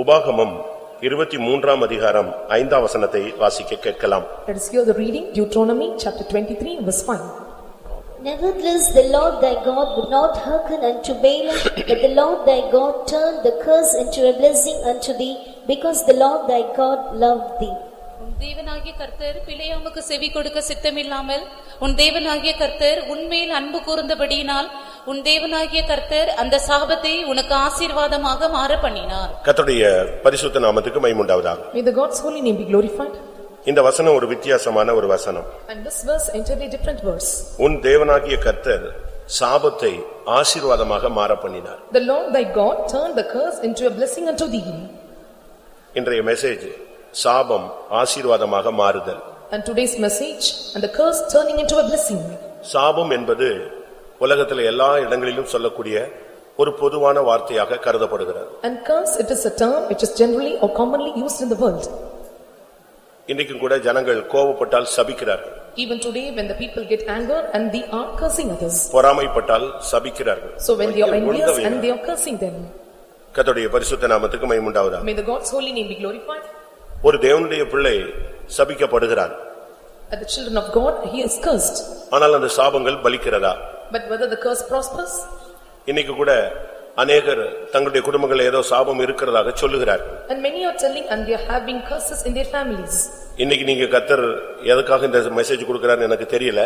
உபாகமம் இருபத்தி மூன்றாம் அதிகாரம் ஐந்தாம் வசனத்தை வாசிக்க கேட்கலாம் Let us hear the reading Deuteronomy chapter twenty-three verse one. Nevertheless, the Lord thy God would not hearken unto Balaam, but the Lord thy God turned the curse into a blessing unto thee, because the Lord thy God loved thee. உன் தேவனாகிய கர்த்தர் பிழையாமுக்கு செவி கொடுக்க சித்தமில்லாமல் உன் தேவனாகிய கர்த்தர் உன்மேல் அன்பு கூர்ந்தபடியினால் உன் தேவனாகிய கர்த்தர் அந்த சாபத்தை உனக்கு ஆசீர்வாதமாக மாற பண்ணினார் கர்த்தருடைய பரிசுத்த நாமத்துக்கு மைமுண்டாவதாக May the God's holy name be glorified. இந்த வசனம் ஒரு வித்தியாசமான ஒரு வசனம் And this verse entirely different verse. உன் தேவனாகிய கர்த்தர் சாபத்தை ஆசீர்வாதமாக மாற பண்ணினார் The Lord thy God turned the curse into a blessing unto thee. இன்றைய மெசேஜ் சாபம் ஆசீர்வாதமாக மாறுதல் And today's message, and the curse turning into a blessing. சாபம் என்பது உலகத்தில் எல்லா இடங்களிலும் சொல்லக்கூடிய ஒரு பொதுவான வார்த்தையாக கருதப்படுகிறது And curse, it is a term which is generally or commonly used in the world. இன்றைக்கும் கூட ஜனங்கள் கோபப்பட்டால் சபிக்கிறார்கள் Even today, when the people get anger and they are cursing others. பொறாமைப்பட்டால் சபிக்கிறார்கள் So when they are envious உழுந்தவைகள். and they are cursing them. கர்த்தருடைய பரிசுத்த நாமத்துக்கு மைமுண்டாவதா May the God's holy name be glorified. ஒரு தேவனுடைய பிள்ளை சபிக்கப்படுகிறான் And the children of God, he is cursed. ஆனால் அந்த சாபங்கள் பலிக்கிறதா But whether the curse prospers, இன்னைக்கு கூட அநேகர் தங்களுடைய குடும்பங்கள் ஏதோ சாபம் இருக்கிறதாக சொல்லுகிறார்கள் and many are telling and they are having curses in their families. இன்னைக்கு நீங்க கத்தர் எதுக்காக இந்த மெசேஜ் கொடுக்கறாருன்னு எனக்கு தெரியல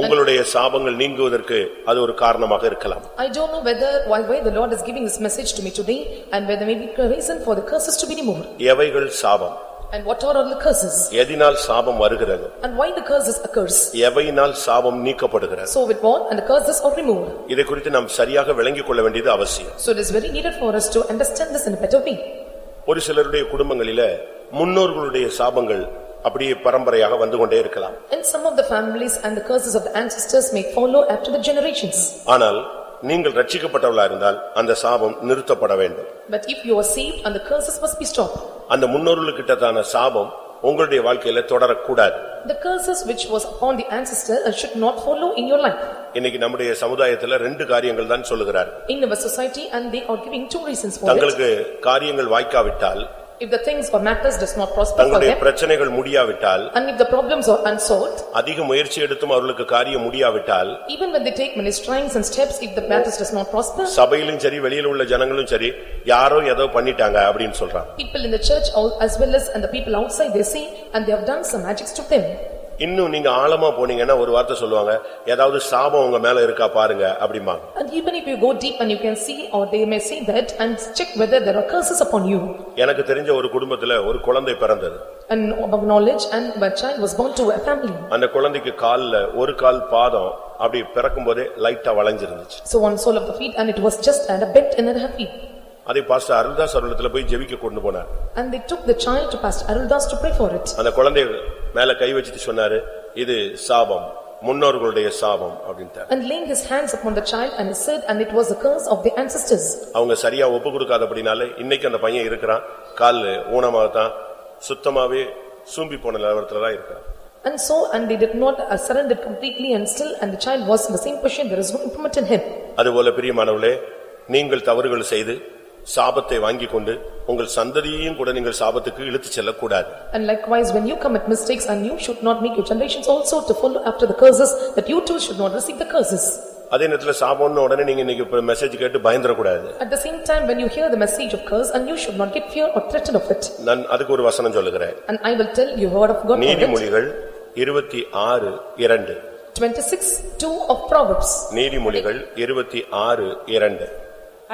உங்களுடைய சாபங்கள் நீங்குவதற்கு அது ஒரு காரணமாக இருக்கலாம் I don't know whether, why, why the Lord is giving this message to me today and whether may be a reason for the curses to be removed. எவைகள் சாபம் And what are all the curses? எதினால் சாபம் வருகிறது And why the curses occurs? எவையினால் சாபம் நீக்கப்படுகிறது So with what and the curses are removed. இதை குறித்து நாம் சரியாக விளங்கிக் கொள்ள வேண்டியது அவசியம் So it is very needed for us to understand this in a better way. ஒரு சிலருடைய குடும்பங்களில முன்னோர்களுடைய சாபங்கள் அப்படியே பரம்பரையாக வந்து கொண்டே இருக்கலாம் And some of the families and the curses of the ancestors may follow after the generations. ஆனால் நீங்கள் ரட்சிக்கப்பட்டவர்களா இருந்தால் அந்த சாபம் நிறுத்தப்பட வேண்டும் But if you are saved and the curses must be stopped. அந்த முன்னோர்களுக்கிட்டதான சாபம் உங்களுடைய வாழ்க்கையில தொடரக்கூடாது The curses which was upon the ancestor uh, should not follow in your life. இன்னைக்கு நம்முடைய சமுதாயத்துல ரெண்டு காரியங்கள் தான் சொல்லுகிறார் In our society and they are giving two reasons for it. தங்களுக்கு காரியங்கள் வாய்க்காவிட்டால் If the things or matters does not prosper for தங்களுடைய them பிரச்சனைகள் முடியாவிட்டால் and if the problems are unsolved, அதிக முயற்சி எடுத்தும் அவர்களுக்கு காரியம் முடியாவிட்டால் even when they take many strides and steps, if the matters does not prosper, சபையிலும் சரி வெளியில உள்ள ஜனங்களும் சரி யாரோ ஏதோ பண்ணிட்டாங்க அப்படின்னு சொல்றாங்க people in the church al- as well as and the people outside they say and they have done some magics to them. இன்னும் நீங்க ஆழமா போனீங்கன்னா ஒரு வார்த்தை சொல்லுவாங்க ஏதாவது சாபம் உங்க மேல இருக்கா பாருங்க அப்படிம்பாங்க And even if you go deep and you can see or they may say that and check whether there are curses upon you. எனக்கு தெரிஞ்ச ஒரு குடும்பத்துல ஒரு குழந்தை பிறந்தது And of knowledge and my child was born to a family. அந்த குழந்தைக்கு கால்ல ஒரு கால் பாதம் அப்படி பிறக்கும் போதே லைட்டா வளைஞ்சிருந்துச்சு So one sole of the feet and it was just at a bent in her feet. அதை பாஸ்டர் அருள்தாஸ் அவர்களிடத்துல போய் ஜெபிக்க கொண்டு போனார் And they took the child to Pastor Aruldas to pray for it. அந்த குழந்தை மேல கை வச்சுட்டு சொன்னாரு இது சாபம் முன்னோர்களுடைய சாபம் அப்படின்ட்டார் And laying his hands upon the child and he said and it was a curse of the ancestors. அவங்க சரியா ஒப்பு கொடுக்காதபடினால இன்னைக்கு அந்த பையன் இருக்கிறான் கால் ஊனமாகத்தான் சுத்தமாவே சூம்பி போன நிலவரத்துல தான் இருக்கிறான் And so and they did not uh, surrender completely and still and the child was in the same position there is no improvement in him. அதுபோல பிரியமானவர்களே நீங்கள் தவறுகள் செய்து சாபத்தை வாங்கிக் கொண்டு உங்கள் சந்ததியையும் கூட நீங்கள் சாபத்துக்கு இழுத்துச் செல்லக்கூடாது And likewise, when you commit mistakes and you should not make your generations also to follow after the curses, that you too should not receive the curses. அதே நேரத்துல சாபம்னு உடனே நீங்க இன்னைக்கு மெசேஜ் கேட்டு பயந்துடக்கூடாது At the same time, when you hear the message of curse and you should not get fear or threatened of it. நான் அதுக்கு ஒரு வசனம் சொல்லுகிறேன் And I will tell you word of God for it. நீதிமொழிகள் இருபத்தி ஆறு இரண்டு Twenty-six, two of Proverbs. நீதிமொழிகள் இருபத்தி ஆறு இரண்டு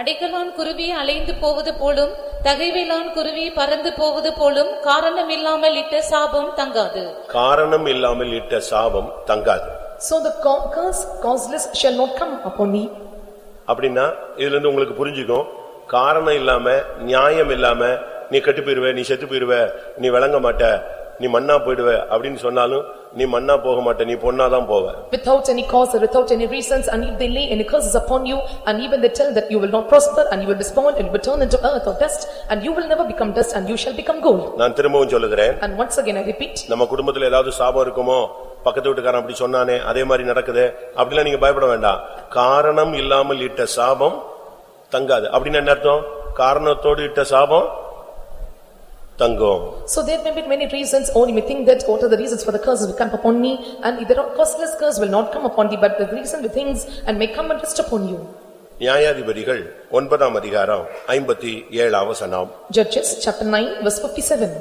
அடைக்கலான் குருவி அலைந்து போவது போலும் தகைவிலான் குருவி பறந்து போவது போலும் காரணமில்லாமல் இட்ட சாபம் தங்காது காரணம் இல்லாமல் இட்ட சாபம் தங்காது So the co- curse causeless shall not come upon thee. அப்படின்னா இதுல இருந்து உங்களுக்கு புரிஞ்சுக்கும் காரணம் இல்லாம நியாயம் இல்லாம நீ கெட்டு போயிருவ நீ செத்து போயிருவ நீ விளங்க மாட்ட நீ மண்ணா போயிடுவ அப்படின்னு சொன்னாலும் நீ மண்ணா போக மாட்ட நீ பொன்னாதான் போவ Without any cause or without any reasons, and if they lay any curses upon you, and even they tell that you will not prosper, and you will be spoiled, and you will turn into earth or dust, and you will never become dust, and you shall become gold. நான் திரும்பவும் சொல்லுகிறேன் And once again I repeat, நம்ம குடும்பத்துல ஏதாவது சாபம் இருக்குமோ பக்கத்து வீட்டுக்காரன் அப்படி சொன்னானே அதே மாதிரி நடக்குது அப்படிலாம் நீங்க பயப்பட வேண்டாம் காரணம் இல்லாமல் இட்ட சாபம் தங்காது அப்படின்னு என்ன அர்த்தம் காரணத்தோடு இட்ட சாபம் தங்கும் so there may be many reasons, you may think that what are the reasons for the curses will come upon me, and if there are causeless curse will not come upon thee, but the reason with things and may come and rest upon you. நியாயாதிபதிகள் ஒன்பதாம் அதிகாரம் ஐம்பத்தி ஏழாம் வசனம் Judges chapter nine verse fifty-seven.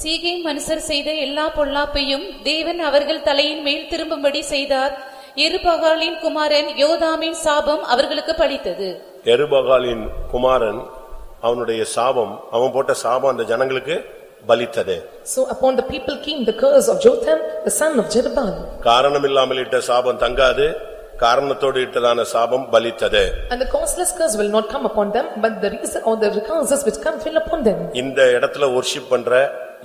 சீகேம் மனுஷர் செய்த எல்லா பொல்லாப்பையும் தேவன் அவர்கள் தலையின் மேல் திரும்பும்படி செய்தார் எருபகாலின் குமாரன் யோதாமின் சாபம் அவர்களுக்கு பலித்தது எருபகாலின் குமாரன் அவனுடைய சாபம் அவன் போட்ட சாபம் அந்த ஜனங்களுக்கு பலித்தது So upon the people came the curse of Jotham, the son of Jerubbaal. காரணமில்லாமல் இட்ட சாபம் தங்காது காரணத்தோடு இட்டதான சாபம் பலித்தது And the causeless curse will not come upon them, but the reason or the curses which come fill upon them. இந்த இடத்துல worship பண்ற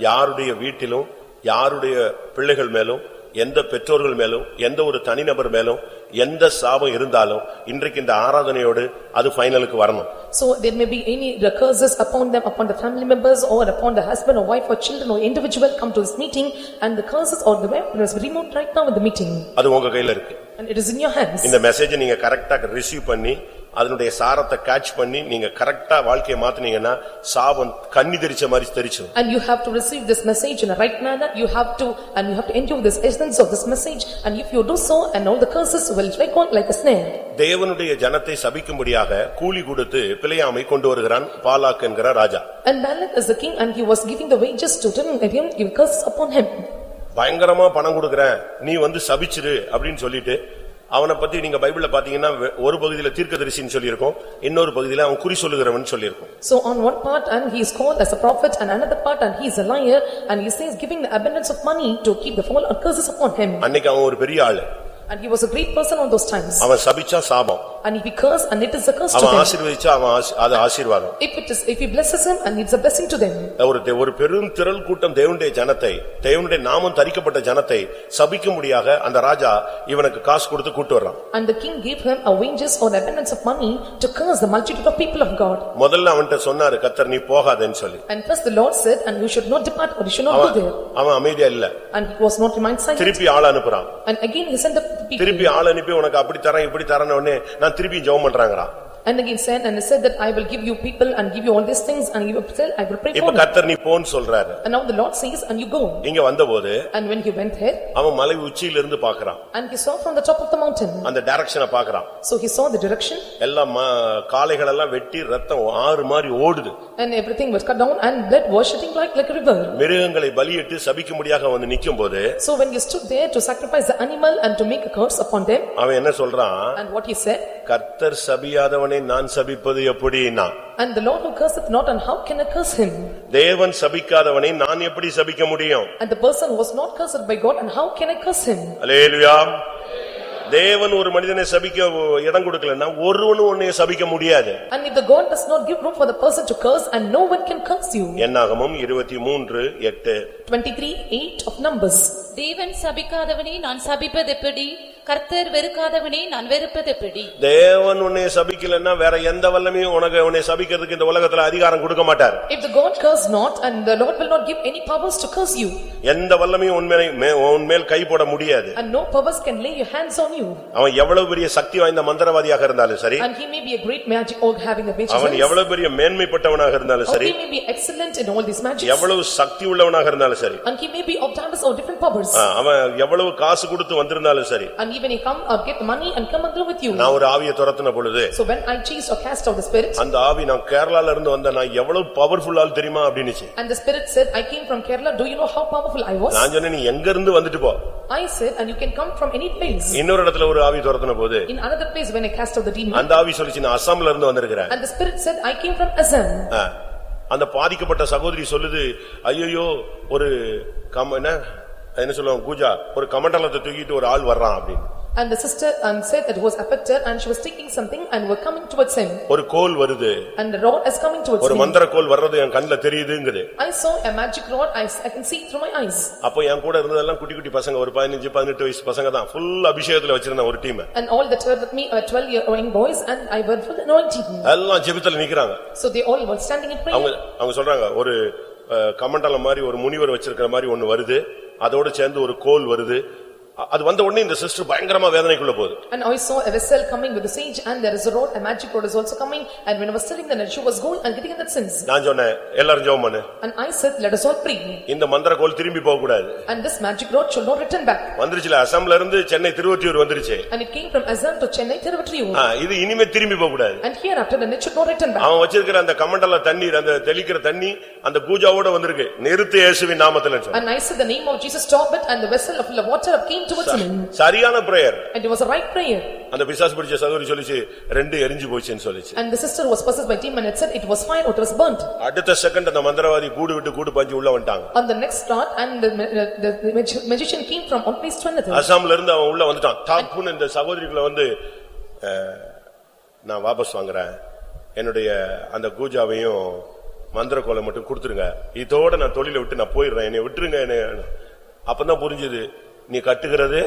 யாருடைய வீட்டிலும் யாருடைய பிள்ளைகள் மேலும் எந்த பெற்றோர்கள் மேலும் எந்த ஒரு தனிநபர் மேலும் எந்த சாபம் இருந்தாலும் இன்றைக்கு இந்த ஆராதனையோடு அது ஃபைனலுக்கு வரணும் So there may be any the curses upon them, upon the family members or upon the husband or wife or children or individual come to this meeting and the curses or the weapon is removed right now in the meeting அது உங்க கையில இருக்கு and it is in your hands. இந்த message நீங்க கரெக்டா receive பண்ணி அதனுடைய சாரத்தை கேட்ச் பண்ணி நீங்க கரெக்டா வாழ்க்கையை மாத்துனீங்கன்னா சாபம் கண்ணி தெரிச்ச மாதிரி தெரிச்சிடும் And you have to receive this message in a right manner, you have to, and you have to endure this essence of this message and if you do so and all the curses will strike on like a snare. தேவனுடைய ஜனத்தை சபிக்கும்படியாக கூலி கொடுத்து பிழையாமை கொண்டு வருகிறான் பாலாக் என்கிற ராஜா And Balak is the king and he was giving the wages to him and him give curses upon him. பயங்கரமா பணம் கொடுக்கறேன் நீ வந்து சபிச்சிரு அப்படின்னு சொல்லிட்டு அவனை பத்தி நீங்க பைபிள்ல பாத்தீங்கன்னா வெ- ஒரு பகுதியில தீர்க்கதரிசின்னு சொல்லியிருக்கோம் இன்னொரு பகுதியில அவன் குறி சொல்லுகிறவன் சொல்லியிருக்கோம் So on one part and he is called as a prophet and another part and he is a liar and he says giving the abundance of money to keep the fall or curses upon him. அன்னைக்கு அவன் ஒரு பெரிய ஆளு And he was a great person on those times. அவன் சபிச்சா சாபம் And if he curse and it is a curse to அவன் them. ஆசீர்வதிச்சா அவன் ஆசி- அது ஆசீர்வாதம் If it is, if he blesses him and it's a blessing to them. ஒரு தே- ஒரு பெரும் திரள் கூட்டம் தேவனுடைய ஜனத்தை தேவனுடைய நாமம் தரிக்கப்பட்ட ஜனத்தை சபிக்கும்படியாக அந்த ராஜா இவனுக்கு காசு கொடுத்து கூட்டு வர்றான் And the king gave him a wages or abundance of money to curse the multitude of people of God. முதல்ல அவன்கிட்ட சொன்னாரு கத்தர் நீ போகாதேன்னு சொல்லி And first the Lord said, and you should not depart or you should not go அவன் there. அவன் அமைதியா இல்ல And he was not remained silent. திருப்பி ஆள் அனுப்புறான் And again he sent up the people. திருப்பி ஆள் அனுப்பி உனக்கு அப்படி தரேன் இப்படி தரேன்னு உடனே நான் திருப்பி ஜெபம் பண்றாங்கடா. And again said, and he said that I will give you people and give you all these things and you will tell, I will pray இப்ப for you. கத்தர் நீ போன்னு சொல்றாரு And now the Lord says, and you go. இங்க வந்தபோது And when he went there, அவன் மலை உச்சியிலிருந்து பாக்குறான் and he saw from the top of the mountain. அந்த டைரக்ஷனை பாக்குறான் So he saw the direction எல்லாம் ம- காளைகள் எல்லாம் வெட்டி ரத்தம் ஆறு மாதிரி ஓடுது and everything was cut down and blood was shooting like, like a river. மிருகங்களை பலியிட்டு சபிக்கும்படியாக வந்து நிக்கும்போது So when he stood there to sacrifice the animal and to make a curse upon them, அவன் என்ன சொல்றான் and what he said, கர்த்தர் சபியாதவனை நான் சபிப்பது எப்படின்னா and the Lord who curseth not, and how can I curse him? தேவன் சபிக்காதவனை நான் எப்படி சபிக்க முடியும் And the person was not cursed by God, and how can I curse him? அல்லேலூயா தேவன் ஒரு மனிதனை சபிக்க இடம் கொடுக்கலன்னா ஒருவனும் உன்னை சபிக்க முடியாது And if the God does not give room for the person to curse, and no one can curse you. என்னாகமும் இருபத்தி மூன்று எட்டு Twenty-three, eight of Numbers. தேவன் சபிக்காதவனை நான் சபிப்பதெப்படி கர்த்தர் வெறுக்காதவனை நான் வெறுப்பதெப்படி தேவன் உன்னை சபிக்கலன்னா வேற எந்த வல்லமையும் உனக்கு உன்னை சபிக்கிறதுக்கு இந்த உலகத்துல அதிகாரம் கொடுக்க மாட்டார். If the God curse not, and the Lord will not give any powers to curse you, எந்த வல்லமையும் உன்மேல் உன் மேல் கை போட முடியாது. and no powers can lay your hands on you. அவன் எவ்வளவு பெரிய சக்தி வாய்ந்த மந்திரவாதியாக இருந்தாலும் சரி And he may be a great magic or having a magic அவன் எவ்வளவு பெரிய மேன்மைப்பட்டவனாக இருந்தாலும் சரி he may be excellent in all these magics, எவ்வளவு சக்தி உள்ளவனாக இருந்தாலும் சரி and he may be of diverse or different powers. அவன் எவ்வளவு காசு கொடுத்து வந்திருந்தாலும் சரி And even he come or get money and come and live with you. நான் ஒரு ஆவியை துரத்தின பொழுது So when I chased or cast out the spirit, அந்த ஆவி நான் கேரளால இருந்து வந்த நான் எவ்வளவு பவர்ஃபுல் ஆள் தெரியுமா அப்படின்னுச்சு and the spirit said, I came from Kerala, do you know how powerful I was? நான் சொன்னேன் நீ எங்க இருந்து வந்துட்டு போ I said, and you can come from any place. இன்னொரு இடத்துல ஒரு ஆவி துரத்தின போது In another place, when I cast out the demon, அந்த ஆவி சொல்லிச்சு நான் அஸ்ஸாம்ல இருந்து வந்திருக்கிறேன் and the spirit said, I came from Assam. அந்த பாதிக்கப்பட்ட சகோதரி சொல்லுது ஐயோ ஒரு என்ன என்ன சொல்லுவாங்க பூஜா ஒரு கமண்டலத்தை தூக்கிட்டு ஒரு ஆள் வர்றான் அப்படின்னு And the sister and said that was affected and she was taking something and were coming towards him. ஒரு கோல் வருது And the rod is coming towards ஒரு him. மந்திர கோல் வர்றது என் கண்ணுல தெரியுதுங்குது I saw a magic rod, I I can see through my eyes. அப்போ என் கூட இருந்ததெல்லாம் குட்டி குட்டி பசங்க ஒரு பதினஞ்சு பதினெட்டு வயசு பசங்க தான் ஃபுல் அபிஷேகத்துல வச்சிருந்தேன் ஒரு team And all that were with me were twelve year old boys and I were full anointed. எல்லாம் ஜெபத்துல நிக்கிறாங்க So they all were standing in அவங்க prayer. அவங்க சொல்றாங்க ஒரு அஹ், கமண்டலம் மாதிரி ஒரு முனிவர் வச்சிருக்கிற மாதிரி ஒண்ணு வருது அதோட சேர்ந்து ஒரு கோல் வருது. அது வந்த உடனே இந்த சிஸ்டர் பயங்கரமா வேதனைக்குள்ள போகுது And I saw a vessel coming with the sage and there is a rod, a magic rod is also coming. And when I was telling that she was going and getting in that sins. நான் சொன்னேன் எல்லாரும் ஜெபம் பண்ணு And I said, let us all pray. இந்த மந்திர கோல் திரும்பி போக கூடாது And this magic rod should not return back. வந்துருச்சுல அசாம்ல இருந்து சென்னை திருவொற்றியூர் வந்துருச்சு And it came from Assam to Chennai. ஆ, இது இனிமே திரும்பி போக கூடாது And hereafter, then it should not return back. அவன் வச்சிருக்கிற அந்த கமண்டல தண்ணீர் அந்த தெளிக்கிற தண்ணி அந்த பூஜாவோட வந்திருக்கு நிறுத்து இயேசுவின் நாமத்துல. And I said, the name of Jesus stop it and the vessel of of water came towards him. சரியான prayer And it was a right prayer. அந்த பிசாசு பிடிச்ச சகோதரி சொல்லிச்சு ரெண்டு எரிஞ்சு போச்சுன்னு சொல்லிச்சு. And the sister was possessed by demon and said it was fire it was burnt. அடுத்த செகண்ட் அந்த மந்திரவாதி கூடு விட்டு கூடு பாஞ்சு உள்ள வந்துட்டாங்க. On the next thought and the the the magi- magician came from one place to another. அசாம்ல இருந்து அவன் உள்ள வந்துட்டான். தாப்புன்னு இந்த சகோதரிகளை வந்து நான் வாபஸ் வாங்குறேன். என்னுடைய அந்த கூஜாவையும் மந்திர கோலை மட்டும் கொடுத்துருங்க. இதோட நான் தொழிலை விட்டு நான் போயிடுறேன். என்னை விட்டுருங்க என்னை. அப்பதான் புரிஞ்சுது. நீ கட்டுகிறது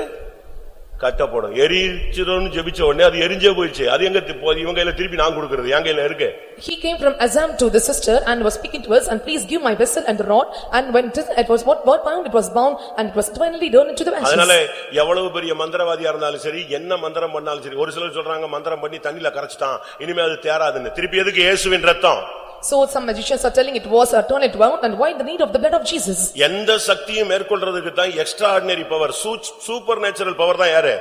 கட்டப்படும். எரிச்சிரும்னு ஜெபிச்ச உடனே அது எரிஞ்சே போயிடுச்சு. அது எங்க? இவங்க கையில திருப்பி நான் கொடுக்கறது. என் கையில இருக்கு. He came from Assam to the sister and was speaking to us and please give my vessel and the rod. And when it was what what bound it was bound and it was finally turned into the அதனால ashes. எவ்வளவு பெரிய மந்திரவாதியா இருந்தாலும் சரி என்ன மந்திரம் பண்ணாலும் சரி ஒரு சிலர் சொல்றாங்க மந்திரம் பண்ணி தண்ணில கரைச்சிட்டான். இனிமே அது தேராதுன்னு திருப்பி எதுக்கு இயேசுவின் ரத்தம்? So some magicians are telling it was a turn it bound and why the need of the blood of Jesus? எந்த சக்தியும் மேற்கொள்றதுக்கு தான் extraordinary power supernatural power தான் யாரு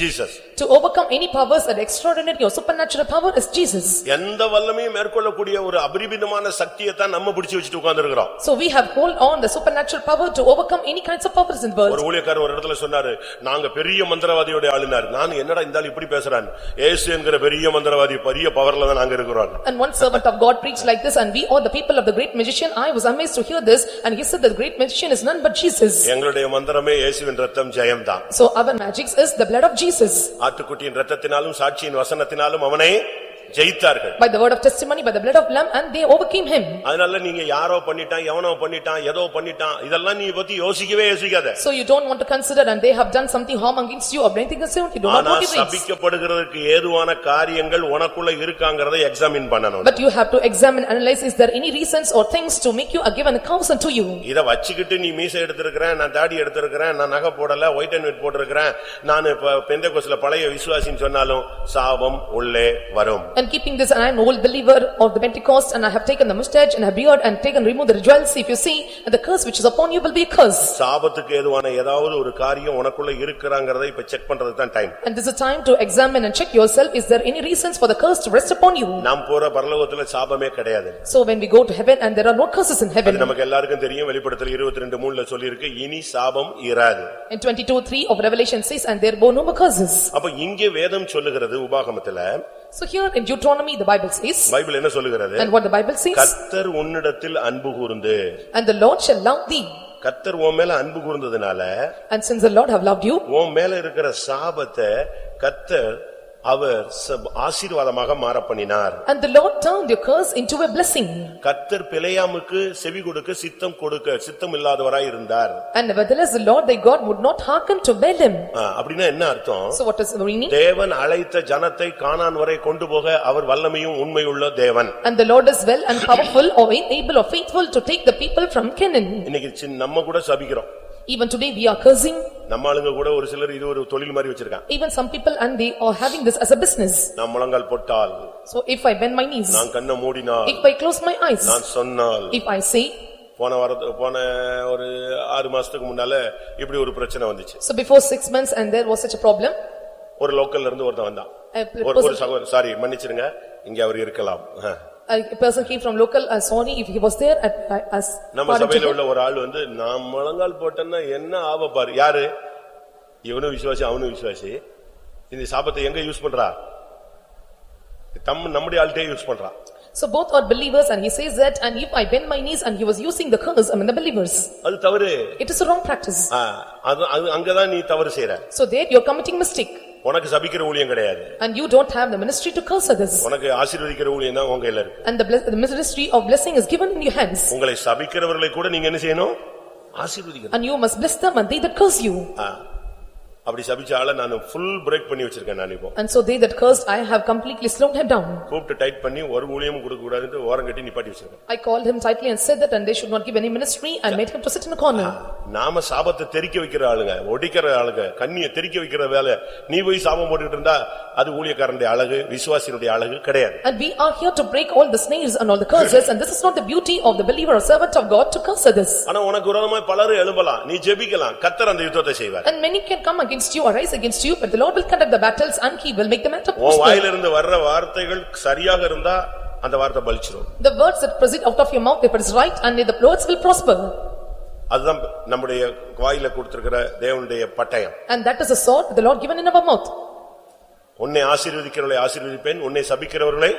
Jesus To overcome any powers and extraordinary or supernatural power is Jesus. எந்த வல்லமையும் மேற்கொள்ளக்கூடிய ஒரு அபரிமிதமான சக்தியை தான் நம்ம பிடிச்சு வச்சுட்டு உட்கார்ந்திருக்கிறோம் So we have hold on the supernatural power to overcome any kinds of powers in the ஒரு world. ஊழியக்காரர் ஒரு இடத்துல சொன்னாரு நாங்க பெரிய மந்திரவாதியோட ஆளுனார் நான் என்னடா இந்த ஆளு இப்படி பேசுறான் ஏசு என்கிற பெரிய மந்திரவாதி பெரிய பவர்ல தான் நாங்க இருக்கிறோம் And one servant of God preached like this and we are the people of the great magician. I was amazed to hear this and he said the great magician is none but Jesus. எங்களுடைய மந்திரமே இயேசுவின் ரத்தம் ஜெயம்தான் So our magics is the blood of Jesus. ஆட்டுக்குட்டியின் ரத்தத்தினாலும் சாட்சியின் வசனத்தினாலும் அவனை ஜெயித்தார்கள் By the word of testimony, by the blood of lamb and they overcame him. அதனால நீங்க யாரோ பண்ணிட்டான் எவனோ பண்ணிட்டான் ஏதோ பண்ணிட்டான் இதெல்லாம் நீ பத்தி யோசிக்கவே யோசிக்காத So you don't want to consider and they have done something harm against you or anything against you, do not ஆனா motivate. சபிக்கப்படுகிறதுக்கு ஏதுவான காரியங்கள் உனக்குள்ள இருக்காங்கறதை எக்ஸாமின் பண்ணணும் But you have to examine, analyze, is there any reasons or things to make you a given account unto you? இத வச்சுக்கிட்டு நீ மீசை எடுத்திருக்கிறேன் நான் தாடி எடுத்திருக்கிறேன் நான் நகை போடல ஒயிட் அண்ட் ஒயிட் போட்டிருக்கிறேன் நான் பெந்தகோஸ்ல பழைய விசுவாசின்னு சொன்னாலும் சாபம் உள்ளே வரும் And keeping this, and I am old believer of the Pentecost and I have taken the mustache and a beard and taken, remove the jewels, if you see, and the curse which is upon you will be a curse. சாபத்துக்கு ஏதுவான ஏதாவது ஒரு காரியம் உனக்குள்ள இருக்கிறாங்கறதை இப்ப check பண்றதுக்கு தான் time And this is a time to examine and check yourself, is there any reasons for the curse to rest upon you? நாம் போற பரலோகத்துல சாபமே கிடையாது So when we go to heaven and there are no curses in அது heaven. நமக்கு எல்லாருக்கும் தெரியும் வெளிப்படுத்தல் இருபத்தி ரெண்டு மூணுல சொல்லியிருக்கு இனி சாபம் இராது In twenty-two, three of Revelation says, and there were no more curses. அப்ப இங்கே வேதம் சொல்லுகிறது உபாகமத்துல So here in Deuteronomy, the Bible says, Bible என்ன சொல்லுகிறது and what the Bible says, கர்த்தர் உன்னிடத்தில் அன்பு கூர்ந்து and the Lord shall love thee. கர்த்தர் உன் மேல அன்பு கூர்ந்ததுனால And since the Lord have loved you, உன் மேல இருக்கிற சாபத்தை கர்த்தர் அவர் ஆசீர்வாதமாக மாற பண்ணினார் and the Lord turned your curse into a blessing. கர்த்தர் பிழையாமுக்கு செவி கொடுக்க சித்தம் கொடுக்க சித்தம் இல்லாதவராய் இருந்தார் And nevertheless, the Lord thy God would not hearken to Balaam. ஆ, அப்படின்னா என்ன அர்த்தம் So what is the meaning? தேவன் அழைத்த ஜனத்தை கானான் வரை கொண்டு போக அவர் வல்லமையும் உண்மையுள்ள தேவன் And the Lord is well and powerful or able or faithful to take the people from Canaan. இன்னைக்கு சின்ன- நம்ம கூட சபிக்கிறோம் Even today, we are cursing, நம்ம ஆளுங்க கூட ஒரு சிலர் இது ஒரு தொழில் மாதிரி வச்சிருக்காங்க even some people and they are having this as a business. நான் முழங்கால் போட்டால் So if I bend my knees, நான் கண்ணை மூடினால் if I close my eyes, நான் சொன்னால் if I say, போன வாரத்து போன ஒரு ஆறு மாசத்துக்கு முன்னால இப்படி ஒரு பிரச்சனை வந்துச்சு so before six months and there was such a problem, ஒரு லோக்கல்ல இருந்து ஒருத்தன் வந்தான் ஒரு சகோதரர் சாரி மன்னிச்சிருங்க இங்க அவர் இருக்கலாம். A person came from local, uh, sorry if he was there at, uh, as. நம்ம pardon to சபையில him. உள்ள ஒரு ஆள் வந்து நான் முழங்கால் போட்டேன்னா என்ன ஆவ பாரு யாரு இவனும் விசுவாசி அவனும் விசுவாசி இந்த சாபத்தை எங்க யூஸ் பண்றா தம் நம்முடைய ஆள்கிட்டயே யூஸ் பண்றான் So both are believers and he says that and if I bend my knees and he was using the curse among the believers. அது தவறு It is a wrong practice. ஆ, அது அது அங்கதான் நீ தவறு செய்யற So there you are committing mistake உனக்கு சபிக்கிற ஊழியம் கிடையாது and you don't have the ministry to curse others. உனக்கு ஆசீர்வதிக்கிற ஊழியம் தான் உங்க கையில இருக்கு And the bless- the ministry of blessing is given in your hands. உங்களை சபிக்கிறவர்களை கூட நீங்க என்ன செய்யணும் ஆசீர்வதிக்கணும் And you must bless them and they that curse you. ஆ. அப்படி சபிச்ச ஆளை நான் ஃபுல் பிரேக் பண்ணி வச்சிருக்கேன் நான் இப்போ And so they that cursed, I have completely slowed him down. கூப்பிட்டு டைட் பண்ணி ஒரு ஊழியமும் கொடுக்க கூடாதுன்னு ஓரம் கட்டி நிப்பாட்டி வச்சிருக்கேன் I called him tightly and said that and they should not give any ministry and made him to sit in a corner. நாம சாபத்தை தெறிக்க வைக்கிற ஆளுங்க ஒடிக்கிற ஆளுங்க கண்ணிய தெறிக்க வைக்கிற வேலை நீ போய் சாபம் போட்டுக்கிட்டு இருந்தா அது ஊழியக்காரனுடைய அழகு விசுவாசியினுடைய அழகு கிடையாது And we are here to break all the snares and all the curses and this is not the beauty of the believer or servant of God to curse others. ஆனா உனக்கு விரோதமாய் பலரும் எழும்பலாம் நீ ஜெபிக்கலாம் கத்தர் அந்த யுத்தத்தை செய்வார் And many can come against You or rise against you but the Lord will conduct the battles and he will make the matter உன் prosper. வாயிலிருந்து வர்ற வார்த்தைகள் சரியாக இருந்தா அந்த வார்த்தை பலிச்சிரும் The words that proceed out of your mouth if it is right and the words will prosper. அதுதான் நம்முடைய வாயில கொடுத்திருக்கிற தேவனுடைய பட்டயம் And that is a sword the Lord given in our mouth. உன்னை ஆசீர்வதிக்கிறவர்களை ஆசீர்வதிப்பேன் உன்னை சபிக்கிறவர்களை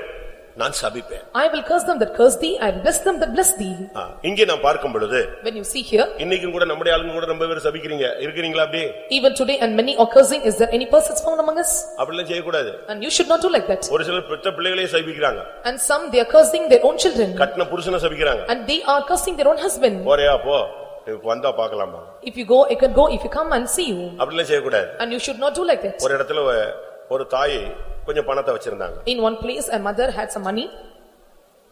நான் சபிப்பேன் I will curse them that curse thee, I will bless them that bless thee. ஆ, இங்கே நான் பார்க்கும் பொழுது When you see here, இன்னைக்கும் கூட நம்முடைய ஆளுங்க கூட ரொம்ப பேர் சபிக்கிறீங்க இருக்கிறீங்களா அப்படி even today and many are cursing, is there any persons found among us? அப்படிலாம் செய்யக்கூடாது And you should not do like that. ஒரு சிலர் பெற்ற பிள்ளைகளே சபிக்கிறாங்க And some they are cursing their own children கட்டின புருஷனை சபிக்கிறாங்க and they are cursing their own husband. போறியா போ இப்ப வந்தா பாக்கலாமா If you go, you can go, if you come and see you. அப்படிலாம் செய்யக்கூடாது And you should not do like that. ஒரு இடத்துல ஒ- ஒரு தாய் கொஞ்சம் பணத்தை வச்சிருந்தாங்க In one place, a mother had some money,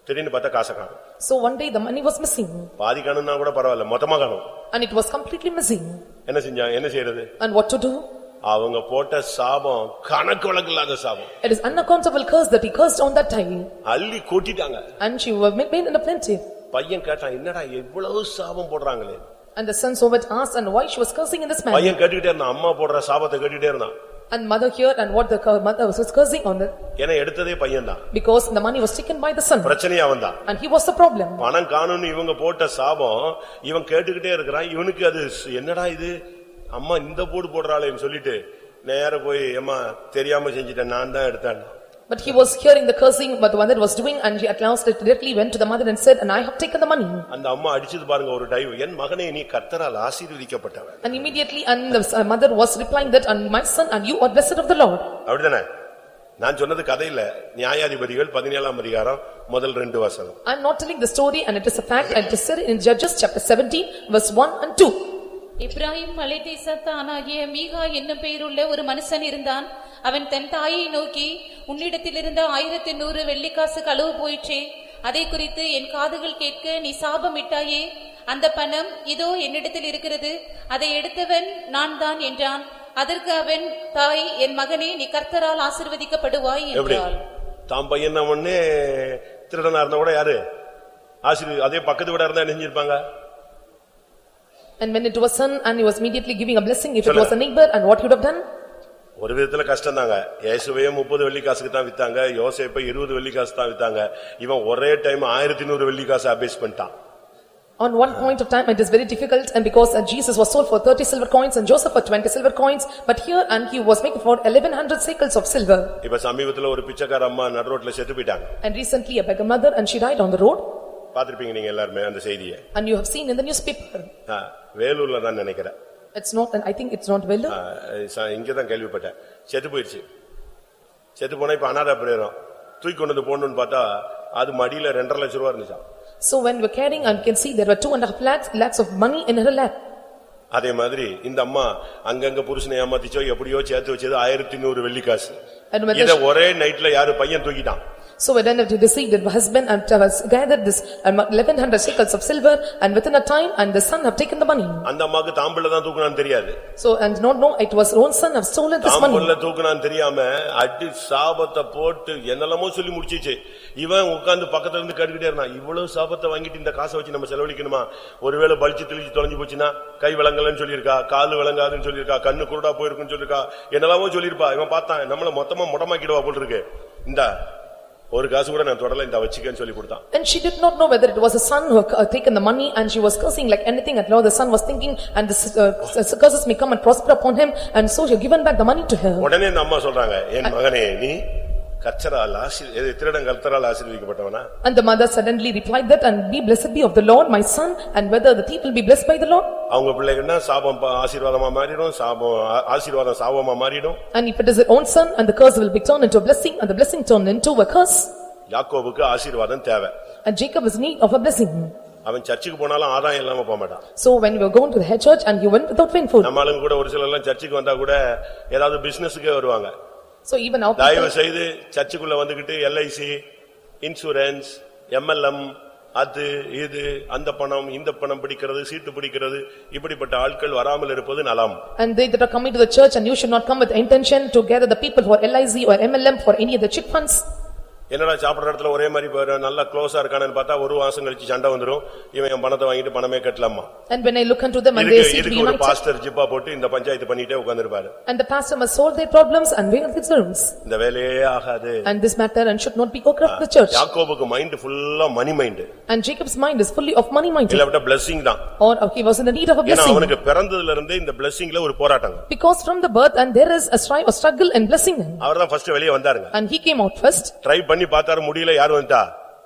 திடீர்னு பார்த்தா காசை காணும் so one day the money was missing பாதி காணும்னா கூட பரவாயில்ல மொத்தமா காணும் and it was completely missing. என்ன செஞ்சாங்க என்ன செய்யறது And what to do? அவங்க போட்ட சாபம் கணக்கு வழக்கு இல்லாத சாபம் It is unaccountable curse that he cursed on that time அள்ளி கொட்டிட்டாங்க and she was made in a plenty. பையன் கேட்டான் என்னடா எவ்வளவு சாபம் போடுறாங்களே And the son saw it asked and why she was cursing in this manner. பையன் கேட்டுக்கிட்டே இருந்தான் அம்மா போடுற சாபத்தை கேட்டுட்டே இருந்தான் And mother heard and what the cur- mother was cursing on it ஏன்னா எடுத்ததே பையன் தான் because the money was taken by the son. பிரச்சனையா வந்தான் and he was the problem. பணம் காணும்னு இவங்க போட்ட சாபம் இவன் கேட்டுக்கிட்டே இருக்கிறான். இவனுக்கு அது ஸ்- என்னடா இது? அம்மா இந்த போடு போடுறாளேன்னு சொல்லிட்டு நேர போய் ஏம்மா தெரியாம செஞ்சிட்டேன் நான் தான் எடுத்தேன். But he was hearing the cursing but the one that was doing and he at last directly went to the mother and said and I have taken the money. அந்த அம்மா அடிச்சது பாருங்க ஒரு டைவ் என் மகனே நீ கர்த்தரால் ஆசீர்வதிக்கப்பட்டவன் And immediately and the s- mother was replying that and my son and you are blessed of the Lord. அப்படிதானே நான் சொன்னது கதை இல்ல நியாயாதிபதிகள் பதினேழாம் அதிகாரம் முதல் ரெண்டு வசனம் I am not telling the story and it is a fact and it is said in Judges chapter seventeen verse one and two. Ibrahim மலைதேசத்தானாகிய மீகா என்னும் பெயருள்ள ஒரு மனுஷன் இருந்தான். அவன் தன் தாயை நோக்கி உன்னிடத்திலிருந்த ஆயிரத்தி நூறு வெள்ளிக்காசு களவு போயிற்றே. அதை குறித்து என் காதுகள் கேட்க நீ சாபமிட்டாயே அந்த பணம் இதோ என்னிடத்தில் இருக்கிறது. அதை எடுத்தவன் நான் தான் என்றான். அதற்கு அவன் தாய் என் மகனே நீ கர்த்தரால் ஆசிர்வதிக்கப்படுவாய் என்றாள். தாம் பையன் திருடனா இருந்தா கூட யாரு? ஆசிரியர் அதே பக்கத்து விட இருந்தா என்ன And when it was son and he was immediately giving a blessing if it was a neighbor and what he would have done? ஒரு விதத்துல கஷ்டம் தாங்க இயேசுவையே முப்பது வெள்ளிக்காசுக்கு தான் வித்தாங்க யோசேப்பை இருபது வெள்ளிக்காசு தான் வித்தாங்க இவன் ஒரே டைம் ஆயிரத்தி நூறு வெள்ளிக்காசு அபேஸ் பண்ணிட்டான் On one point of time it is very difficult and because uh, Jesus was sold for thirty silver coins and Joseph for twenty silver coins but here and he was making for eleven hundred shekels of silver. இப்ப சமீபத்துல ஒரு பிச்சைக்கார அம்மா நடு ரோட்ல செத்து போயிட்டாங்க And recently a beggar mother and she died on the road பாத்திருப்பீங்க நீங்க எல்லாருமே அந்த செய்தியை. And you have seen in the newspaper. வேலூர்ல தான் நினைக்கிறேன். It's not and I think it's not well. ஆ, ச- இங்கதான் கேள்விப்பட்டேன். செத்து போயிடுச்சு செத்து போனா இப்ப அனாதை பிரேரம் தூக்கி கொண்டு வந்து போடணும்னு பார்த்தா அது மடியில ரெண்டரை லட்சம் ரூபா இருந்துச்சாம். So when we're carrying and can see there were two and a half lakhs, lakhs of money in her lap. அதே மாதிரி இந்த அம்மா அங்கங்க புருஷனை ஏமாத்திச்சோ எப்படியோ சேர்த்து வச்சது ஆயிரத்தி நூறு வெள்ளிக்காசு. And when இத the- ஒரே நைட்ல யாரு பையன் தூக்கிட்டான்? So when they deceived her husband and has gathered this um, eleven hundred shekels of silver and within a time and the son have taken the money. அந்த அம்மாக்கு தாம்பிள்ள தான் தூக்குனான்னு தெரியாது. So and not know it was her own son have stolen this money. தாம்பிள்ள தூக்குனான்னு தெரியாம அடி சாபத்தை போட்டு என்னெல்லாமோ சொல்லி முடிச்சிச்சு. இவன் உட்கார்ந்து பக்கத்துல இருந்து கேட்டுக்கிட்டே இருந்தான். இவ்வளவு சாபத்தை வாங்கிட்டு இந்த காசை வச்சு நம்ம செலவழிக்கணுமா? ஒருவேளை பலிச்சு தெளிச்சு தொலைஞ்சு போச்சுன்னா கை விளங்கலன்னு சொல்லியிருக்கா கால் விளங்காதுன்னு சொல்லியிருக்கா கண்ணு குருடா போயிருக்குன்னு சொல்லியிருக்கா என்னெல்லாமோ சொல்லியிருப்பா. இவன் பார்த்தான் நம்மள மொத்தமா முடமாக்கிடுவா போல் இருக்கு. இந்த ஒரு காசு கூட நான் தொடல இந்த வச்சுக்கன்னு சொல்லி கொடுத்தான் And she did not know whether it was a son who had uh, taken the money and she was cursing like anything at law. The son was thinking and the uh, curses may come and prosper upon him and so she had given back the money to her. உடனே இந்த அம்மா சொல்றாங்க என் மகனே நீ கர்த்தரால் ஆசி எது, திருடன் கர்த்தரால் ஆசீர்வதிக்கப்பட்டவனா And the mother suddenly replied that, "And be blessed be of the Lord, my son, and whether the thief will be blessed by the Lord." அவங்க பிள்ளைகள்னா சாபம் ப- ஆசீர்வாதமா மாறிடும் சாபம் ஆ- ஆசீர்வாதம் சாபமா மாறிடும் And if it is their own son, and the curse will be turned into a blessing, and the blessing turned into a curse. யாக்கோபுக்கு ஆசீர்வாதம் தேவை And Jacob is in need of a blessing. அவன் சர்ச்சுக்கு போனாலும் ஆதாயம் இல்லாம போக மாட்டான் So when we were going to the head church, and he went without paying food. நம்ம ஆளுங்க கூட ஒரு சிலர் எல்லாம் சர்ச்சுக்கு வந்தா கூட ஏதாவது பிசினஸுக்கே வருவாங்க So even our தயவு people, செய்து சர்ச்சுக்குள்ள வந்துகிட்டு எல்ஐசி இன்சூரன்ஸ் எம்எல்எம் அது இது அந்த பணம் இந்த பணம் பிடிக்கிறது சீட்டு பிடிக்கிறது இப்படிப்பட்ட ஆட்கள் வராமல் இருப்பது நலம் and they that are coming to the church, and you should not come with intention to gather the people for LIC or MLM for any of the chit funds. என்னடா சாப்பிடுற இடத்துல ஒரே மாதிரி போயிரு, நல்லா க்ளோஸா இருக்கானு பார்த்தா ஒரு மாசம் கழிச்சு சண்டை வந்துரும் இவன் என் பணத்தை வாங்கிட்டு பணமே கட்டலாமா And when I look unto them, and they இதுக்கு seem to be இதுக்கு ஒரு united, பாஸ்டர் ஜிப்பா போட்டு இந்த பஞ்சாயத்து பண்ணிட்டே உட்கார்ந்திருப்பாரு and the pastor must solve their problems and bear their sins. இந்த வேலையே ஆகாது And this matter and should not be worked of the church. யாக்கோபுக்கு மைண்ட் ஃபுல்லா money mind And Jacob's mind is fully of money minded, இல்லாவிட்ட blessing தான் or he was in the need of a ஏன்னா blessing. அவனுக்கு பிறந்ததுல இருந்தே இந்த பிளஸிங்ல ஒரு போராட்டம் Because from the birth, and there is a strife, a struggle and blessing. அவர்தான் first வெளியே வந்தாருங்க And he came out first, try பண்ணி பார்த்தாரு முடியல யார் வந்துட்டா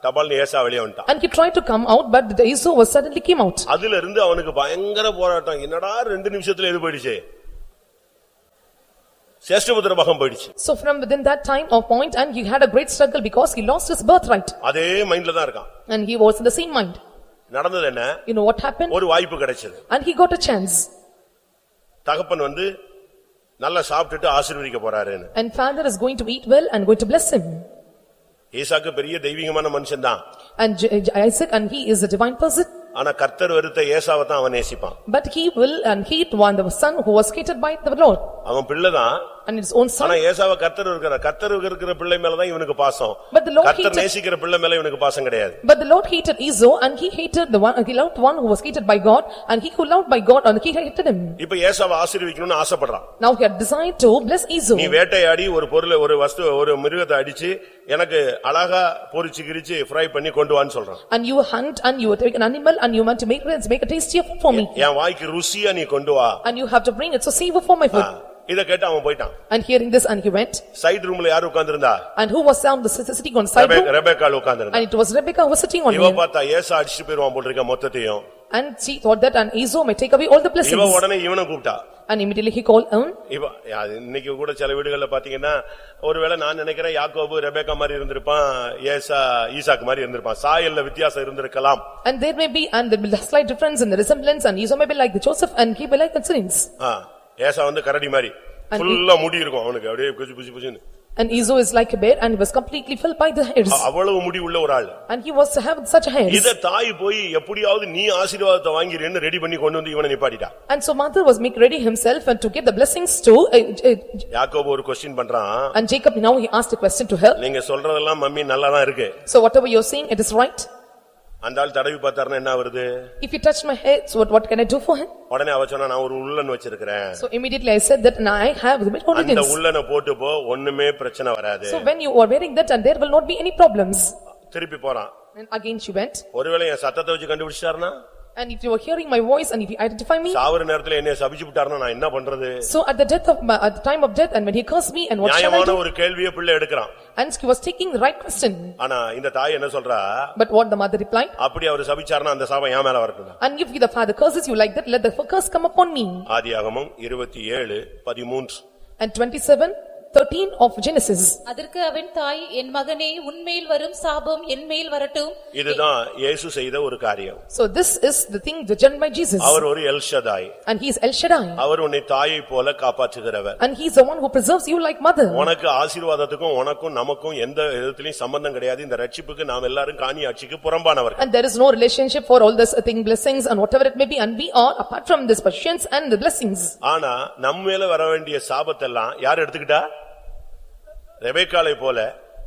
டபால்னு ஏசா வெளியே வந்துட்டான் and he tried to come out, but the Esau was suddenly came out. அதுல இருந்து அவனுக்கு பயங்கர போராட்டம் என்னடா ரெண்டு நிமிஷத்துல எது போயிடுச்சு சேஷ்டபுத்திர மகம் போயிடுச்சு So from within that time or point, and he had a great struggle because he lost his birthright. அதே மைண்ட்ல தான் இருக்கான் And he was in the same mind. நடந்தது என்ன You know what happened? ஒரு வாய்ப்பு கிடைச்சது And he got a chance. தகப்பன் வந்து நல்லா சாப்பிட்டுட்டு ஆசீர்வதிக்க போறாருன்னு And father is going to eat well and going to bless him. ஈசாக்கு பெரிய தெய்வீகமான மனுஷன் தான் And J- J- Isaac, and he is a divine person. ஆனா கர்த்தர் வெறுத்த ஏசாவை தான் அவன் நேசிப்பான் But he will and hate one, the son who was hated by the Lord. அவன் பிள்ளைதான் And his own ஆனா son. ஏசாவை கர்த்தர் இருக்கிற கர்த்தர் இருக்கிற பிள்ளை மேலதான் இவனுக்கு பாசம் But the Lord கர்த்தர் hated- நேசிக்கிற பிள்ளை மேல இவனுக்கு பாசம் கிடையாது But the Lord hated Esau and he hated the one, he loved one who was hated by God and he who loved by God and he hated him. இப்ப ஏசாவை ஆசீர்வதிக்கணும்னு ஆசைப்படுறான் Now he had desired to bless Esau. நீ வேட்டையாடி ஒரு பொருளை ஒரு வஸ்து ஒரு மிருகத்தை அடிச்சு எனக்கு அழகா பொரிச்சு கிரிச்சு ஃப்ரை பண்ணி கொண்டு வான்னு சொல்றான் And you hunt and you take an animal and you want to make it, make a tastier food for me. என் வாய்க்கு ருசியா நீ கொண்டு வா And you have to bring it so savor for my ah, food. இத கேட்டு அவன் போயிட்டான் And hearing this and he went. Side ரூம்ல யாரு உட்கார்ந்திருந்தா And who was down the sitting on side room? ரெபேக்கால் உட்கார்ந்திருந்தா And it was Rebekah who was sitting on இவ him. பார்த்தா ஏசா அடிச்சுட்டு போயிருவான் போல் இருக்க மொத்தத்தையும் And she thought that and Esau may take away all the இவ blessings. உடனே இவனை கூப்பிட்டா And immediately he called on. இவ இன்னைக்கு கூட சில வீடுகள்ல பாத்தீங்கன்னா ஒருவேளை நான் நினைக்கிறேன் யாக்கோபு ரெபேக்கா மாதிரி இருந்திருப்பான் ஏசா ஈசாக்கு மாதிரி இருந்திருப்பான் சாயல்ல வித்தியாசம் இருந்திருக்கலாம் And there may be, and there will be a slight difference in the resemblance and Esau may be like the Joseph and he be like the twins. ஆ, ஏசா வந்து கரடி மாதிரி ஃபுல்லா முடி இருக்கும் அவனுக்கு அப்படியே புசு புசு புசுன்னு And Esau is like a bear and he was completely filled by the hairs. அ- அவ்வளவு முடி உள்ள ஒரு ஆள் And he was to have such hairs. இத தாய் போய் எப்படியாவது நீ ஆசீர்வாதத்தை வாங்கிறேன்னு ரெடி பண்ணி கொண்டு வந்து இவனை நிப்பாட்டிட்டா And so mother was make ready himself and to give the blessings to, uh, uh, யாக்கோபு ஒரு கொஸ்டின் பண்றான் and Jacob now he asked a question to her. நீங்க சொல்றதெல்லாம் மம்மி நல்லா தான் இருக்கு So whatever you're saying, it is right. அந்த ஆள் தடவி பார்த்தாருன்னா என்ன வருது If you touch my head, so what, what can I do for him? உடனே அவ சொன்னா நான் ஒரு உள்ளன் வச்சிருக்கிறேன் So immediately I said that and I have the அந்த audience. உள்ளனை போட்டு போ ஒண்ணுமே பிரச்சனை வராது So when you are wearing that and there will not be any problems. திருப்பி போறான் And again she went. ஒருவேளை என் சத்தத்தை வச்சு கண்டுபிடிச்சாருன்னா And if you are hearing my voice and if you identify me. சாவர நேரத்துல என்னைய சபிச்சு விட்டாருன்னா நான் என்ன பண்றது So at the death of, my- at the time of death and when he cursed me and what shall I நியாயமான do? ஒரு கேள்வியை பிள்ளை எடுக்கிறான் And he was taking the right question. ஆனா இந்த தாய் என்ன சொல்றா But what the mother replied? அப்படி அவர் சபிச்சாருன்னா அந்த சாபம் என் மேல வரட்டும் And if the father curses you like that, let the curse come upon me. ஆதியாகமம் இருபத்தி ஏழு பதிமூன்று And twenty-seven, thirteen of Genesis. அதற்கு அவன் தாய் என் மகனே உன்மேல் வரும் சாபம் என்மேல் வரட்டும் இதுதான் இயேசு செய்த ஒரு காரியம் So this is the thing that done by Jesus. அவர் ஒரு எல்ஷதாய் And he is El Shaddai. அவர் உன்னை தாயை போல காப்பாற்றுகிறவர் And he is the one who preserves you like mother. உனக்கு ஆசீர்வாதத்துக்கும் உனக்கும் நமக்கும் எந்த விதத்திலையும் சம்பந்தம் கிடையாது இந்த ரட்சிப்புக்கு நாம் எல்லாரும் காணி ஆட்சிக்கு புறம்பானவர்கள் And there is no relationship for all this thing blessings and whatever it may be and we are apart from this patience and the blessings. ஆனா நம்ம மேல வர வேண்டிய சாபத்தெல்லாம் யார் எடுத்துக்கிட்டா ரெபேக்காளை போல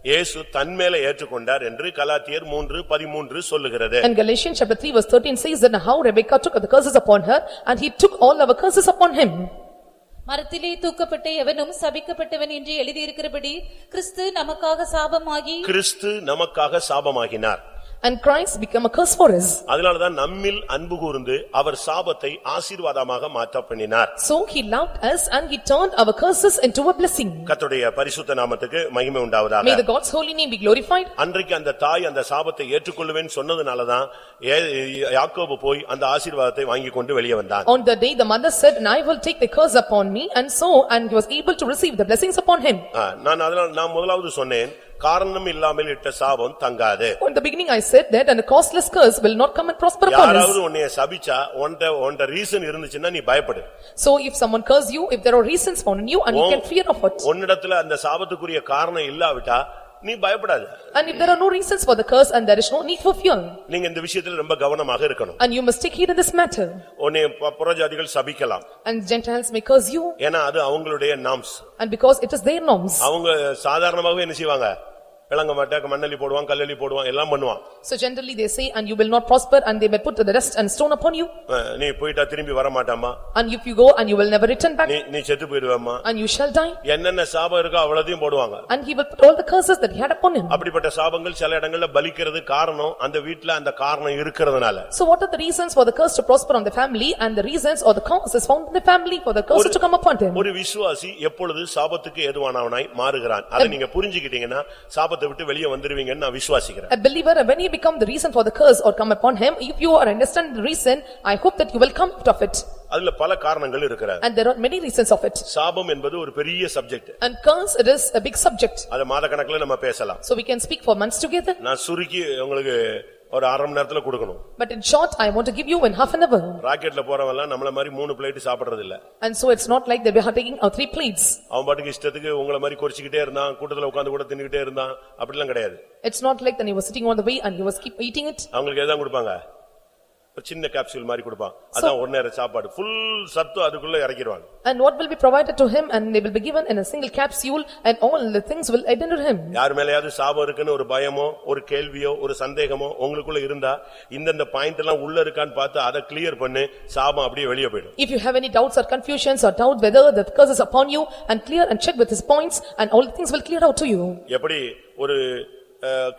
இயேசு தன் மேல ஏற்றுக்கொண்டார் என்று கலாத்தியர் மூன்று பதிமூன்று சொல்லுகிறது And Galatians chapter 3 verse 13 says that how Rebekah took the curses upon her and he took all our curses upon him. மரத்திலே தூக்கப்பட்ட எவனும் சபிக்கப்பட்டவன் என்று எழுதியிருக்கிறபடி கிறிஸ்து நமக்காக சாபமாகி கிறிஸ்து நமக்காக சாபமாகினார் And Christ became a curse for us. அதனாலதான் நம்மில் அன்பு கூர்ந்து அவர் சாபத்தை ஆசீர்வாதமாக மாற்ற பண்ணினார் So he loved us and he turned our curses into a blessing. கர்த்தருடைய பரிசுத்த நாமத்துக்கு மகிமை May உண்டாவதாக the God's holy name be glorified. அன்றைக்கு அந்த தாய் அந்த சாபத்தை ஏற்றுக்கொள்ளுவேன்னு சொன்னதுனாலதான் ஏ- யாக்கோபு போய் அந்த ஆசீர்வாதத்தை வாங்கி கொண்டு வெளியே வந்தான் On the day the mother said, "And I will take the curse upon me," and so, and he was able to receive the blessings upon him. ஆ, நான் அதனால நான் முதலாவது சொன்னேன் காரணம் இல்லாமல் இட்ட சாபம் தங்காது In the beginning I said that, "And a costless curse will not come and prosper upon யாராவது us." உன்னைய சபிச்சா உன்ட உன்ட ரீசன் இருந்துச்சுன்னா நீ பயப்படு So if someone curse you, if there are reasons found in you, and you can fear of it. உன்னிடத்துல அந்த சாபத்துக்குரிய காரணம் இல்லாவிட்டா நீ பயப்படாத And if there are no reasons for the curse, and there is no need for fear. நீங்க இந்த விஷயத்துல ரொம்ப கவனமாக இருக்கணும் And you must take heed in this matter. உன்னை ப- புறஜாதிகள் சபிக்கலாம் And Gentiles may curse you, ஏன்னா அது அவங்களுடைய norms and because it is their norms. அவங்க சாதாரணமாகவே என்ன செய்வாங்க விளங்க மாட்டாக்க மண்ணள்ளி போடுவான் கல்லள்ளி போடுவான் எல்லாம் பண்ணுவான் So generally they say, "And you will not prosper," and they may put the dust and stone upon you. அஹ், நீ போயிட்டா திரும்பி வர மாட்டாமா And if you go, and you will never return back, நீ நீ செத்து போயிடுவேம்மா and you shall die. என்னென்ன சாபம் இருக்கோ அவ்வளதையும் போடுவாங்க And he will put all the curses that he had upon him. அப்படிப்பட்ட சாபங்கள் சில இடங்கள்ல பலிக்கிறது காரணம் அந்த வீட்ல அந்த காரணம் இருக்கிறதுனால So what are the reasons for the curse to prosper on the family and the reasons or the causes found in the family for the curse to come upon them? ஒரு விசுவாசி எப்பொழுது சாபத்துக்கு ஏதுவானவனாய் மாறுகிறான் அதை நீங்க புரிஞ்சுக்கிட்டீங்கன்னா சாபத்தை விட்டு வெளியே வந்துருவீங்கன்னு நான் விசுவாசிக்கிறேன் A believer, when he become the reason for the curse or come upon him, if you are understanding the reason, I hope that you will come out of it. அதுல பல காரணங்கள் இருக்கிறது And there are many reasons of it. சாபம் என்பது ஒரு பெரிய subject And curse, it is a big subject. அது மாதக்கணக்குல நம்ம பேசலாம் So we can speak for months together. நான் சுருக்கி உங்களுக்கு ஒரு அரை மணி நேரத்துல கொடுக்கணும் But in short, I want to give you in half an hour. ராக்கெட்ல போறவன் எல்லாம் நம்மள மாதிரி மூணு பிளேட் சாப்பிடுறது இல்ல And so it's not like we are taking our three plates. அவன் பாட்டுக்கு இஷ்டத்துக்கு உங்கள மாதிரி குறிச்சுக்கிட்டே இருந்தான் கூட்டத்துல உட்கார்ந்து கூட தின்னுகிட்டே இருந்தான் அப்படிலாம் கிடையாது It's not like that he was sitting on the way and he was keep eating it. அவங்களுக்கு எதான் கொடுப்பாங்க ஒரு சின்ன கேப்சூல் மாதிரி கொடுப்பான் அதான் ஒரு நேரம் சாப்பாடு ஃபுல் சத்து அதுக்குள்ள இறக்கிடுவாங்க And what will be provided to him and they will be given in a single capsule and all the things will attend to him. யார் மேலயாவது சாபம் இருக்குன்னு ஒரு பயமோ ஒரு கேள்வியோ ஒரு சந்தேகமோ உங்களுக்குள்ள இருந்தா இந்தந்த பாயிண்ட் எல்லாம் உள்ள இருக்கான்னு பார்த்து அதை கிளியர் பண்ணு சாபம் அப்படியே வெளியே போயிடும் If you have any doubts or confusions or doubt whether the curse is upon you and clear and check with his points and all things will clear out to you. எப்படி ஒரு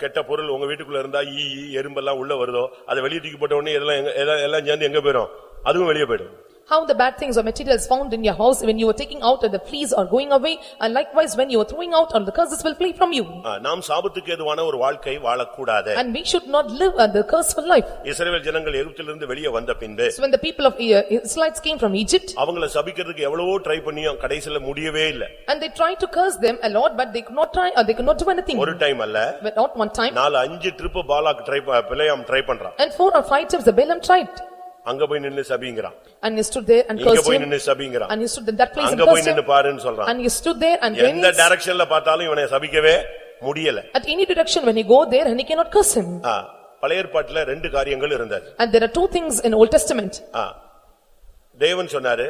கெட்ட பொருள் உங்க வீட்டுக்குள்ள இருந்தா ஈ எறும்பெல்லாம் உள்ள வருதோ அதை வெளியே தூக்கி போட்ட உடனே இதெல்லாம் எல்லாம் எல்லாம் சேர்ந்து எங்க போயிடும் அதுவும் வெளியே போயிடும். How the bad things or materials found in your house when you are taking out and the fleas are going away and likewise when you are throwing out and the curses will flee from you. ஆ, நாம் சாபத்துக்கு ஏதுவான ஒரு வாழ்க்கை வாழக்கூடாது And we should not live under the curseful life. இஸ்ரவேல் ஜனங்கள் எகிப்திலிருந்து வெளியே வந்த பின்பு So when the people of uh, Israelites came from Egypt அவங்கள சபிக்கிறதுக்கு எவ்வளவோ ட்ரை பண்ணியும் கடைசில முடியவே இல்ல and they tried to curse them a lot but they could not try or they could not do anything. ஒரு டைம் அல்ல But not one time நாலு அஞ்சு ட்ரிப் பாலாக் ட்ரை பிள்ளையாம் ட்ரை பண்றான் and four or five times the Balaam tried. அங்க போய் நின்னு சபிங்கிறான் And he stood there and இங்க cursed போய் him நின்னு சபிங்கிறான் and he stood in that place and அங்க போய் cursed நின்னு him. பாருன்னு சொல்றான் And he stood there and when எந்த டைரக்ஷன்ல பார்த்தாலும் இவனை சபிக்கவே முடியல at any direction when he go there and he cannot curse him. பழைய ஏற்பாட்டுல ரெண்டு காரியங்கள் இருந்தது And there are two things in Old Testament. தேவன் சொன்னாரு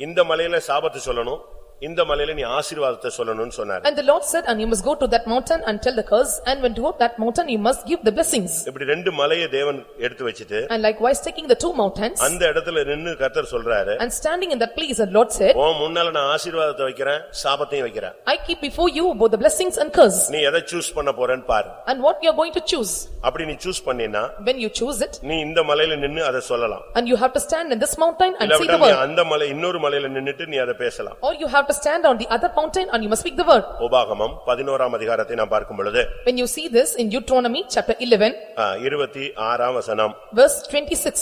இந்த மலையில சாபத்தை சொல்லணும் இந்த மலையில நீ ஆசீர்வாதத்தை சொல்லணும்னு சொன்னாரு And the Lord said, "And you must go to that mountain and tell the curse, and when you go to that mountain, you must give the blessings." இப்படி ரெண்டு மலையை தேவன் எடுத்து வச்சிட்டு And likewise taking the two mountains, அந்த இடத்துல நின்னு கர்த்தர் சொல்றாரு and standing in that place, and Lord said, உன் முன்னால நான் ஆசீர்வாதத்தை வைக்கிறேன் சாபத்தையும் வைக்கிறேன் "I keep before you both the blessings and curse." நீ எதை சூஸ் பண்ண போறேன்னு பாரு And what you are going to choose? அப்படி நீ சூஸ் பண்ணினா When you choose it, நீ இந்த மலையில நின்னு அதை சொல்லலாம் and you have to stand in this mountain and say இல்லாவிட்டா the நீ word. அந்த மலை இன்னொரு மலையில நின்னுட்டு நீ அதை பேசலாம் Or you have to stand on the other mountain and you must speak the word. உபாகமம் பதினோராம் அதிகாரத்தை நான் பார்க்கும் பொழுது When you see this in Deuteronomy chapter eleven, ஆ, இருபத்தி ஆறாம் வசனம் verse twenty-six.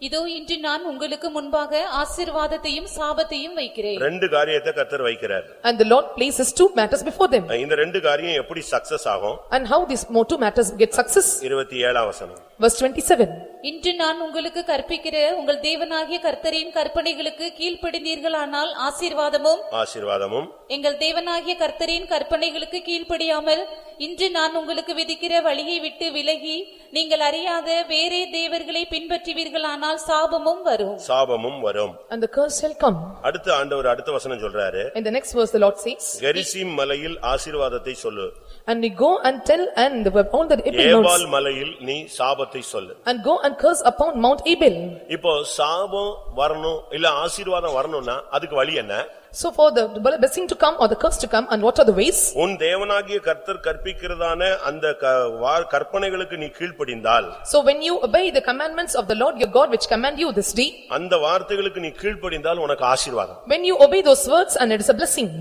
இதோ இன்று நான் உங்களுக்கு முன்பாக ஆசீர்வாதத்தையும் சாபத்தையும் வைக்கிறேன் ரெண்டு காரியத்தை கர்த்தர் வைக்கிறார் And the Lord places two matters before them. இந்த ரெண்டு காரியம் எப்படி சக்சஸ் ஆகும் And how these mo- two matters get success? இருபத்தி ஏழாம் வசனம் Verse twenty-seven. இன்று நான் உங்களுக்கு கற்பிக்கிற உங்கள் தேவனாகிய கர்த்தரின் கற்பனைகளுக்கு கீழ்ப்படிந்தீர்களானால் ஆசீர்வாதமும் ஆசீர்வாதமும். எங்கள் தேவனாகிய கர்த்தரின் கற்பனைகளுக்கு கீழ்ப்படியாமல் இன்று நான் உங்களுக்கு விதிக்கிற வழியை விட்டு விலகி நீங்கள் அறியாத வேறே தேவர்களை பின்பற்றுவீர்களானால் சாபமும் வரும். சாபமும் வரும். And the curse shall come. அடுத்த ஆண்டவர் அடுத்த வசனம் சொல்றாரு. In the next verse, the Lord says, Gerizim மலையில் ஆசீர்வாதத்தை சொல்லு. And we go and tell and the all the Abel Ebal மலையில் நீ சாபத்தை சொல்லு. And go and curse upon Mount Abel. இப்போ சாபம் வரணும் இல்ல ஆசீர்வாதம் வரணும்னா அதுக்கு வழி என்ன So for the blessing to come or the curse to come and what are the ways? உன் தேவனாகிய கர்த்தர் கற்பிக்கிறதான அந்த க- வா- கற்பனைகளுக்கு நீ கீழ்ப்படிந்தால் So when you obey the commandments of the Lord your God which command you this day, அந்த வார்த்தைகளுக்கு நீ கீழ்ப்படிந்தால் உனக்கு ஆசீர்வாதம் when you obey those words and it is a blessing.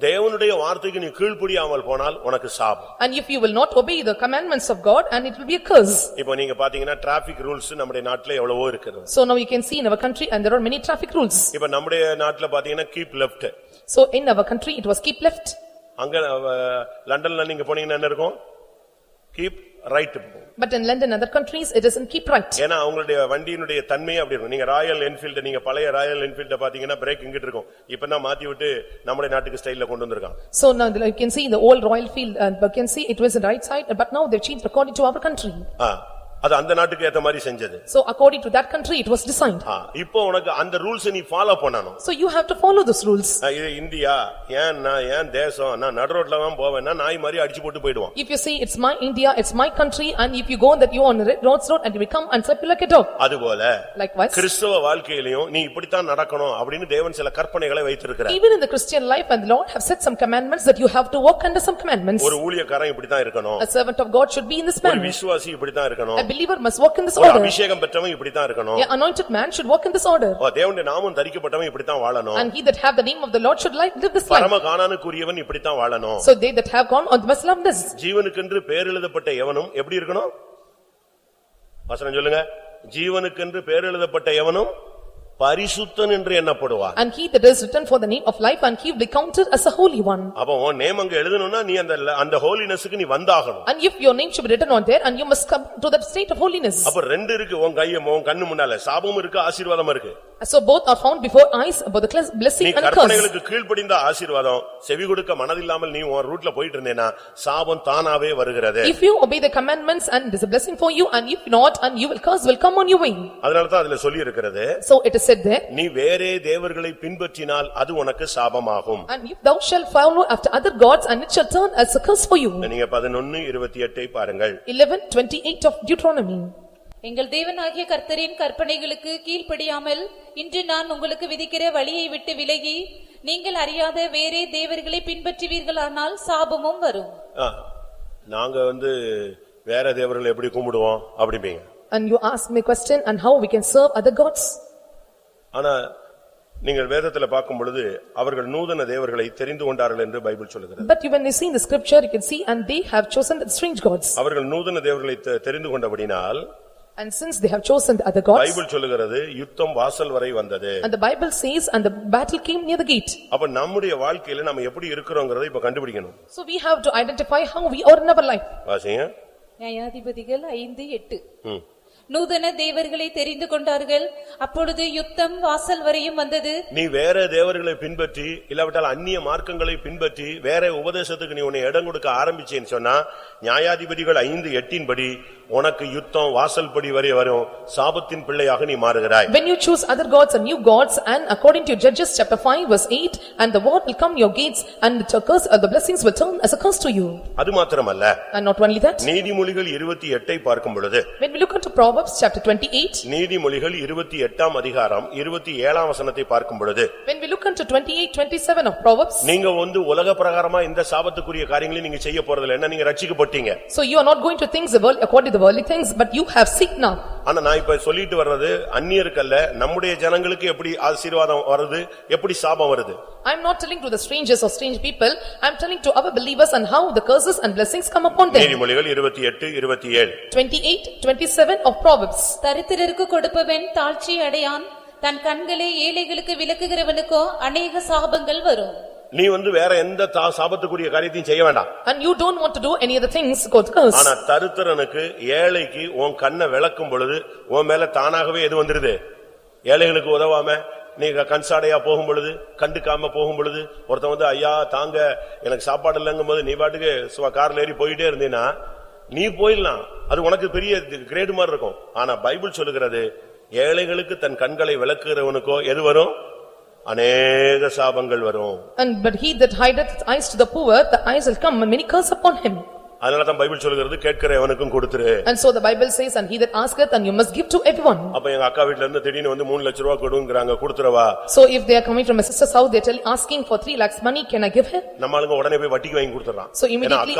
தேவனுடைய வார்த்தைக்கு நீ கீழ்ப்படியாமல் போனால் உனக்கு சாபம் And if you will not obey the commandments of God and it will be a curse. இப்போ நீங்க பாத்தீங்கன்னா டிராபிக் ரூல்ஸ் நம்முடைய நாட்டுல எவ்வளவோ இருக்கிறது So now you can see in our country and there are many traffic rules. இப்ப நம்முடைய நாட்டுல பாத்தீங்கன்னா keep left So in our country it was keep left. அங்க அஹ், லண்டன்ல நீங்க போனீங்கன்னா என்ன இருக்கும் keep right But in London and other countries it is in keep right. ஏன்னா அவங்களுடைய வண்டியினுடைய தன்மையே அப்படி இருக்கும் நீங்க ராயல் என்ஃபீல்டு நீங்க பழைய ராயல் என்ஃபீல்ட பாத்தீங்கன்னா பிரேக் இங்கிட்டு இருக்கும் இப்பதான் மாத்தி விட்டு நம்முடைய நாட்டுக்கு ஸ்டைல்ல கொண்டு வந்திருக்கான் So now you can see the old royal field and you can see it was the right side but now they changed according to our country. ஆ, அது அந்த நாட்டுக்கு ஏத்த மாதிரி செஞ்சது So according to that country it was designed. ஆ, இப்போ உனக்கு அந்த rules நீ ஃபாலோ பண்ணணும் So you have to follow those rules. ஆ, இது இந்தியா ஏன் நான் ஏன் தேசம் நான் நடு ரோட்ல தான் போவேன்னா நாய் மாதிரி அடிச்சு போட்டு போயிடுவான் If you say it's my India, it's my country and if you go that you are on the red roads road and you will come and slap you like a dog. அதுபோல Likewise, கிறிஸ்தவ வாழ்க்கையிலையும் நீ இப்படித்தான் நடக்கணும் அப்படின்னு தேவன் சில கற்பனைகளை வைத்திருக்கிறார் even in the Christian life and the Lord have set some commandments that you have to walk under some commandments. ஒரு ஊழியக்காரன் இப்படித்தான் இருக்கணும் A servant of God should be in this ஒரு manner. விசுவாசி இப்படித்தான் இருக்கணும் A believer must walk in this ஒரு order. அபிஷேகம் பெற்றவன் இப்படித்தான் இருக்கணும் A anointed man should walk in this order. ஓ, தேவனுடைய நாமம் தரிக்கப்பட்டவன் இப்படித்தான் வாழணும் And he that have the name of the Lord should li- live this life. பரம காணானுக்குரியவன் இப்படித்தான் வாழணும் So they that have gone on must love this. ஜீவனுக்கென்று பேர் எழுதப்பட்ட எவனும் எப்படி இருக்கணும் வசனம் சொல்லுங்க ஜீவனுக்கென்று பேர் எழுதப்பட்ட எவனும் பரிசுத்தன் என்று எண்ணப்படுவான் And he that is written for the name of life and he will be counted as a holy one. அப்போ உன் நேம் அங்க எழுதணும்னா நீ அந்த அந்த ஹோலினஸ்க்கு நீ வந்தாகணும் And if your name should be written on there and you must come to that state of holiness. அப்ப ரெண்டு இருக்கு உன் கைய உன் கண்ணு முன்னால சாபமும் இருக்கு ஆசீர்வாதம் இருக்கு So both are found before eyes about the நீ blessing and curse. கற்பனைகளுக்கு கீழ்ப்படிந்த ஆசீர்வாதம் செவி கொடுக்க மனதில்லாமல் நீ உன் ரூட்ல போயிட்டு இருந்தேனா சாபம் தானாவே வருகிறது If you obey the commandments and it is a blessing for you and if not and you will curse will come on your way. அதனாலதான் அதுல சொல்லி இருக்கிறது So it is said there, நீ வேறே தேவர்களை பின்பற்றினால் அது உனக்கு சாபமாகும் and if thou shalt follow after other gods and it shall turn as a curse for you. நீங்க பதினொன்னு இருபத்தி எட்டை பாருங்கள் Eleven twenty-eight of Deuteronomy. எங்கள் தேவனாகிய கர்த்தரின் கற்பனைகளுக்கு கீழ்ப்படியாமல் இன்று நான் உங்களுக்கு விதிக்கிற வழியை விட்டு விலகி நீங்கள் அறியாத வேறே தேவர்களை பின்பற்றுவீர்களானால் சாபமும் வரும் ஆ, நாங்க வந்து வேற தேவர்களை எப்படி கும்பிடுவோம் அப்படிம்பீங்க And you ask me a question and how we can serve other gods? ஆனா நீங்கள் வேதத்துல பார்க்கும் பொழுது அவர்கள் நூதன தேவர்களை தெரிந்து கொண்டார்கள் என்று பைபிள் சொல்லுகிறது But you- when you see in the scripture, you can see and they have chosen the strange gods. அவர்கள் நூதன தேவர்களை தெ- தெரிந்து கொண்டபடினால் And since they have chosen the other gods, Bible சொல்லுகிறது யுத்தம் வாசல் வரை வந்தது and the Bible says, and the battle came near the gate. அப்ப நம்முடைய வாழ்க்கையில நம்ம எப்படி இருக்கிறோங்கிறதை இப்ப கண்டுபிடிக்கணும் So we have to identify how we are in our life. வாசிங்க நியாயாதிபதிகள் ஐந்து எட்டு ம். நூதன தேவர்களை தெரிந்து கொண்டார்கள் அப்பொழுது யுத்தம் வாசல் வரையும் வந்தது நீ வேற தேவர்களை பின்பற்றி இல்லாவிட்டால் அந்நிய மார்க்கங்களை பின்பற்றி வேற உபதேசத்துக்கு நீ உன்னை இடம் கொடுக்க ஆரம்பிச்சேன்னு சொன்னா நியாயாதிபதிகள் ஐந்து எட்டின்படி உனக்கு யுத்தம் வாசல் படி வரை வரும் சாபத்தின் பிள்ளையாக நீ மாறுகிறாய் When you choose other gods and new gods, and according to Judges chapter five verse eight, and the word will come your gates, and the curse, uh, the blessings will turn as a curse to you. அது மாத்திரமல்ல And not only that, நீதிமொழிகள் இருபத்தி எட்டை பார்க்கும் பொழுது when we look into Proverbs chapter twenty-eight, நீதிமொழிகள் இருபத்தி எட்டாம் அதிகாரம் இருபத்தி ஏழாம் வசனத்தை பார்க்கும் பொழுது when we look into twenty-eight, twenty-seven of Proverbs, நீங்க வந்து உலக பிரகாரமா இந்த சாபத்துக்குரிய காரியங்களை நீங்க செய்ய போறதில்ல என்ன நீங்க ரட்சிக்கப்பட்டீங்க so you are not going to things the world according to the worldly things, but you have seek now. ஆனா நான் இப்ப சொல்லிட்டு வர்றது அந்நியருக்கல்ல நம்முடைய ஜனங்களுக்கு எப்படி ஆசீர்வாதம் வருது எப்படி சாபம் வருது I am not telling to the strangers or strange people, I am telling to our believers and how the curses and blessings come upon them. நீதிமொழிகள் இருபத்தி எட்டு இருபத்தி ஏழு Twenty-eight, twenty-seven of Proverbs. தரித்திரருக்கு கொடுப்பவன் தாழ்ச்சி அடையான். தன் கண்களை ஏழைகளுக்கு விலக்குகிறவனுக்கோ அநேக சாபங்கள் வரும். நீ வந்து வேற எந்த சாபத்துக்குரிய காரியத்தையும் செய்ய வேண்டாம். And you don't want to do any other things, God curse. ஆனா தருத்திரனுக்கு ஏழைக்கு உன் கண்ணை விளக்கும் பொழுது உன் மேல தானாகவே எது வந்துருது? ஏழைகளுக்கு உதவாம நீ கண்சாடையா போகும் பொழுது கண்டுக்காம போகும் பொழுது ஒருத்தன் வந்து ஐயா தாங்க எனக்கு சாப்பாடு இல்லங்கும் போது நீ பாட்டுக்கு சும்மா கார்ல ஏறி போயிட்டே இருந்தீன்னா நீ போயிடலாம் அது உனக்கு பெரிய கிரேடு மாதிரி இருக்கும் ஆனா பைபிள் சொல்லுகிறது ஏழைகளுக்கு தன் கண்களை விளக்குகிறவனுக்கோ எது வரும் அநேக சாபங்கள் வரும் And but he that hideth his eyes to the poor, the eyes will come and many curse upon him. அதனாலதான் பைபிள் சொல்லுகிறது கேட்கிற எவனுக்கும் கொடுத்துரு And so the Bible says, "And he that asketh, and you must give to everyone." அப்ப எங்க அக்கா வீட்ல இருந்து திடீர்னு வந்து மூணு லட்சம் ரூபாய் கொடுங்கறாங்க கொடுத்துறவா So if they are coming from a sister's house, they are telling, asking for three lakhs money, can I give her? நம்ம ஆளுங்க உடனே போய் வட்டிக்கு வாங்கி கொடுத்துறான் So immediately,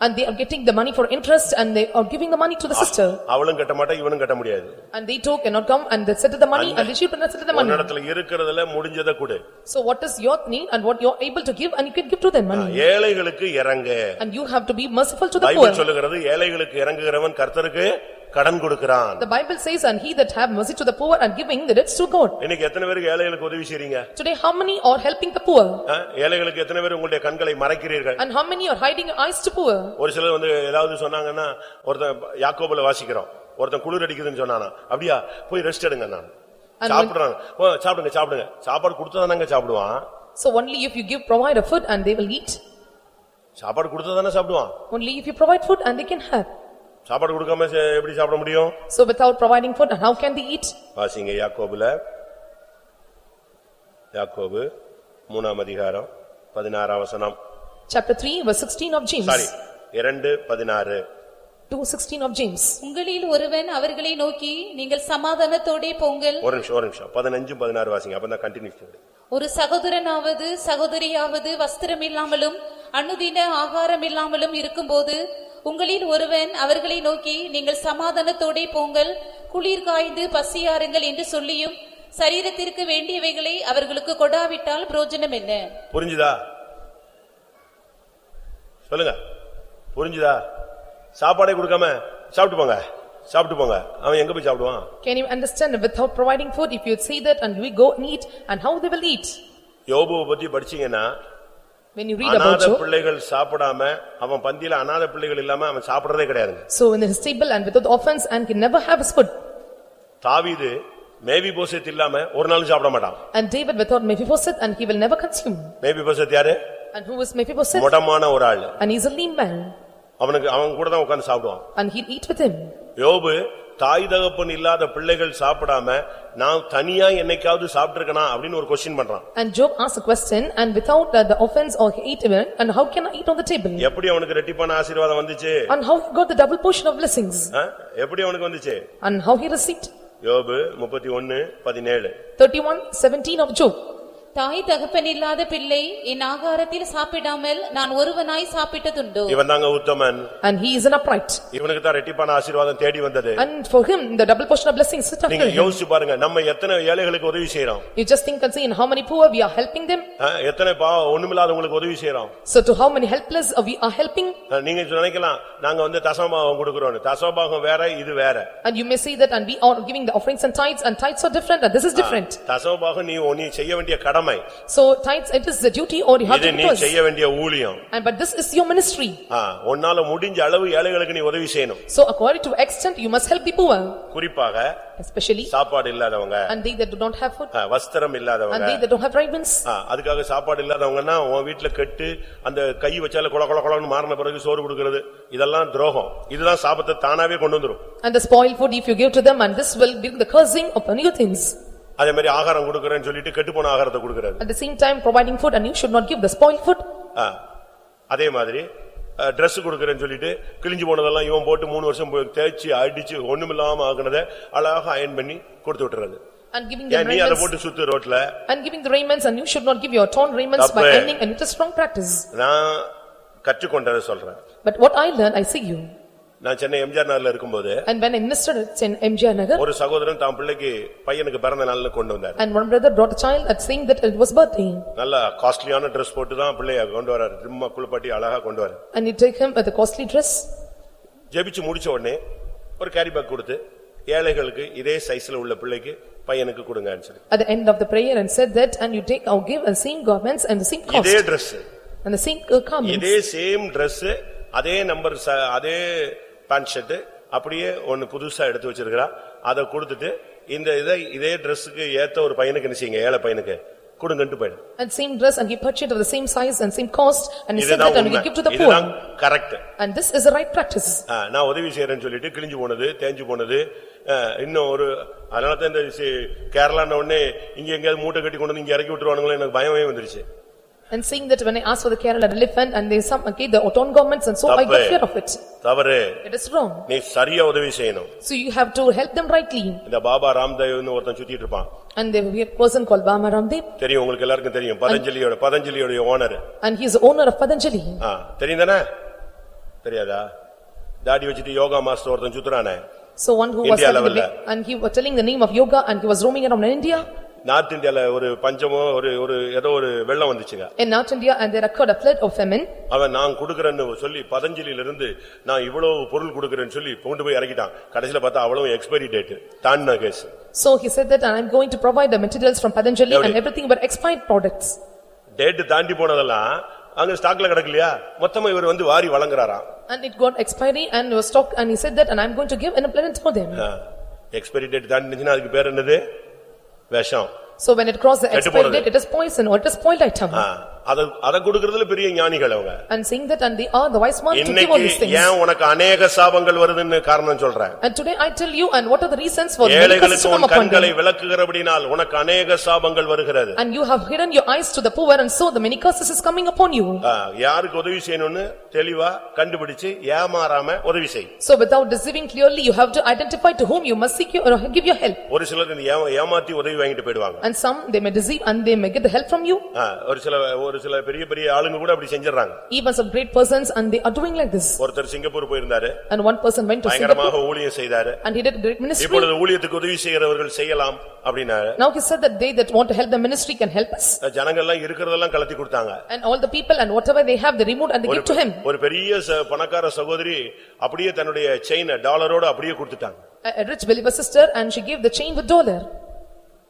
and and they are getting the money for interest, and they are giving the money to the sister. அவளும் கட்ட மாட்டா இவனும் கட்ட முடியாது And they too cannot come, and they settle the money, and they should not settle the money. உன்னிடத்துல இருக்கிறதுல முடிஞ்சதை கொடு So what is your need and what you are able to give, and you can give to them money. ஏழைகளுக்கு இறங்க And you have to be merciful to the Bible poor. சொல்லுகிறது ஏழைகளுக்கு இறங்குகிறவன் கர்த்தருக்கு கடன் கொடுக்கிறான் The Bible says, "And he that have mercy to the poor and giving the debts to God." இன்னைக்கு எத்தனை பேருக்கு ஏழைகளுக்கு உதவி செய்றீங்க Today, how many are helping the poor? ஆ? ஏழைகளுக்கு எத்தனை பேர் உங்களுடைய கண்களை மறைக்கிறீர்கள் And how many are hiding your eyes to poor? ஒரு சிலர் வந்து ஏதாவது சொன்னாங்கன்னா ஒருத்தன் யாக்கோபுல வாசிக்கிறோம் ஒருத்தன் குளிர் அடிக்குதுன்னு சொன்னானா அப்படியா போய் ரெஸ்ட் எடுங்க நான் And சாப்பிடுறாங்க ஓ, சாப்பிடுங்க சாப்பிடுங்க சாப்பாடு கொடுத்தாதானங்க சாப்பிடுவான் So only if you give, provide a food and they will eat. சாப்பாடு கொடுத்தாதானே சாப்பிடுவான் Only if you provide food and they can have. சாப்பாடு கொடுக்காம எப்படி சாப்பிட முடியும்? So without providing food, how can they eat? வாசிங்க யாக்கோபுல. யாக்கோபு மூணாம் அதிகாரம் பதினாறாம் வசனம். Chapter 3, verse 16 of James. Sorry இரண்டு பதினாறு. 2:16 of James. உங்களில் ஒருவன் அவர்களை நோக்கி நீங்கள் சமாதானத்தோடே போங்கள். ஒரு நிமிஷம் ஒரு நிமிஷம். பதினஞ்சு பதினாறு வாசிங்க அப்பதான் கண்டினியூ ஒரு சகோதரனாவது சகோதரியாவது வஸ்திரமில்லாமலும் அனுதின ஆகாரமில்லாமலும் இருக்கும்போது உங்களில் ஒருவன் அவர்களை நோக்கி நீங்கள் சமாதானத்தோடே போங்கள் குளிர் காய்ந்து பசியாருங்கள் என்று சொல்லியும் சரீரத்திற்கு வேண்டியவைகளை அவர்களுக்கு கொடாவிட்டால் பிரயோஜனம் என்ன? புரிஞ்சுதா? சொல்லுங்க. புரிஞ்சுதா? சாப்பாடே கொடுக்காம சாப்பிட்டு போங்க. சாப்பிட்டு போங்க. அவன் எங்க போய் சாப்பிடுவான்? Can you understand without providing food, if you say that and we go and eat, and how they will eat? யோபுவை பத்தி படிச்சீங்கன்னா When you read about அநாத Job, பிள்ளைகள் சாப்பிடாம அவன் பந்தியில அநாத பிள்ளைகள் இல்லாம அவன் சாப்பிடுறதே கிடையாதுங்க so in his table and without offense and can never have his food. தாவீது மேவி போசத் இல்லாம ஒரு நாளும் சாப்பிட மாட்டான் And David without Mephibosheth and he will never consume. மேவி போசத் யாரு And who is Mephibosheth? முடமான ஒரு ஆளு And he is a lean man அவனுக்கு அவன் கூட தான் உட்கார்ந்து சாப்பிடுவான் and he'll eat with him. யோபு தாய் தகப்பன் இல்லாத பிள்ளைகள் சாப்பிடாம நான் தனியா என்னைக்காவது சாப்பிட்டிருக்கனா அப்படின்னு ஒரு கொஸ்டின் பண்றான் And Job asked a question and without uh, the offense or he ate even and how can I eat on the table? எப்படி அவனுக்கு ரெட்டிப்பான ஆசீர்வாதம் வந்துச்சு And how he got the double portion of blessings ஆ? எப்படி அவனுக்கு வந்துச்சு and how he received. யோபு முப்பத்தி ஒன்னு பதினேழு Thirty-one seventeen of Job. தாய் தகப்பன் இல்லாத பிள்ளை என் ஆகாரத்தில் சாப்பிடாமல் நான் ஒருவனாய் சாப்பிட்டதுண்டோ இவன் தாங்க உத்தமன் And he is an upright. இவனுக்கு தான் ரெட்டிப்பான ஆசீர்வாதம் தேடி வந்தது And for him, the double portion of blessings sit after நீங்க him. யோசிச்சு பாருங்க நம்ம எத்தனை ஏழைகளுக்கு உதவி செய்யறோம் You just think and see in how many poor we are helping them. ஆ? எத்தனை பா ஒண்ணுமில்லாதவங்களுக்கு உதவி செய்யறோம் So to how many helpless uh, we are helping. ஆ, நீங்க நினைக்கலாம் நாங்க வந்து தசமபாகம் கொடுக்கறோம் தசமபாகம் வேற இது வேற And you may say that and we are giving the offerings and tithes and tithes are different and this is different. தசமபாகம் நீ நீ செய்ய வேண்டிய கடமை So tithes, it is the duty or you have இது to நீ do first. செய்ய வேண்டிய ஊழியம் And but this is your ministry. ஆ, உன்னால முடிஞ்ச அளவு ஏழைகளுக்கு நீ உதவி செய்யணும் So according to extent, you must help the poor, குறிப்பாக especially, சாப்பாடு இல்லாதவங்க and they that do not have food, ஆ, வஸ்திரம் and இல்லாதவங்க they that don't have raiments. ஆ, அதுக்காக சாப்பாடு இல்லாதவங்கன்னா உன் வீட்டுல கெட்டு அந்த கை வச்சால கொல கொல கொலன்னு மாறின பிறகு சோறு கொடுக்கறது இதெல்லாம் துரோகம் இதுதான் சாபத்தை தானாவே கொண்டு வந்துரும் And the spoiled food if you give to them, and this will bring the cursing upon you things. அதே மாதிரி ஆகாரம் கொடுக்கறேன்னு சொல்லிட்டு கெட்டு போன ஆகாரத்தை கொடுக்கறது At the same time, providing food, and you should not give the spoiled food. ஆ, அதே மாதிரி Dress கொடுக்கறேன்னு சொல்லிட்டு கிழிஞ்சு போனதெல்லாம் இவன் போட்டு மூணு வருஷம் போய் தேய்ச்சி அடிச்சு ஒண்ணுமில்லாம ஆகுனதை அழகா அயன் பண்ணி கொடுத்து விட்டுறது And giving them ஏன் நீ அதை raiments, போட்டு சுத்து ரோட்ல and giving the raiments, and you should not give your torn raiments by தப்பு. ending, and it is wrong practice. நான் கற்றுக்கொண்டதை சொல்றேன் But what I learned, I say you. நான் சென்னை எம்ஜிஆர் நகர்ல இருக்கும்போது And when I ministered in MGR Nagar, ஒரு சகோதரன் தான் பிள்ளைக்கு பையனுக்கு பிறந்த நாள்னு கொண்டு வந்தார் and one brother brought a child at saying that it was birthday. நல்ல காஸ்ட்லியான Dress போட்டு தான் பிள்ளைய கொண்டு வராரு ரிம்மா குளிப்பாட்டி அழகா கொண்டு வர And he took him with a costly dress, ஜெபிச்சு முடிச்ச உடனே ஒரு கேரி பேக் கொடுத்து ஏழைகளுக்கு இதே சைஸ்ல உள்ள பிள்ளைக்கு பையனுக்கு கொடுங்கன்னு சொல்லி at the end of the prayer and said that, and you take or give the same garments and the same இதே cost, Dress and the same uh, garments. இதே சேம் Dress அதே நம்பர் அதே பேண்ட் ஷர்ட் அப்படியே ஒன்னு புதுசா எடுத்து வச்சிருக்கிறா. அதை கொடுத்துட்டு இந்த இதை இதே Dressக்கு ஏத்த ஒரு பையனுக்கு என்ன செய்யுங்க? ஏழை பையனுக்கு கொடுங்கன்ட்டு போயிடும் And same dress, and he purchased of the same size and same cost, and he said இதுதான் that, and we உண்மை. give to the இதுதான் poor. Correct And this is the right practice. நான் உதவி செய்யறேன்னு சொல்லிட்டு கிழிஞ்சு போனது தேஞ்சு போனது. இன்னும் ஒரு அதனால தான் இந்த கேரளான்ன உடனே இங்க எங்கேயாவது மூட்டை கட்டி கொண்டு வந்து இங்க இறக்கி விட்டுருவானுங்களோ எனக்கு பயமே வந்துருச்சு. And saying that when I asked for the Kerala elephant and they some, okay, the town governments and so I got தப்பு. fear of it. தவறு It is wrong. நீ சரியா உதவி செய்யணும் So you have to help them rightly. இந்த பாபா ராம்தேவ்னு ஒருத்தன் சுத்திட்டு இருப்பான் And there will be a person called Bama Ramdev தெரியும் உங்களுக்கு எல்லாருக்கும் தெரியும் பதஞ்சலியோட பதஞ்சலியோட owner and he is the owner of Patanjali. தெரியும் தானே தெரியாதா தாடி வச்சுட்டு யோகா மாஸ்டர் ஒருத்தன் சுத்துறானே So one who was India having the level name- and he was telling the name of yoga and he was roaming around in India. North இந்தியால ஒரு பஞ்சமோ ஒரு ஒரு ஏதோ ஒரு வெள்ளம் வந்துச்சுங்க In North India and there occurred a flood of famine. அவன் நான் கொடுக்கறேன்னு சொல்லி பதஞ்சலியில இருந்து நான் இவ்வளவு பொருள் கொடுக்கறேன்னு சொல்லி கொண்டு போய் இறக்கிட்டான் கடைசில பார்த்தா அவ்வளவு எக்ஸ்பைரி டேட் தாண்டின case So he said that I am going to provide the materials from Patanjali and Every- everything were expired products. Date தாண்டி போனதெல்லாம் அங்க ஸ்டாக்ல கிடக்கலையா மொத்தமா இவர் வந்து வாரி வழங்குறாராம் And it got expiry and was stock and he said that and I am going to give in a planet for them. Expiry date தாண்டிச்சுன்னா அதுக்கு பேர் என்னது So when it crosses the expected it is poison. Or it is spoiled item? ஆ, அத அத கொடுக்கறதுல பெரிய ஞானிகள் அவங்க And saying that and they are the wise one to give all இன்னைக்கு these things. ஏன் உனக்கு அநேக சாபங்கள் வருதுன்னு காரணம் சொல்றேன் And today I tell you and what are the reasons for the many curses ஏழைகளுக்கு to come உன் upon கண்களை them. விளக்குகிறபடினால் உனக்கு அநேக சாபங்கள் வருகிறது And you have hidden your eyes to the poor and so the many curses is coming upon you. ஆ, யாருக்கு உதவி செய்யணும்னு தெளிவா கண்டுபிடிச்சு ஏமாறாம உதவி செய் So without deceiving clearly, you have to identify to whom you must seek your, or give your help. ஒரு சிலர் இந்த ஏமா- ஏமாத்தி உதவி வாங்கிட்டு போயிடுவாங்க And some, they may deceive and they may get the help from you. ஆ, ஒரு சில ஒரு சில பெரிய பெரிய ஆளுங்க கூட அப்படி செஞ்சிடறாங்க Even some great persons and they are doing like this. ஒருத்தர் சிங்கப்பூர் போயிருந்தாரு And one person went to பயங்கரமாக ஊழியம் செய்தாரு and he did great ministry. இப்பொழுது ஊழியத்துக்கு உதவி செய்கிறவர்கள் செய்யலாம் அப்படின்னாரு Now he said that they that want to help the ministry can help us. ஜனங்கள்லாம் இருக்கிறதெல்லாம் கலத்தி கொடுத்தாங்க And all the people and whatever they have, they removed and they give to him. ஒரு பெரிய பணக்கார சகோதரி அப்படியே தன்னுடைய செயின டாலரோட அப்படியே கொடுத்துட்டாங்க A rich believer sister and she gave the chain with dollar.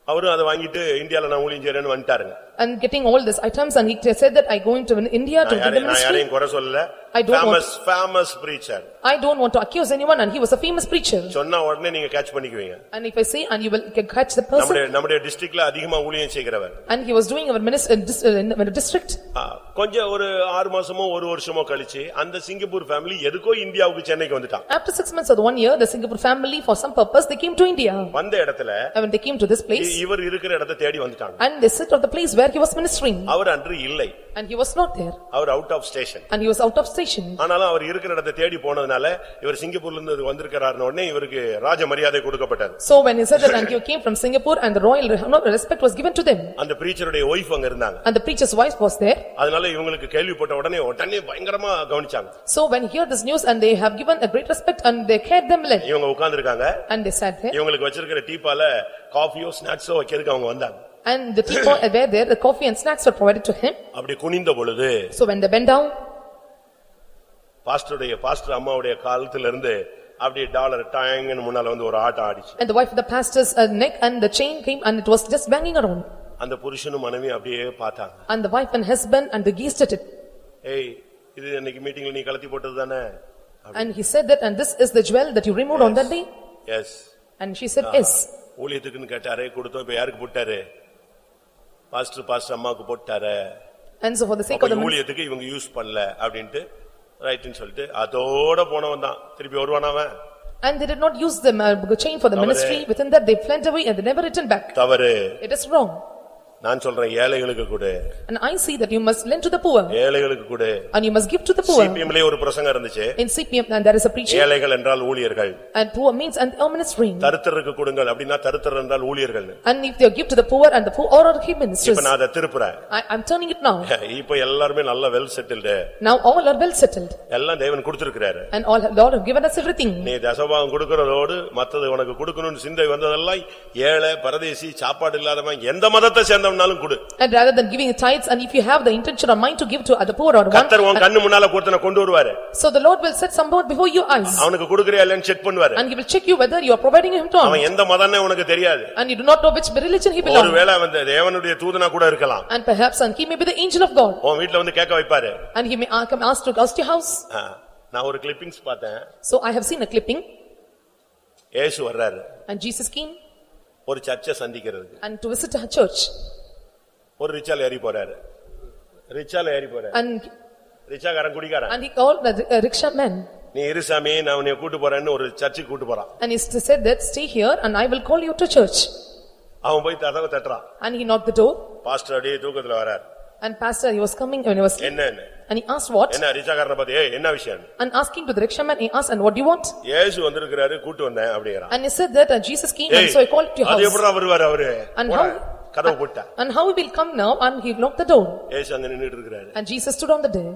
அவரும் அதை வாங்கிட்டு இந்தியால நான் ஊழியம் செய்யறேன்னு வந்துட்டாருங்க And getting all these items and he said that I go into India to நான் do the யாரையும் நான் ministry. யாரையும் குறை சொல்லல I don't want- famous famous preacher I don't want to accuse anyone and he was a famous preacher. சொன்னா உடனே நீங்க catch பண்ணிக்குவீங்க And if I say and you will can catch the person நம்முடைய நம்முடைய டிஸ்ட்ரிக்ட்ல அதிகமா ஊழியம் செய்கிறவர் and he was doing our ministry in the district. Ah, கொஞ்சம் ஒரு ஆறு மாசமோ ஒரு வருஷமோ கழிச்சு அந்த சிங்கப்பூர் ஃபேமிலி எதுக்கோ இந்தியாவுக்கு சென்னைக்கு வந்துட்டான் After six months or the one year, the Singapore family for some purpose, they came to India. வந்த இடத்துல And when they came to this E- place இவர் இருக்கிற இடத்தை தேடி வந்துட்டாங்க and they sit of the place where he was ministering அவர் அன்று இல்லை and he was not there our out of station and he was out of station. ஆனாலும் அவர் இருக்கிற இடத்தை தேடி போனதுனால இவர் சிங்கப்பூர்ல இருந்து வந்திருக்கிறாருன்னு உடனே இவருக்கு ராஜ மரியாதை கொடுக்கப்பட்டது So when he said that and he came from Singapore and the royal respect was given to them அந்த பிரீச்சருடைய ஒய்ஃப் அங்க இருந்தாங்க and the preacher's wife was there. அதனால இவங்களுக்கு கேள்விப்பட்ட உடனே உடனே பயங்கரமா கவனிச்சாங்க So when he heard this news and they have given a great respect and they cared them well இவங்க உட்கார்ந்திருக்காங்க and they sat there இவங்களுக்கு வச்சிருக்கிற டீப்பால காஃபியோ ஸ்நாக்ஸோ வைக்கிறதுக்கு அவங்க வந்தாங்க and the people were there, the coffee and snacks were provided to him. அப்படி குனிந்த பொழுது So when they bent down பாஸ்டருடைய பாஸ்டர் அம்மாவுடைய காலத்துல இருந்து அப்படியே டாலர் டாயங்கன்னு முன்னால வந்து ஒரு ஆட்டம் ஆடிச்சு and the wife of the pastor's uh, neck and the chain came and it was just banging around. அந்த புருஷனும் மனைவி அப்படியே பார்த்தாங்க And the wife and husband and they gazed at it. ஏய் இது இன்னைக்கு மீட்டிங்ல நீ கலத்தி போட்டது தானே And he said that and this is the jewel that you removed on that day. Yes And she said yes. ஊழியத்துக்குன்னு கேட்டாரு கொடுத்தோம் இப்ப யாருக்கு போட்டாரு பாஸ்டர் பாஸ்டர் அம்மாவுக்கு போட்டாரு And so for the sake அப்ப of the ministry. ஊழியத்துக்கு இவங்க யூஸ் பண்ணல அப்படின்ட்டு ரைட்னு சொல்லிட்டு அதோட போனவன் தான் திருப்பி வருவான் அவன் And they did not use the uh, chain for the ministry. Within that they fled away and they never returned back. தவறு It is wrong. நான் சொல்றேன் ஏழைகளுக்கு கொடு And I see that you must lend to the poor ஏழைகளுக்கு கொடு and you must give to the poor. சிபிஎம்லயே ஒரு பிரசங்கம் இருந்துச்சு In CPM and there is a preaching ஏழைகள் என்றால் ஊழியர்கள் and poor means and our ministry. தருத்தருக்கு கொடுங்கள் அப்படின்னா தருத்தர் என்றால் ஊழியர்கள் And if they give to the poor and the poor or are he ministers. இப்ப நான் அதை திருப்புறேன் I am turning it now. இப்ப எல்லாருமே நல்ல well settled Now all are well settled எல்லாம் தேவன் கொடுத்திருக்கிறாரு and all Lord have given us everything. நீ தசபாகம் கொடுக்கறதோடு மத்தது உனக்கு கொடுக்கணும்னு சிந்தை வந்ததெல்லாம் ஏழை பரதேசி சாப்பாடு இல்லாதவன் எந்த மதத்தை சேர்ந்தவனாலும் கொடு And rather than giving tithes and if you have the intention or mind to give to other poor or one. கத்தர் உன் கண்ணு முன்னால ஒருத்தனை கொண்டு வருவாரு So the Lord will set somebody before your eyes அவனுக்கு கொடுக்கறியா இல்லைன்னு செக் பண்ணுவாரு and he will check you whether you are providing him to அவன் not. எந்த மதம்னே உனக்கு தெரியாது And you do not know which religion he belongs. ஒருவேளை அவன் தேவனுடைய தூதனா கூட இருக்கலாம் And perhaps and he may be the angel of God உன் வீட்டுல வந்து கேட்க வைப்பாரு and he may uh, come ask to ghost your house. ஆ, நான் ஒரு கிளிப்பிங்ஸ் பார்த்தேன் So I have seen a clipping ஏசு வர்றாரு and Jesus came ஒரு சர்ச்சை சந்திக்கிறதுக்கு and to visit a church ஒரு ரிச்சால ஏறி போறாரு ரிச்சால ஏறி போறாரு and Rickshawkaran குடிக்காரன் and he called the uh, rickshaw man நீ இருசாமி நான் உன்னை கூட்டு போறேன்னு ஒரு சர்ச்சுக்கு கூட்டு போறான் and he said that stay here and I will call you to church. அவன் போய் கதவை தட்டுறான் And he knocked the door pastor அப்படியே தூக்கத்துல வரார் And pastor, he was coming when he was, என்ன என்ன? and he asked what? என்ன ரிச்சாக்காரனை பார்த்து "ஏய், என்ன விஷயம் And asking to the rickshaw man, he asked, and what do you want? இயேசு வந்திருக்கிறாரு கூட்டு வந்தேன் அப்படிங்கிறான் And he said that, and Jesus came, and ஏய், so I called to your அது house. எப்படிடா வருவாரு அவரு And போடா, how- கதவு போட்டா And how he will come now, and he locked the door. ஏசு அங்க நின்னுட்டு இருக்கிறாரு And Jesus stood on the door.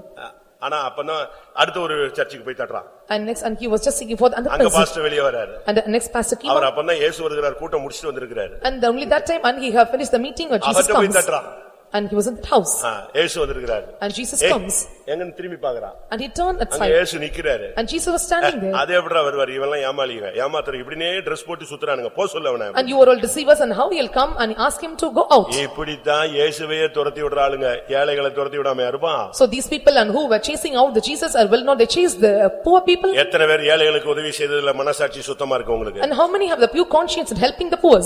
ஆனா அப்பதான் அடுத்த ஒரு சர்ச்சுக்கு போய் தட்டுறான் And next, and he was just seeking for the other அங்க. பாஸ்டர் வெளியே வராரு And the next pastor came our out. அப்பதான் இயேசு வருகிறார் கூட்டம் முடிச்சிட்டு வந்திருக்கிறாரு And only that time, and he have finished the meeting, or Jesus அவர்ட்ட போய் comes. தட்டுறான் And he was in that house. ஆ, இயேசு வந்திருக்கிறாரு And Jesus ஏய், comes. எங்கன்னு திரும்பி பாக்குறான் And he turned அங்க aside. இயேசு நிக்கிறாரு And Jesus was standing there. அதே எப்படிடா வருவாரு இவெல்லாம் ஏமாளிங்க ஏமாத்துற இப்படினே ட்ரெஸ் போட்டு சுத்துறானுங்க போ சொல்ல அவன And you are all deceivers, and how he'll come, and he asked him to go out. இப்படித்தான் இயேசுவையே துரத்தி விடுற ஆளுங்க ஏழைகளை துரத்தி விடாம இருப்பான் So these people and who were chasing out the Jesus, or will not they chase the poor people? எத்தனை பேர் ஏழைகளுக்கு உதவி செய்ததுல மனசாட்சி சுத்தமா இருக்கு உங்களுக்கு And how many have the pure conscience in helping the poor?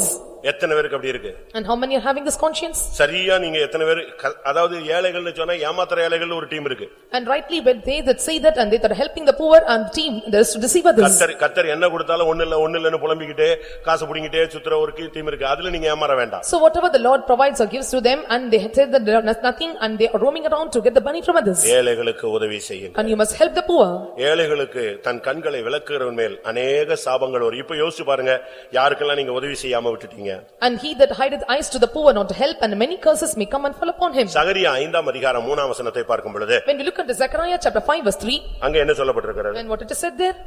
எத்தனை பேருக்கு அப்படி இருக்கு And how many are having this conscience? சரியா நீங்க எத்தனை பேர் க- அதாவது ஏழைகள்னு சொன்னா ஏமாத்துற ஏழைகள் ஒரு டீம் இருக்கு And rightly when they that say that and they that are helping the poor and team, there is to deceive others. கத்தர் கத்தர் என்ன கொடுத்தாலும் ஒண்ணு இல்ல ஒண்ணு இல்லன்னு புலம்பிக்கிட்டே காசு புடிங்கிட்டே சுத்துற ஒரு டீம் இருக்கு அதுல நீங்க ஏமாற வேண்டாம் So whatever the Lord provides or gives to them and they say that there is nothing and they are roaming around to get the money from others. ஏழைகளுக்கு உதவி செய்யுங்க And you must help the poor. ஏழைகளுக்கு தன் கண்களை விளக்குகிறவன் மேல் அநேக சாபங்கள் வரும் இப்ப யோசிச்சு பாருங்க யாருக்கெல்லாம் நீங்க உதவி செய்யாம விட்டுட்டீங்க And he that hideth eyes to the poor not to help and many curses may come and fall upon him. சகரியா ஐந்தாம் அதிகாரம் மூணாம் வசனத்தை பார்க்கும் பொழுது When we look at Zechariah chapter 5 verse 3 அங்க என்ன சொல்லப்பட்டிருக்கிறது? and what it is said there?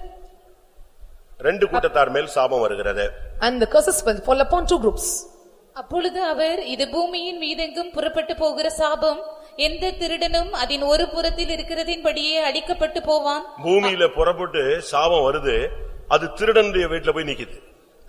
ரெண்டு கூட்டத்தார் மேல் சாபம் வருகிறது. And the curses will fall upon two groups. அப்பொழுது அவர் இது பூமியின் மீதெங்கும் புறப்பட்டு போகிற சாபம் எந்த திருடனும் அதன் ஒரு புறத்தில் இருக்கிறதின்படியே அடிக்கப்பட்டு போவான். பூமியில புறப்பட்டு சாபம் வருது அது திருடனுடைய வீட்டுல போய் நிக்குது.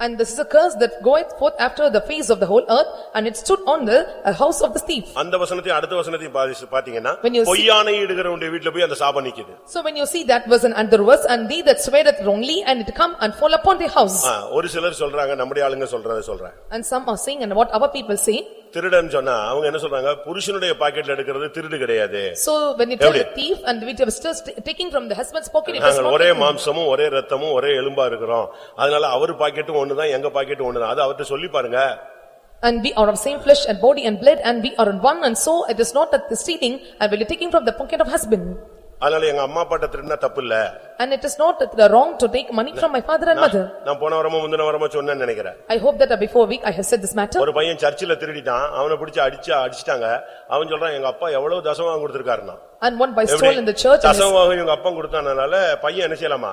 And this is a curse that goeth forth after the face of the whole earth and it stood on the uh, house of the thief. அந்த வசனத்தையும் அடுத்த வசனத்தையும் பாதி- பாத்தீங்கன்னா When you see- பொய்யானை இடுகிறவனுடைய வீட்டுல போய் அந்த சாபம் நிக்குது So when you see that verse and other verse and they that sweareth wrongly and it come and fall upon their house. ஆ, ஒரு சிலர் சொல்றாங்க நம்முடைய ஆளுங்க சொல்றத சொல்றேன் And some are saying and what our people say. திருடன் சொன்னா அவங்க என்ன சொல்றாங்க புருஷனுடைய பாக்கெட்ல எடுக்கிறது திருடு கிடையாது So when you tell a thief and we are still st- taking from the husband's pocket, it is not ஒரே. மாம்சமும் ஒரே ரத்தமும் ஒரே எலும்பா இருக்கிறோம் அதனால அவர் பாக்கெட்டும் ஒண்ணுதான் எங்க பாக்கெட்டும் ஒண்ணுதான் அது அவர்ட்ட சொல்லி பாருங்க And we are of same flesh and body and blood and we are in one and so it is not that the stealing and are taking from the pocket of husband. அதனால எங்க அம்மா அப்பாட்ட திருடினா தப்பு இல்ல And it is not the wrong to take money from my father and mother. நான் போன வாரமா முந்தின வாரமா சொன்னேன்னு நினைக்கிறேன் I hope that before a week I have said this matter. ஒரு பையன் சர்ச்சில் திருடிட்டான் அவனை பிடிச்சு அடிச்சு அடிச்சிட்டாங்க அவன் சொல்றான் எங்க அப்பா எவ்வளவு தசமாகம் கொடுத்திருக்காருன்னா And one by stole in the church and his- தசமாகம் இவங்க அப்பா கொடுத்தானால பையன் என்ன செய்யலாமா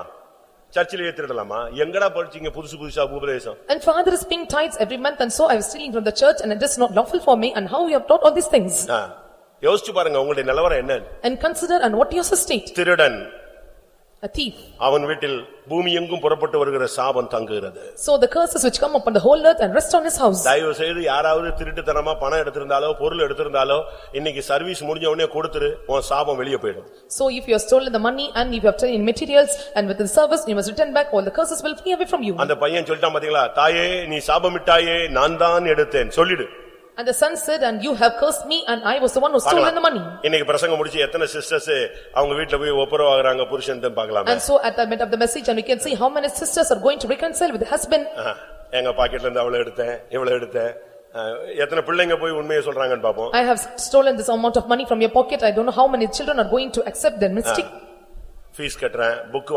சர்ச்சிலேயே திருடலாமா எங்கடா படிச்சீங்க புதுசு புதுசா உபதேசம் And father is paying tithes every month and so I was stealing from the church and it is not lawful for me and how you have taught all these things. யோசிச்சு பாருங்க உங்களுடைய நிலவரம் என்ன And consider and what your state, திருடன் a thief. அவன் வீட்டில் பூமி எங்கும் புறப்பட்டு வருகிற சாபம் தங்குகிறது So the curses which come upon the whole earth and rest on his house. தயவு செய்து யாராவது திருட்டுத்தனமா பணம் எடுத்திருந்தாலோ பொருள் எடுத்திருந்தாலோ இன்னைக்கு சர்வீஸ் முடிஞ்ச உடனே கொடுத்துரு உன் சாபம் வெளியே போயிடும் So if you have stolen the money and if you have taken materials and with the service, you must return back, all the curses will flee away from you. அந்த பையன் சொல்லிட்டான் பாத்தீங்களா தாயே நீ சாபமிட்டாயே நான் தான் எடுத்தேன் சொல்லிடு And the son said, "And you have cursed me and I was the one who stolen the money." இன்னைக்கு பிரசங்கம் முடிச்சு எத்தனை சிஸ்டர்ஸ் அவங்க வீட்டுல போய் ஒப்புரவாகுறாங்க புருஷன் பார்க்கலாம் And so at the end of the message and we can see how many sisters are going to reconcile with the husband. எங்க பாக்கெட்ல இருந்து அவ்வளவு எடுத்தேன் இவ்வளவு எடுத்தேன் அஹ், எத்தனை பிள்ளைங்க போய் உண்மையை சொல்றாங்கன்னு பாப்போம் I have stolen this amount of money from your pocket, I don't know how many children are going to accept their mistake. Fees கட்டுறேன் புக்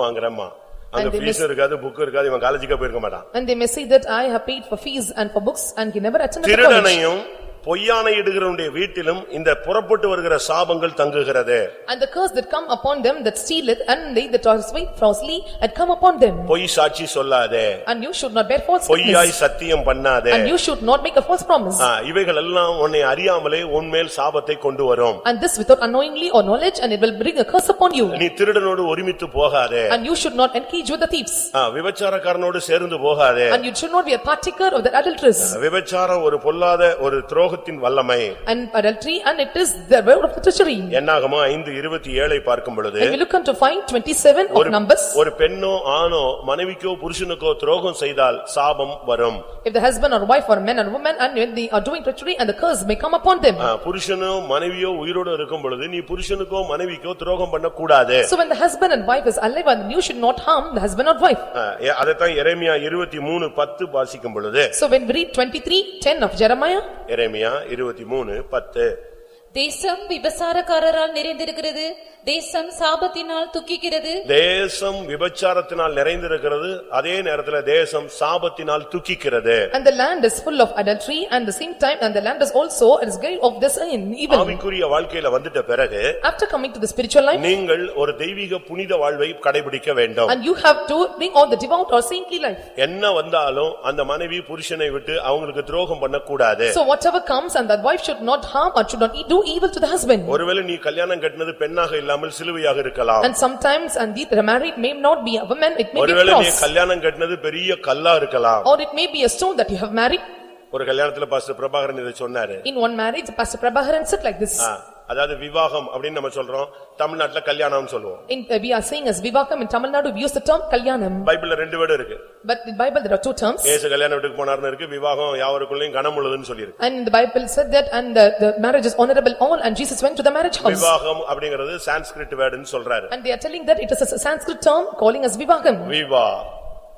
வாங்குறேம்மா அங்க And they ஃபீஸ் இருக்காது புக் இருக்காது இவன் காலேஜுக்கே போயிருக்க மாட்டான் And they may say that I have paid for fees and for books and he never attended the college. திருடனையும் பொய்யானை இடுகிறவனுடைய வீட்டிலும் இந்த புறப்பட்டு வருகிற சாபங்கள் தங்குகிறது And the curse that come upon them that stealeth and they that are sweet falsely had come upon them. பொய் சாட்சி சொல்லாதே And you should not bear false பொய்யாய் witness. சத்தியம் பண்ணாதே And you should not make a false promise. ஆ, இவைகள் எல்லாம் உன்னை அறியாமலே உன்மேல் சாபத்தை கொண்டு வரும் And this without unknowingly or knowledge and it will bring a curse upon you. நீ திருடனோடு ஒருமித்து போகாதே And you should not engage with the thieves. ஆ, விபச்சாரக்காரனோடு சேர்ந்து போகாதே And you should not be a partaker of the adulteress. விபச்சாரம் ஒரு பொல்லாத ஒரு துரோகத்தின் வல்லமை And adultery and it is the word of the treachery. என்னாகமோ ஐந்து இருபத்தி ஏழை பார்க்கும் பொழுது we look unto five twenty-seven of ஒரு Numbers, ஒரு பெண்ணோ ஆணோ மனைவிக்கோ புருஷனுக்கோ துரோகம் செய்தால் சாபம் வரும் if the husband or wife or man or woman and when they are doing treachery and the curse may come upon them. புருஷனோ மனைவியோ உயிரோடு இருக்கும் பொழுது நீ புருஷனுக்கோ மனைவிக்கோ துரோகம் பண்ணக்கூடாது So when the husband and wife is alive and you should not harm the husband or wife. ஆ, எ- அதைத்தான் எரேமியா இருபத்தி மூணு பத்து வாசிக்கும் பொழுது So when we read twenty-three ten of Jeremiah, எரேமியா இருபத்தி மூணு பத்து. தேசம் விபசாரக்காரரால் நிறைந்திருக்கிறது தேசம் சாபத்தினால் துக்கிக்கிறது தேசம் விபச்சாரத்தினால் நிறைந்திருக்கிறது அதே நேரத்துல தேசம் சாபத்தினால் துக்கிக்கிறது And the land is full of adultery and the same time and the land is also and is great of this and evil. ஆவிக்குரிய வாழ்க்கையில வந்துட்ட பிறகு After coming to the spiritual life நீங்கள் ஒரு தெய்வீக புனித வாழ்வை கடைபிடிக்க வேண்டும் and you have to bring on the devout or saintly life. என்ன வந்தாலும் அந்த மனைவி புருஷனை விட்டு அவங்களுக்கு துரோகம் பண்ணக்கூடாது So whatever comes and that wife should not harm or should not do evil to the husband. ஒருவேளை நீ கல்யாணம் கட்டினது பெண்ணாக இல்லாமல் சிலுவையாக இருக்கலாம் And sometimes and the married may not be a woman, it may be a ஒருவேளை நீ cross. கல்யாணம் கட்டினது பெரிய கல்லா இருக்கலாம் Or it may be a stone that you have married. ஒரு கல்யாணத்துல பாஸ்டர் பிரபாகரன் இதை சொன்னாரு In one marriage, Pastor Prabhakaran said like this. ஆ, அதாவது விவாகம் அப்படின்னு நம்ம சொல்றோம் தமிழ்நாட்டுல கல்யாணம்னு சொல்லுவோம் In, uh, we are saying as Vivakam in Tamil Nadu, we use the term Kalyanam. பைபிள்ல ரெண்டு வேர்டு இருக்கு But in Bible, there are two terms. ஏசு கல்யாண வீட்டுக்கு போனார்னு இருக்கு விவாகம் யாவருக்குள்ளயும் கனம் உள்ளதுன்னு சொல்லியிருக்கு And the Bible said that and the, the marriage is honorable all and Jesus went to the marriage house. விவாகம் அப்படிங்கறது சான்ஸ்கிரிட் வேர்டுன்னு சொல்றாரு And they are telling that it is a Sanskrit term calling as Vivagam. Vivah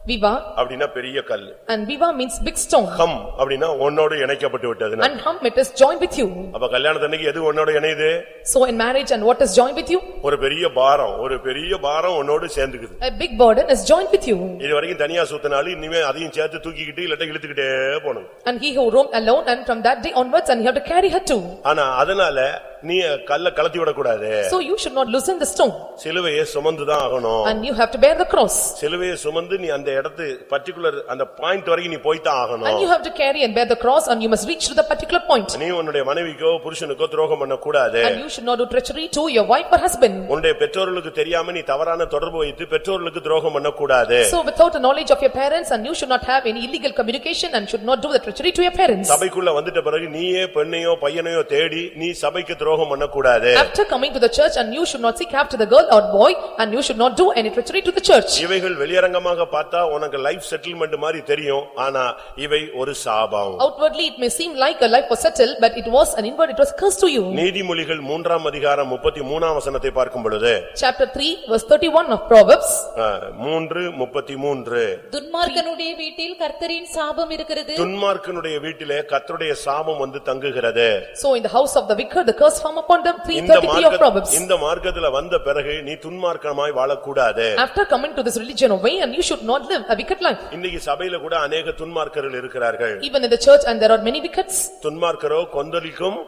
Viva அப்படின்னா பெரிய கல் and Viva means big stone. Come அப்படின்னா உன்னோடு இணைக்கப்பட்டு விட்டதுன்னு And hum it is joined with you. அப்ப கல்யாணத்தன்னைக்கு எது உன்னோட இணையுது So in marriage and what is joined with you? ஒரு பெரிய பாரம் ஒரு பெரிய பாரம் உன்னோடு சேர்ந்துக்குது A big burden is joined with you. இது வரைக்கும் தனியா சுத்தினாலும் இனிமே அதையும் சேர்த்து தூக்கிக்கிட்டு இல்லாட்ட இழுத்துக்கிட்டே போகணும் And he who roamed alone and from that day onwards and he had to carry her too. ஆனா அதனால நீ கல்ல கலத்தி விடக்கூடாது So you should not loosen the stone சிலுவையை சுமந்துதான் ஆகணும் and you have to bear the cross. சிலுவையை சுமந்து நீ அந்த இடத்து பர்டிகுலர் அந்த பாயிண்ட் வரைக்கும் நீ போய்தான் And ஆகணும் you have to carry and bear the cross and you must reach to the particular point. நீ உன்னுடைய மனைவிக்கோ புருஷனுக்கோ துரோகம் பண்ண கூடாது And you should not do treachery to your wife or husband. உன்னுடைய பெற்றோர்களுக்கு தெரியாம நீ தவறான தொடர்பு வைத்து பெற்றோர்களுக்கு துரோகம் பண்ண கூடாது So without the knowledge of your parents and you should not have any illegal communication and should not do the treachery to your parents. சபைக்குள்ள வந்துட்ட பிறகு நீயே பெண்ணையோ பையனையோ தேடி நீ சபைக்கு துரோகம் பண்ண கூடாது After coming to the church and you should not seek after the girl or boy and you should not do any treachery to the church. இவைகள் வெளியரங்கமாக பார்த்தா உனக்கு லைஃப் செட்டில்மெண்ட் மாதிரி தெரியும் ஆனா இவை ஒரு சாபம் Outwardly it may seem like a life was settled but it was an inward it was cursed to you. நீதிமொழிகள் மூன்றாம் அதிகாரம் முப்பத்தி மூணாம் வசனத்தை பார்க்கும் பொழுது Chapter 3 verse 31 of Proverbs. ஆ, மூன்று முப்பத்தி மூன்று துன்மார்க்கனுடைய வீட்டில் கர்த்தரின் சாபம் இருக்கிறது துன்மார்க்கனுடைய வீட்டிலே கர்த்தருடைய சாபம் வந்து தங்குகிறது So in the house of the wicked the curse come upon them இந்த 333 of Proverbs. இந்த மார்க்கத்துல வந்த பிறகு நீ துன்மார்க்கமாய் வாழக்கூடாது After coming to this religion of way and you should not live a wicked life. இன்னைக்கு சபையில கூட அநேக துன்மார்க்கர்கள் இருக்கிறார்கள் Even in the church and there are many wickeds. துன்மார்க்கரோ கொந்தளிக்கும்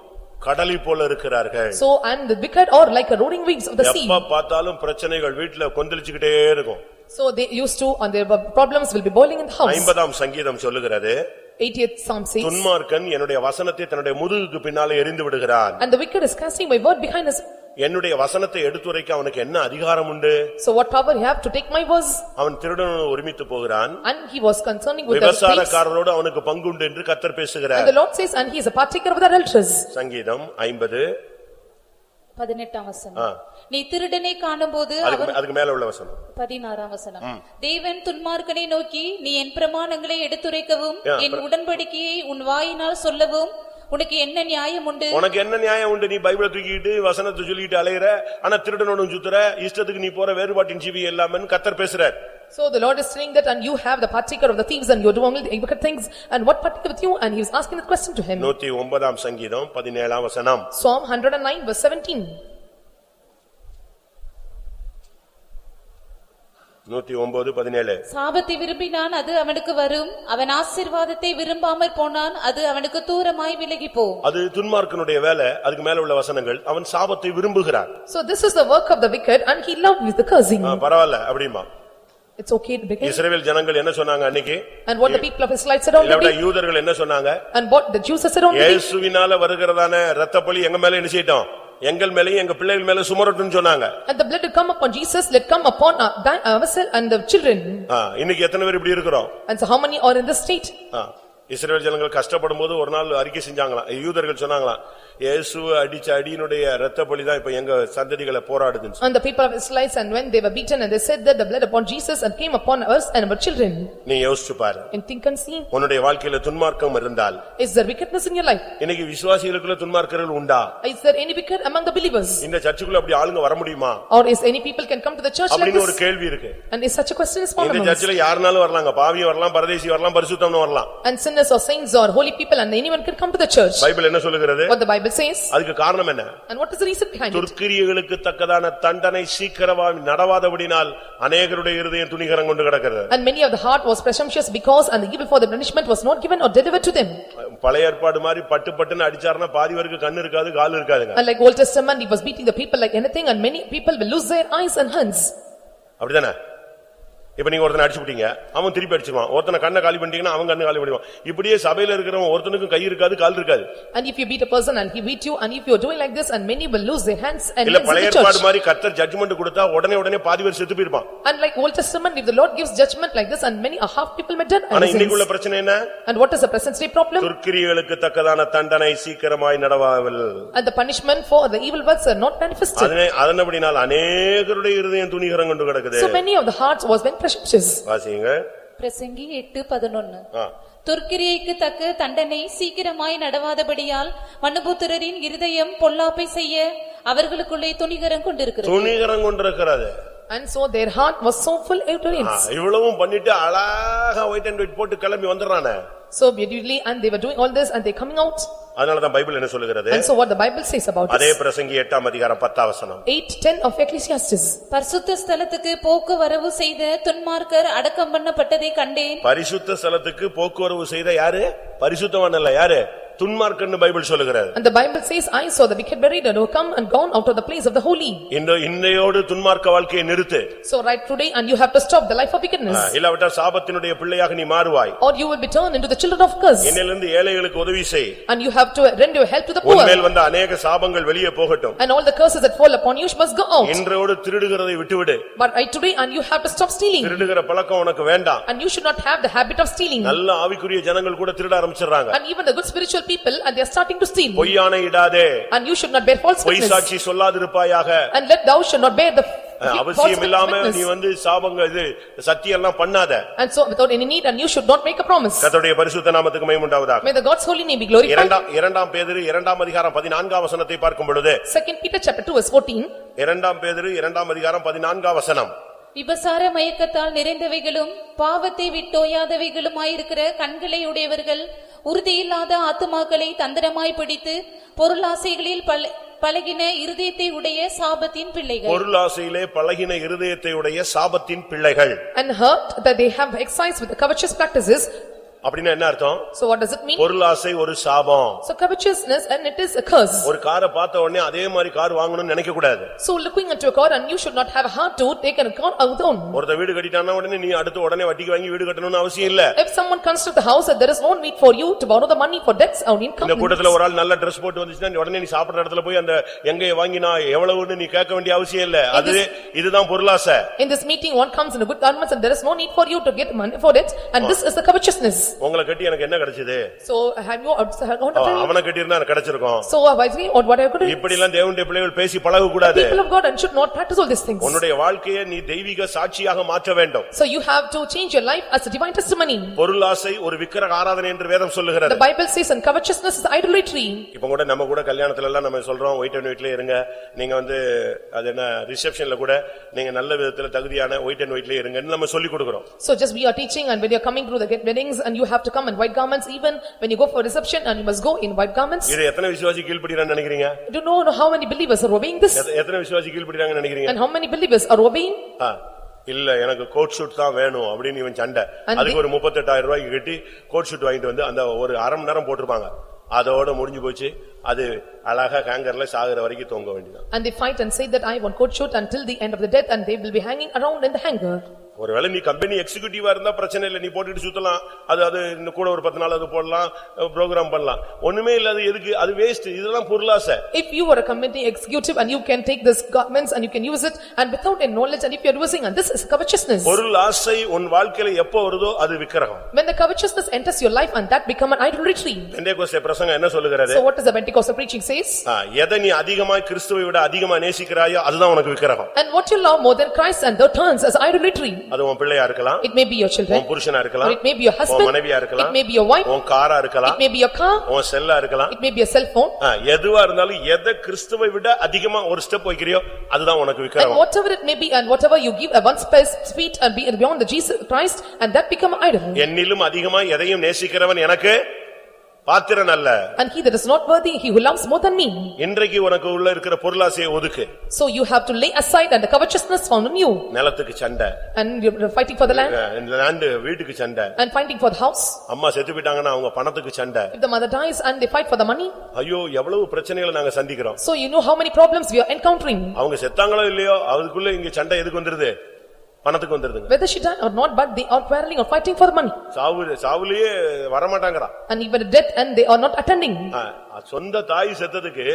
கடலை போல இருக்கிறார்கள் So and the wicked are like a roaring waves of the sea. எப்ப பார்த்தாலும் பிரச்சனைகள் வீட்டுல கொந்தளிச்சுக்கிட்டே இருக்கும் So they used to and their problems will be boiling in the house. ஐம்பதாம் சங்கீதம் சொல்லுகிறது 80th Psalm says. துன்மார்க்கன் என்னுடைய வசனத்தை தன்னுடைய முதுகுக்கு பின்னாலே எரிந்து விடுகிறான் And the wicked is casting my word behind us. என்னுடைய வசனத்தை எடுத்துரைக்க அவனுக்கு என்ன அதிகாரம் உண்டு So what power he have to take my words? அவன் திருடனும் ஒருமித்து போகிறான் And he was concerning with the. விபசாரக்காரரோடு அவனுக்கு பங்குண்டு என்று கத்தர் And பேசுகிறார் the Lord says, and he is a partaker of the adulterers. சங்கீதம் ஐம்பது பதினெட்டாம் வசனம். நீ திருடனை காணும்போது அதுக்கு அவன் மே- அதுக்கு மேல உள்ள வசனம். பதினாறாம் வசனம். தேவன் துன்மார்க்கனை நோக்கி நீ என் பிரமாணங்களை எடுத்துரைக்கவும் என் உடன்படிக்கையை உன் வாயினால் சொல்லவும் உனக்கு என்ன நியாயம் உண்டு உனக்கு என்ன நியாயம் உண்டு நீ பைபிளை தூக்கிட்டு வசனத்தை சொல்லிட்டு அலையிற ஆனா திருடனும் சுத்துற இஷ்டத்துக்கு நீ போற வேறுபாட்டின் ஜீவி எல்லாமே கத்தர் பேசுறார் So the Lord is saying that and you have the partaker of the thieves and you do only the wicked things and what particular with you and he was asking the question to him. நூத்தி ஒன்பதாம் சங்கீதம் பதினேழாம் வசனம் Psalm 109 verse 17. நூத்தி ஒன்பது பதினேழு. சாபத்தை விரும்பினான் அது அவனுக்கு வரும். அவன் ஆசீர்வாதத்தை விரும்பாமற் போனான் அது அவனுக்கு தூரமாய் விலகி போ. அது துன்மார்க்கனுடைய வேலை அதுக்கு மேல உள்ள வசனங்கள். அவன் சாபத்தை விரும்புகிறான். So this is the work of the wicked and he loved with the cursing. பரவாயில்ல அப்படிமா? It's okay to begin. இஸ்ரவேல் ஜனங்கள் என்ன சொன்னாங்க அன்னைக்கு? And what the people of Israel said on the day? யூதர்கள் என்ன சொன்னாங்க? And what the Jews said on the day. இயேசுவினால வருகிறதான ரத்தப்பழி எங்க மேல என்ன செய்யட்டும் எங்கள் மேலயும் எங்க பிள்ளைகள் மேல சுமரட்டும்னு சொன்னாங்க And the blood will come upon Jesus, let come upon our thy- ourselves and the children. ஆ, இன்னைக்கு எத்தனை பேர் இப்படி இருக்கிறோம் And so how many are in this state? ஆ, இஸ்ரவேல் ஜனங்கள் கஷ்டப்படும் போது ஒரு நாள் அறிக்கை செஞ்சாங்களாம் யூதர்கள் சொன்னாங்களாம் இயேசுவை அடிச்ச அடியினுடைய ரத்தப்பழி தான் இப்ப எங்க சந்ததிகளை போராடுதுன்னு And the people of Israel and when they were beaten and they said that the blood upon Jesus and came upon us and our children. நீ யோசிச்சு பாரு And think and see, உன்னுடைய வாழ்க்கையில துன்மார்க்கம் இருந்தால் is there wickedness in your life? இன்னைக்கு விசுவாசிகளுக்குள்ள துன்மார்க்கர்கள் உண்டா Is there any wicked among the believers? இந்த சர்ச்சுக்குள்ள அப்படி ஆளுங்க வர முடியுமா Or is any people can come to the church like அப்படின்னு ஒரு this? கேள்வி இருக்கு And is such a question is found இந்த? சர்ச்சில் யாருனாலும் வரலாங்க பாவி வரலாம் பரதேசி வரலாம் பரிசுத்தம்னு வரலாம் And sinners or saints or holy people and anyone can come to the church. Bible என்ன சொல்லுகிறது What the Bible says அதுக்கு காரணம் என்ன and what is the reason behind it? துர்க்கிரியைகளுக்கு தக்கதான தண்டனை சீக்கிரமா நடவாதபடினால் அநேகருடைய இருதயம் துணிகரம் கொண்டு கிடக்கிறது And many of the heart was presumptuous because and the evil for the punishment was not given or delivered to them. பழைய ஏற்பாடு மாதிரி பட்டு பட்டுன்னு அடிச்சாருன்னா பாதி பேருக்கு கண்ணு இருக்காது கால் இருக்காதுங்க And like Old Testament, he was beating the people like anything and many people will lose their eyes and hands. அப்படிதானே இப்ப நீங்க ஒருத்தனை அடிச்சு விட்டீங்க அவன் திருப்பி அடிச்சிருவான் ஒருத்தனை கண்ணை காலி பண்ணிட்டீங்கன்னா அவன் கண்ணு காலி பண்ணிடுவான் இப்படியே சபையில இருக்கிறவன் ஒருத்தனுக்கும் கை இருக்காது கால் இருக்காது And if you beat a person and he beat you and if you are doing like this and many will lose their hands and இல்ல பழைய ஏற்பாடு. மாதிரி கர்த்தர் ஜட்ஜ்மெண்ட் கொடுத்தா உடனே உடனே பாதி பேர் செத்து போயிருப்பான் And like Old Testament, if the Lord gives judgment like this and many a half people may dead ஆனா and இன்னைக்குள்ள sins. பிரச்சனை என்ன And what is the present day problem? துர்க்கிரியைகளுக்கு தக்கதான தண்டனை சீக்கிரமாய் நடவாமல் And the punishment for the evil works are not manifested. அதனை அதனபடினால் அநேகருடைய இருதயம் துணிகரம் கொண்டு கிடக்குது So many of the hearts was very presumptuous. வாசிங்க பிரசங்கி எட்டு பதினொன்னு ஆ. துர்க்கிரியைக்கு தக்க தண்டனை சீக்கிரமாய் நடவாதபடியால் மனுபுத்திரரின் இருதயம் பொல்லாப்பை செய்ய அவர்களுக்குள்ளே துணிகரம் கொண்டிருக்கிறது துணிகரம் கொண்டிருக்கிறது And so their heart was so full of ignorance. இவ்வளவும் பண்ணிட்டு அழகா ஒயிட் அண்ட் ஒயிட் போட்டு கிளம்பி வந்துடுறானே So beautifully and they were doing all this and they coming out. அதனாலதான் பைபிள் என்ன சொல்லுகிறது And so what the Bible says about அதே this. பிரசங்கி எட்டாம் அதிகாரம் பத்தாம் வசனம் Eight, ten of Ecclesiastes. பரிசுத்த ஸ்தலத்துக்கு போக்குவரவு செய்த துன்மார்க்கர் அடக்கம் பண்ணப்பட்டதை கண்டேன் பரிசுத்த ஸ்தலத்துக்கு போக்குவரவு செய்த யாரு பரிசுத்தவான் அல்ல யாரு துன்மார்க்கன்னு பைபிள் சொல்லுகிறது And the Bible says, I saw the wicked buried and who come and gone out of the place of the holy. இந்த இன்னையோடு துன்மார்க்க வாழ்க்கையை நிறுத்து So right today and you have to stop the life of wickedness. இல்லாவிட்டா சாபத்தினுடைய பிள்ளையாக நீ மாறுவாய் Or you will be turned into the children of curse. என்னிலிருந்து ஏழைகளுக்கு உதவி செய் And you have to render your help to the உன்மேல் poor. வந்த அநேக சாபங்கள் வெளியே போகட்டும் And all the curses that fall upon you must go out. இன்றோடு திருடுகிறதை விட்டுவிடு But right today and you have to stop stealing. திருடுகிற பழக்கம் உனக்கு வேண்டாம் And you should not have the habit of stealing. நல்ல ஆவிக்குரிய ஜனங்கள் கூட திருட ஆரம்பிச்சிடுறாங்க And even the good spiritual people and they are starting to steal. பொய்யான இடாதே And you should not bear false பொய் witness. சாட்சி சொல்லாதிருப்பாயாக And let thou should not bear the ah, false அவசியம் இல்லாம நீ. வந்து சாபங்க இது சத்தியம் எல்லாம் பண்ணாத And so without any need and you should not make a promise. கர்த்தருடைய பரிசுத்த நாமத்துக்கு மகிமுண்டாவதாக May the God's holy name be glorified. இரண்டாம் இரண்டாம் பேதுரு இரண்டாம் அதிகாரம் பதினான்காம் வசனத்தை பார்க்கும் பொழுது Second Peter chapter two verse fourteen. இரண்டாம் பேதுரு இரண்டாம் அதிகாரம் பதினான்காம் வசனம் விபசார மயக்கத்தால் நிறைந்தவைகளும் பாவத்தை விட்டோயாதவைகளுமாயிருக்கிற கண்களை உடையவர்கள் உறுதியில்லாத ஆத்துமாக்களை தந்திரமாய் பிடித்து பொருளாசைகளில் பல- பழகின இருதயத்தை உடைய சாபத்தின் பிள்ளைகள் பொருளாசையிலே பழகின இருதயத்தை உடைய சாபத்தின் பிள்ளைகள் And hurt that they have excised with the covetous practices. அப்படின்னா என்ன அர்த்தம் So what does it mean? பொருளாசை ஒரு சாபம் So covetousness and it is a curse. ஒரு காரை பார்த்த உடனே அதே மாதிரி கார் வாங்கணும்னு நினைக்க கூடாது So looking into a car and you should not have a heart to take a car their own. ஒருத்த வீடு கட்டிட்டான்னா உடனே நீ அடுத்து உடனே வட்டிக்கு வாங்கி வீடு கட்டணும்னு அவசியம் இல்ல If someone construct the house there is no need for you to borrow the money for debts or income. இந்த கூட்டத்துல ஒரு ஆள் நல்ல Dress போட்டு வந்துச்சுன்னா நீ உடனே நீ சாப்பிடுற இடத்துல போய் அந்த எங்க வாங்கினா எவ்வளவுன்னு நீ கேட்க வேண்டிய அவசியம் இல்ல அது இதுதான் பொருளாசை In this meeting, one comes in a good garments and there is no need for you to get money for it and this is the covetousness. உங்களை கட்டி எனக்கு என்ன கிடைச்சது So you, அவன் அவனை கட்டியிருந்தா எனக்கு கிடைச்சிருக்கும் so wisely or what I could do? இப்படி எல்லாம் தேவனுடைய பிள்ளைகள் பேசி பழக கூடாது People of God and should not practice all these things. உன்னுடைய வாழ்க்கையை நீ தெய்வீக சாட்சியாக மாற்ற வேண்டும் So you have to change your life as a divine testimony. பொருளாசை ஒரு விக்கிரக ஆராதனை என்று வேதம் The சொல்லுகிறது Bible says and covetousness is idolatry. இப்ப கூட நம்ம கூட கல்யாணத்துல எல்லாம் நம்ம சொல்றோம் ஒயிட் அண்ட் ஒயிட்ல இருங்க நீங்க வந்து அது என்ன ரிசப்ஷன்ல கூட நீங்க நல்ல விதத்துல தகுதியான ஒயிட் அண்ட் ஒயிட்ல இருங்கன்னு நம்ம சொல்லி கொடுக்கிறோம் So just we are teaching and when you are coming through the get weddings and you have to come in white garments even when you go for reception and you must go in white garments. இது எத்தனை விசுவாசி கீழ்ப்படிறான்னு நினைக்கிறீங்க You don't know how many believers are obeying this எத்த- எத்தனை விசுவாசி கீழ்ப்படிறாங்கன்னு நினைக்கிறீங்க and how many believers are obeying. ஆ, இல்ல எனக்கு கோட் ஷூட் தான் வேணும் அப்படின்னு இவன் சண்டை And அதுக்கு ஒரு முப்பத்தெட்டாயிரம் ரூபாய்க்கு கட்டி கோட் ஷூட் வாங்கிட்டு வந்து அந்த ஒரு அரை மணி நேரம் போட்டிருப்பாங்க அதோட முடிஞ்சு போச்சு அது அழகா ஹேங்கர்ல சாகுற வரைக்கும் தொங்க வேண்டியதான் And they fight and say that I want court shoot until the end of the death and they will be hanging around in the hanger. ஒருவேளை நீ கம்பெனி எக்ஸிகியூட்டிவா இருந்தா பிரச்சனை இல்ல நீ போட்டுட்டு சுத்தலாம் அது அது இன்னும் கூட ஒரு பத்து நாள் அது போடலாம் ப்ரோக்ராம் பண்ணலாம் ஒண்ணுமே இல்லாத எதுக்கு அது வேஸ்ட் இதெல்லாம் பொருளாசை If you are a company executive and you can take this garments and you can use it and without any knowledge and if you are using and this is covetousness. பொருள் ஆசை உன் வாழ்க்கையில எப்போ வருதோ அது விக்கிரகம் When the covetousness enters your life and that become an idolatry. Pentecost பிரசங்கம் என்ன சொல்லுகிறது So what does the Pentecostal preaching says? ஆ, எதை நீ அதிகமாய் கிறிஸ்துவை விட அதிகமா நேசிக்கிறாயோ அதுதான் உனக்கு விக்கிரகம் And what you love more than Christ and thou turns as idolatry. அது உன் பிள்ளையா இருக்கலாம் It may be your children, உன் புருஷனா இருக்கலாம் it may be your உன் husband, மனைவியா இருக்கலாம் it may be your wife, உன் காரா இருக்கலாம் it may be your car, உன் செல்லா இருக்கலாம் it may be a cell phone. எதுவா இருந்தாலும் எதை கிறிஸ்துவை விட அதிகமா ஒரு ஸ்டெப் வைக்கிறியோ அதுதான் உனக்கு And விக்கிரகம் whatever it may be and whatever you give a one space feet and be beyond the Jesus Christ and that become idol. என்னிலும் அதிகமா எதையும் நேசிக்கிறவன் எனக்கு பாத்திரன் அல்ல And he that is not worthy, he who loves more than me. இன்றைக்கு உனக்கு உள்ள இருக்கிற பொருளாசையை ஒதுக்கு So you have to lay aside and the covetousness found in you நிலத்துக்கு சண்டை and you're fighting for the land land வீட்டுக்கு சண்டை and fighting for the house. அம்மா செத்து போயிட்டாங்கன்னா அவங்க பணத்துக்கு சண்டை If the mother dies and they fight for the money, ஐயோ எவ்வளவு பிரச்சனைகளை நாங்க சந்திக்கிறோம் so you know how many problems we are encountering. அவங்க செத்தாங்களோ இல்லையோ அதுக்குள்ள இங்க சண்டை எதுக்கு வந்துருது பணத்துக்கு வந்துருதுங்க Whether she died or not, but they are quarreling or fighting for money. சாவு சாவுலயே வரமாட்டாங்கறான் And even death and they are not attending. சொந்த தாய் செத்ததுக்கு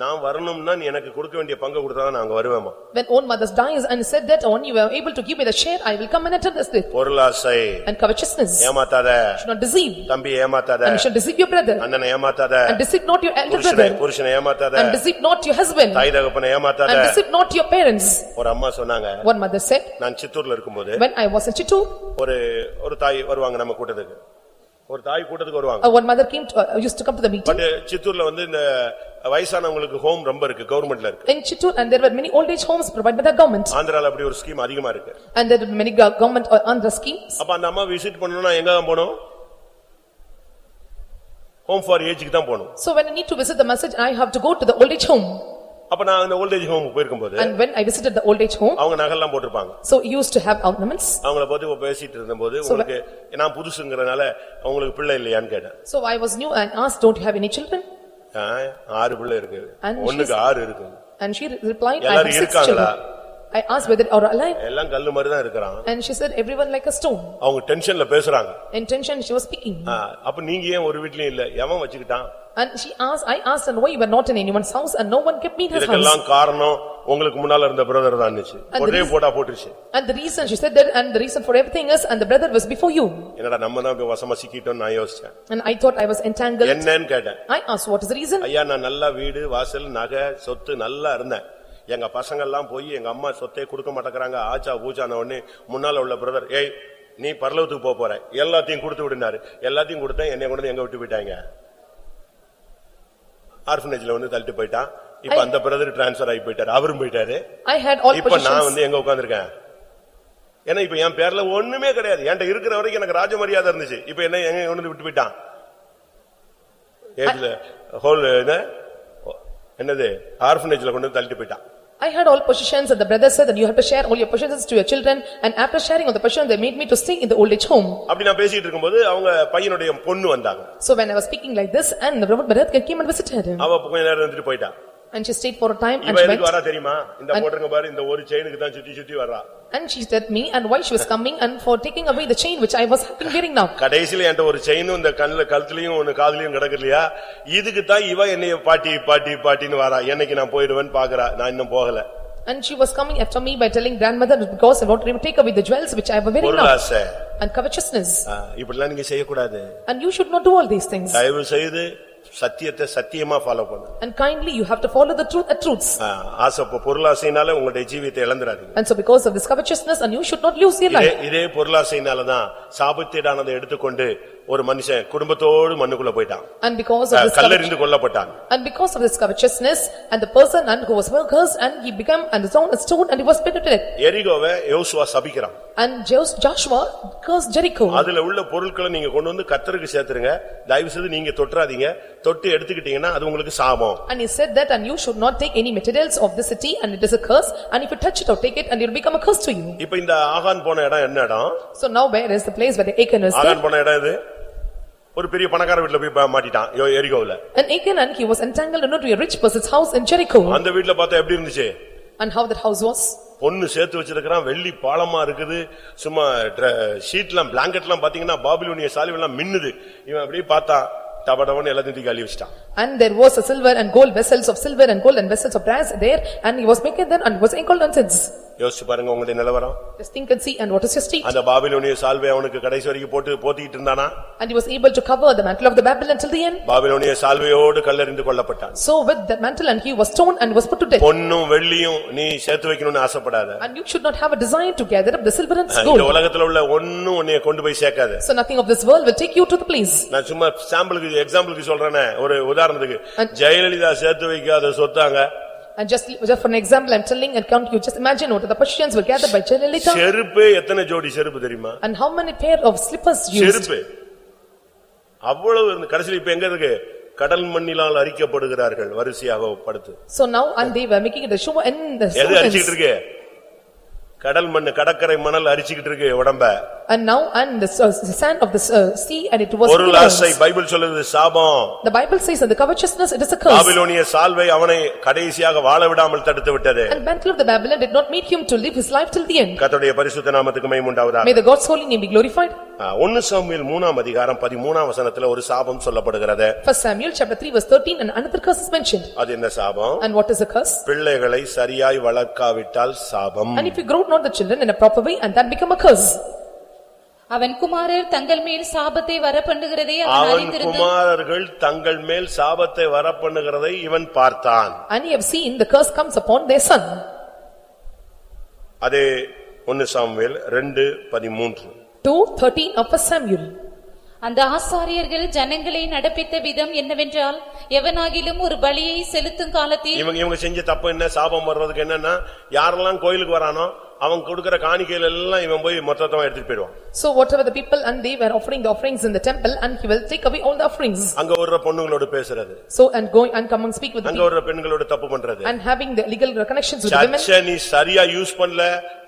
நான் வரணும்னா நீ எனக்கு கொடுக்க வேண்டிய பங்கு கொடுத்தாதான் நான் அங்க வருவேமா When own mother dies and said that, when you were able to give me the share, I will come and attend this death. பொருளாசை And covetousness, ஏமாத்தாத should not deceive. தம்பி ஏமாத்தாத And you should deceive your brother. அண்ணனை ஏமாத்தாத And deceive not your elder brother. புருஷனை ஏமாத்தாத And deceive not your husband. தாய் தகப்பனை ஏமாத்தாத And deceive not your parents. ஒரு அம்மா சொன்னாங்க One mother said, நான் சித்தூர்ல இருக்கும்போது when I was in Chittoor, ஒரு ஒரு தாய் வருவாங்க நம்ம கூட்டத்துக்கு ஒரு தாய் கூட்டத்துக்கு வருவாங்க uh, one mother came to, uh, used to come to the meeting. But சித்தூர்ல வந்து இந்த வயசானவங்களுக்கு ஹோம் ரொம்ப இருக்கு கவர்மெண்ட்ல இருக்கு In Chittoor, and there were many old age homes provided by the government. ஆந்திரால அப்படி ஒரு ஸ்கீம் அதிகமா இருக்கு And there were many go- government or under schemes. அப்ப அந்த அம்மா விசிட் பண்ணனும்னா எங்க தான் போகணும் ஹோம் ஃபார் ஏஜ்க்கு தான் போகணும் So when I need to visit the message, I have to go to the old age home. அப்ப நான் அந்த ஓல்ட் ஏஜ் ஹோம் போயிருக்கும்போது And when I visited the old age home, அவங்க நகல்லாம் போட்டிருப்பாங்க so he used to have ornaments. அவங்கள பத்தி பேசிட்டு இருந்தபோது உங்களுக்கு நான் புதுசுங்கறனால உங்களுக்கு பிள்ளை இல்லையான்னு கேட்டேன் So I was new and asked, don't you have any children? ஆறு பிள்ளை இருக்கு ஒண்ணுக்கு ஆறு இருக்கு And she replied, I have six children. I asked whether they are alive. எல்லாம் கல்லு மாதிரி தான் இருக்கிறான் And she said, everyone like a stone. அவங்க டென்ஷன்ல பேசுறாங்க In tension, she was speaking. ஆ, அப்ப நீங்க ஏன் ஒரு வீட்லயும் இல்ல எவன் வச்சுக்கிட்டான் And she asked, I asked, and why you were not in anyone's house and no one kept me in his house? இதுக்கெல்லாம் காரணம் உங்களுக்கு முன்னால இருந்த பிரதர் தான் And ஒரே the போட்டா போட்டுருச்சு And the reason, she said that, and the reason for everything is, and the brother was before you. என்னடா நம்ம தான் இப்ப வசமா சிக்கிட்டோம்னு நான் யோசிச்சேன் And I thought I was entangled. என்னன்னு கேட்டேன் I asked, what is the reason? ஐயா நான் நல்லா வீடு வாசல் நகை சொத்து நல்லா இருந்தேன் எங்க பசங்க எல்லாம் போய் எங்க அம்மா சொத்தே கொடுக்க மாட்டேங்கறாங்க. ஆச்சா பூச்சான உடனே முன்னால உள்ள பிரதர் ஏய் நீ பரலோகத்துக்கு போப் போற. எல்லாத்தையும் கொடுத்து விடுனாரு. எல்லாத்தையும் கொடுத்தேன் என்னை கொண்டு எங்க விட்டு போயிட்டாங்க. ஆர்ஃபனேஜ்ல வந்து தள்ளிட்டு போயிட்டான். இப்ப அந்த பிரதர் டிரான்ஸ்பர் ஆகி போயிட்டாரு. அவரும் போயிட்டாரு. இப்ப நான். வந்து எங்க உட்கார்ந்திருக்கேன். ஏன்னா இப்ப என் பேர்ல ஒண்ணுமே கிடையாது. என்கிட்ட இருக்கிற வரைக்கும் எனக்கு ராஜ மரியாதை இருந்துச்சு. இப்ப என்ன எங்க கொண்டு விட்டு போயிட்டான்? ஹோல் என்னது ஆர்ஃபனேஜ்ல கொண்டு வந்து தள்ளிட்டு போயிட்டான் I had all positions and the brother said that you have to share all your positions to your children and after sharing all the positions, they made me to stay in the old age home. அப்படி நான் பேசிட்டு இருக்கும்போது அவங்க பையனுடைய பொண்ணு வந்தாங்க So when I was speaking like this and the brother came and visited him அவ கொஞ்ச நேரம் இருந்துட்டு போயிட்டான் and she stayed for a time and இவ she எதுக்கு went வரா தெரியுமா இந்த போட்டுருங்க பாரு இந்த ஒரு செயினுக்கு தான் சுத்தி சுத்தி வர்றா and she said me and why she was coming and for taking away the chain which I was wearing now. கடைசியில என்கிட்ட ஒரு செயினும் இந்த கண்ணுல கழுத்துலயும் ஒண்ணு காதுலயும் கிடக்கு இல்லையா இதுக்கு தான் இவ என்னைய பாட்டி பாட்டி பாட்டின்னு வரா என்னைக்கு நான் போயிடுவேன்னு பாக்குறா நான் இன்னும் போகல And she was coming after me by telling grandmother because I want to take away the jewels which I have wearing now. பொருளாசை And covetousness. ஆ, இப்படிலாம் நீங்க செய்யக்கூடாது And you should not do all these things. தயவு செய்து சத்தியத்தை சத்தியமா follow பண்ணு And kindly you have to follow the truth at truths. ஆ, ஆசை பொ- பொருளாசையினால உங்களுடைய ஜீவியத்தை இழந்துடாதீங்க And so because of this covetousness and you should not lose your இதே life. இதே பொருளாசையினாலதான் சாபத்தீடானதை எடுத்துக்கொண்டு ஒரு மனுஷன் குடும்பத்தோடு மண்ணுக்குள்ள போயிட்டான் And because of this கல்லெறிந்து கொல்லப்பட்டான் And because of this covetousness, and the person and who was well cursed, and he became and thrown a stone, and he was put to death. எரிகோவை Joshua சபிக்கிறான் And Jos- Joshua cursed Jericho. அதுல உள்ள பொருட்களை நீங்க கொண்டு வந்து கத்தருக்கு சேர்த்துருங்க தயவு செய்து நீங்க தொட்டுறாதீங்க தொட்டு எடுத்துக்கிட்டீங்கன்னா அது உங்களுக்கு சாபம் And he said that, and you should not take any materials of the city, and it is a curse, and if you touch it or take it, and it will become a curse to you. இப்ப இந்த ஆகான் போன இடம் என்ன இடம் So now where is the place where the Achan there? ஆகான் போன இடம் இது ஒரு பெரிய பணக்கார வீட்டுல போய் மாட்டிட்டான் எரிகோவுல And Achan, and he was entangled into a rich person's house in Jericho. அந்த வீட்டுல பார்த்தா எப்படி இருந்துச்சு And how that house was? பொண்ணு சேர்த்து வச்சிருக்கிறான் வெள்ளி பாலமா இருக்குது சும்மா ஷீட்லாம் பிளாங்கெட்லாம் பாத்தீங்கன்னா பாபிலோனிய சாலிவெல்லாம் மின்னுது இவன் அப்படியே பார்த்தான் டபடவன்னு எல்லாத்தையும் தூக்கி அள்ளி வச்சிட்டான் And there was a silver and gold vessels of silver and gold and vessels of brass there, and he was making them and was encalled nonsense. யோசிச்சு பாருங்க உங்களுடைய நிலவரம் Just think and see and what is your state? அந்த பாபிலோனிய சால்வை அவனுக்கு கடைசி வரைக்கும் போட்டு போத்திட்டு இருந்தானா And he was able to cover the mantle of the Babylon till the end. பாபிலோனிய சால்வையோடு கல்லெறிந்து கொல்லப்பட்டான் So with that mantle and he was stoned and was put to death. பொன்னும் வெள்ளியும் நீ சேர்த்து வைக்கணும்னு ஆசைப்படாத And you should not have a desire to gather up the silver and இந்த gold. உலகத்துல உள்ள ஒண்ணும் உன்னைய கொண்டு போய் சேர்க்காது So nothing of this world will take you to the place. நான் சும்மா சாம்பிளுக்கு எக்ஸாம்பிளுக்கு சொல்றேனே ஒரு உதாரணத்துக்கு ஜெயலலிதா சேர்த்து வைக்காத சொத்தாங்க And just, just for an example, I'm telling and count you, just imagine what the Persians were gathered by Jayalalitha செருப்பே எத்தனை ஜோடி செருப்பு தெரியுமா and how many pair of slippers used. செருப்பு அவ்வளவு இருந்து கடைசியில் இப்ப எங்க இருக்கு கடல் மண்ணிலால் அரிக்கப்படுகிறார்கள் வரிசையாக படுத்து So now, and they were making the show in the எது அரிச்சுக்கிட்டு servants. இருக்கு கடல் மண்ணு கடற்கரை மணல் அரிச்சுக்கிட்டு இருக்கு உடம்ப And now, and the uh, sand of the uh, sea and it was. பொருள் ஆசை பைபிள் சொல்லுது சாபம் The Bible says that the covetousness, it is a curse. பாபிலோனிய சால்வை அவனை கடைசியாக வாழ விடாமல் தடுத்து விட்டது And mantle of the Babylon did not make him to live his life till the end. கர்த்தருடைய பரிசுத்த நாமத்துக்கு மைமுண்டாவதா May the God's holy name be glorified. ஒன்னு சாமியில் மூணாம் அதிகாரம் பதிமூணாம் வசனத்துல ஒரு சாபம் சொல்லப்படுகிறது First Samuel, chapter three, verse thirteen, and another curse is mentioned. அது என்ன சாபம் And what is a curse? பிள்ளைகளை சரியாய் வளர்க்காவிட்டால் சாபம் And if you grow not the children in a proper way, and that become a curse. அவன் குமாரர் தங்கள் மேல் சாபத்தை வரப்பண்ணுகிறதை அவன் குமாரர்கள் தங்கள் மேல் சாபத்தை வரப்பண்ணுகிறதை இவன் பார்த்தான் And ye have seen the curse comes upon their son. அதே ஒன்னு சாமுவேல் ரெண்டு பதிமூன்று thirteen of first Samuel. அந்த ஆசாரியர்கள் ஜனங்களை நடப்பித்த விதம் என்னவென்றால் எவனாகிலும் ஒரு பலியை செலுத்தும் காலத்தில் இவங்க இவங்க செஞ்ச தப்பு என்ன சாபம் வர்றதுக்கு என்னன்னா யாரெல்லாம் கோயிலுக்கு வரானோ அவன் கொடுக்கிற காணிக்கையில எல்லாம் இவன் போய் மொத்தமா எடுத்துட்டு போயிடுவான் So whatever the people and they were offering the offerings in the temple and he will take away all the offerings. அங்க வர்ற பொண்ணுங்களோட பேசுறது So and going and come and speak with the அங்க people வர்ற பெண்களோட தப்பு பண்றது and having the legal connections with the women. சர்ச்சை நீ சரியா யூஸ் பண்ணல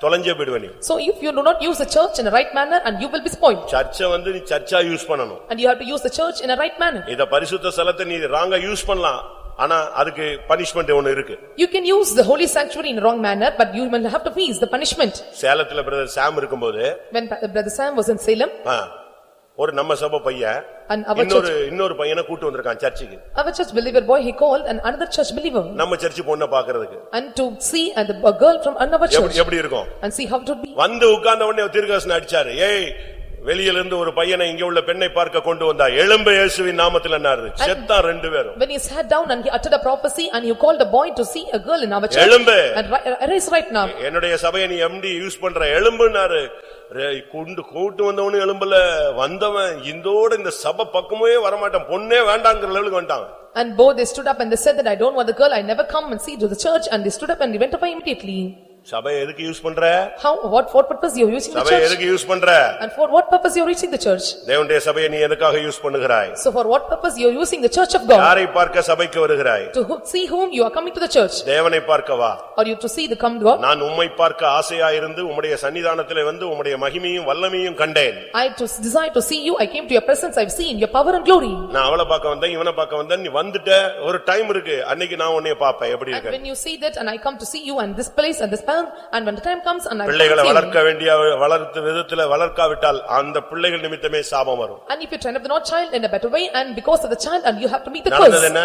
தொலைஞ்சே போயிடுவ நீ So if you do not use the church in a right manner and you will be spoiled. சர்ச்சை வந்து நீ சர்ச்சா யூஸ் பண்ணணும் And you have to use the church in a right manner. இத பரிசுத்த ஸ்தலத்தை நீ ராங்கா யூஸ் பண்ணலாம் ஆனா அதுக்கு பனிஷ்மெண்ட் ஒண்ணு இருக்கு You can use the holy sanctuary in wrong manner but you will have to face the punishment. சேலத்துல பிரதர் சாம் இருக்கும்போது When brother Sam was in Salem ஒரு நம்ம சபை பையன் இன்னொரு இன்னொரு பையனை கூட்டு வந்திருக்கான் சர்ச்சுக்கு our church believer boy he called and another church believer நம்ம சர்ச்சு பொண்ணை பாக்குறதுக்கு and to see and a girl from another church எப்படி இருக்கும் and see how would be. வந்து உட்கார்ந்த உடனே தீர்க்கதரிசனம் அடிச்சாரு ஏய் வெளியில இருந்து ஒரு பையனை இங்க உள்ள பெண்ணை பார்க்க கொண்டு வந்தா எழும்ப இயேசுவின் நாமத்தில் என்னாரு செத்தான் ரெண்டு பேரும் When he sat down and he uttered a prophecy and he called a boy to see a girl in our church. எழும்பு. And arise right now. என்னுடைய சபையை நீ எம்டி யூஸ் பண்ற எலும்புனாரு ரே, குண்டு கூட்டு வந்தவனு எலும்புல வந்தவன் இந்தோட இந்த சபை பக்கமே வரமாட்டான் பொண்ணே வேண்டாங்கிற லெவலுக்கு வந்துட்டான் And both they stood up and they said that I don't want the girl, I never come and see to the church and they stood up and they went away immediately. சபையை எதுக்கு use பண்ற How, what, for what purpose you are using the சபையை church? எதுக்கு use பண்ற And for what purpose you are using the church? தேவனுடைய சபையை நீ எதுக்காக யூஸ் பண்ணுகிறாய் So for what purpose you are using the church of God? யாரை பார்க்க சபைக்கு வருகிறாய் To who- see whom you are coming to the church? தேவனை பார்க்கவா Or you to see the come God? நான் உம்மை பார்க்க ஆசையாயிருந்து உம்முடைய சன்னிதானத்திலே வந்து உம்முடைய மகிமையும் வல்லமையும் கண்டேன் I to desire to see you, I came to your presence, I have seen your power and glory. நான் அவளை பார்க்க வந்தேன் இவனை பார்க்க வந்தேன் நீ வந்துட்ட ஒரு டைம் இருக்கு அன்னைக்கு நான் உன்னைய பார்ப்பேன் எப்படி And இருக்க when you see that and I come to see you and this place and this pound and when the time comes and I come பிள்ளைகளை. வளர்க்க வேண்டிய வளர்த்து விதத்துல வளர்க்காவிட்டால் அந்த பிள்ளைகள் நிமித்தமே சாபம் வரும் And if you train up the not child in a better way and because of the child and you have to meet the நடந்தது curse. என்ன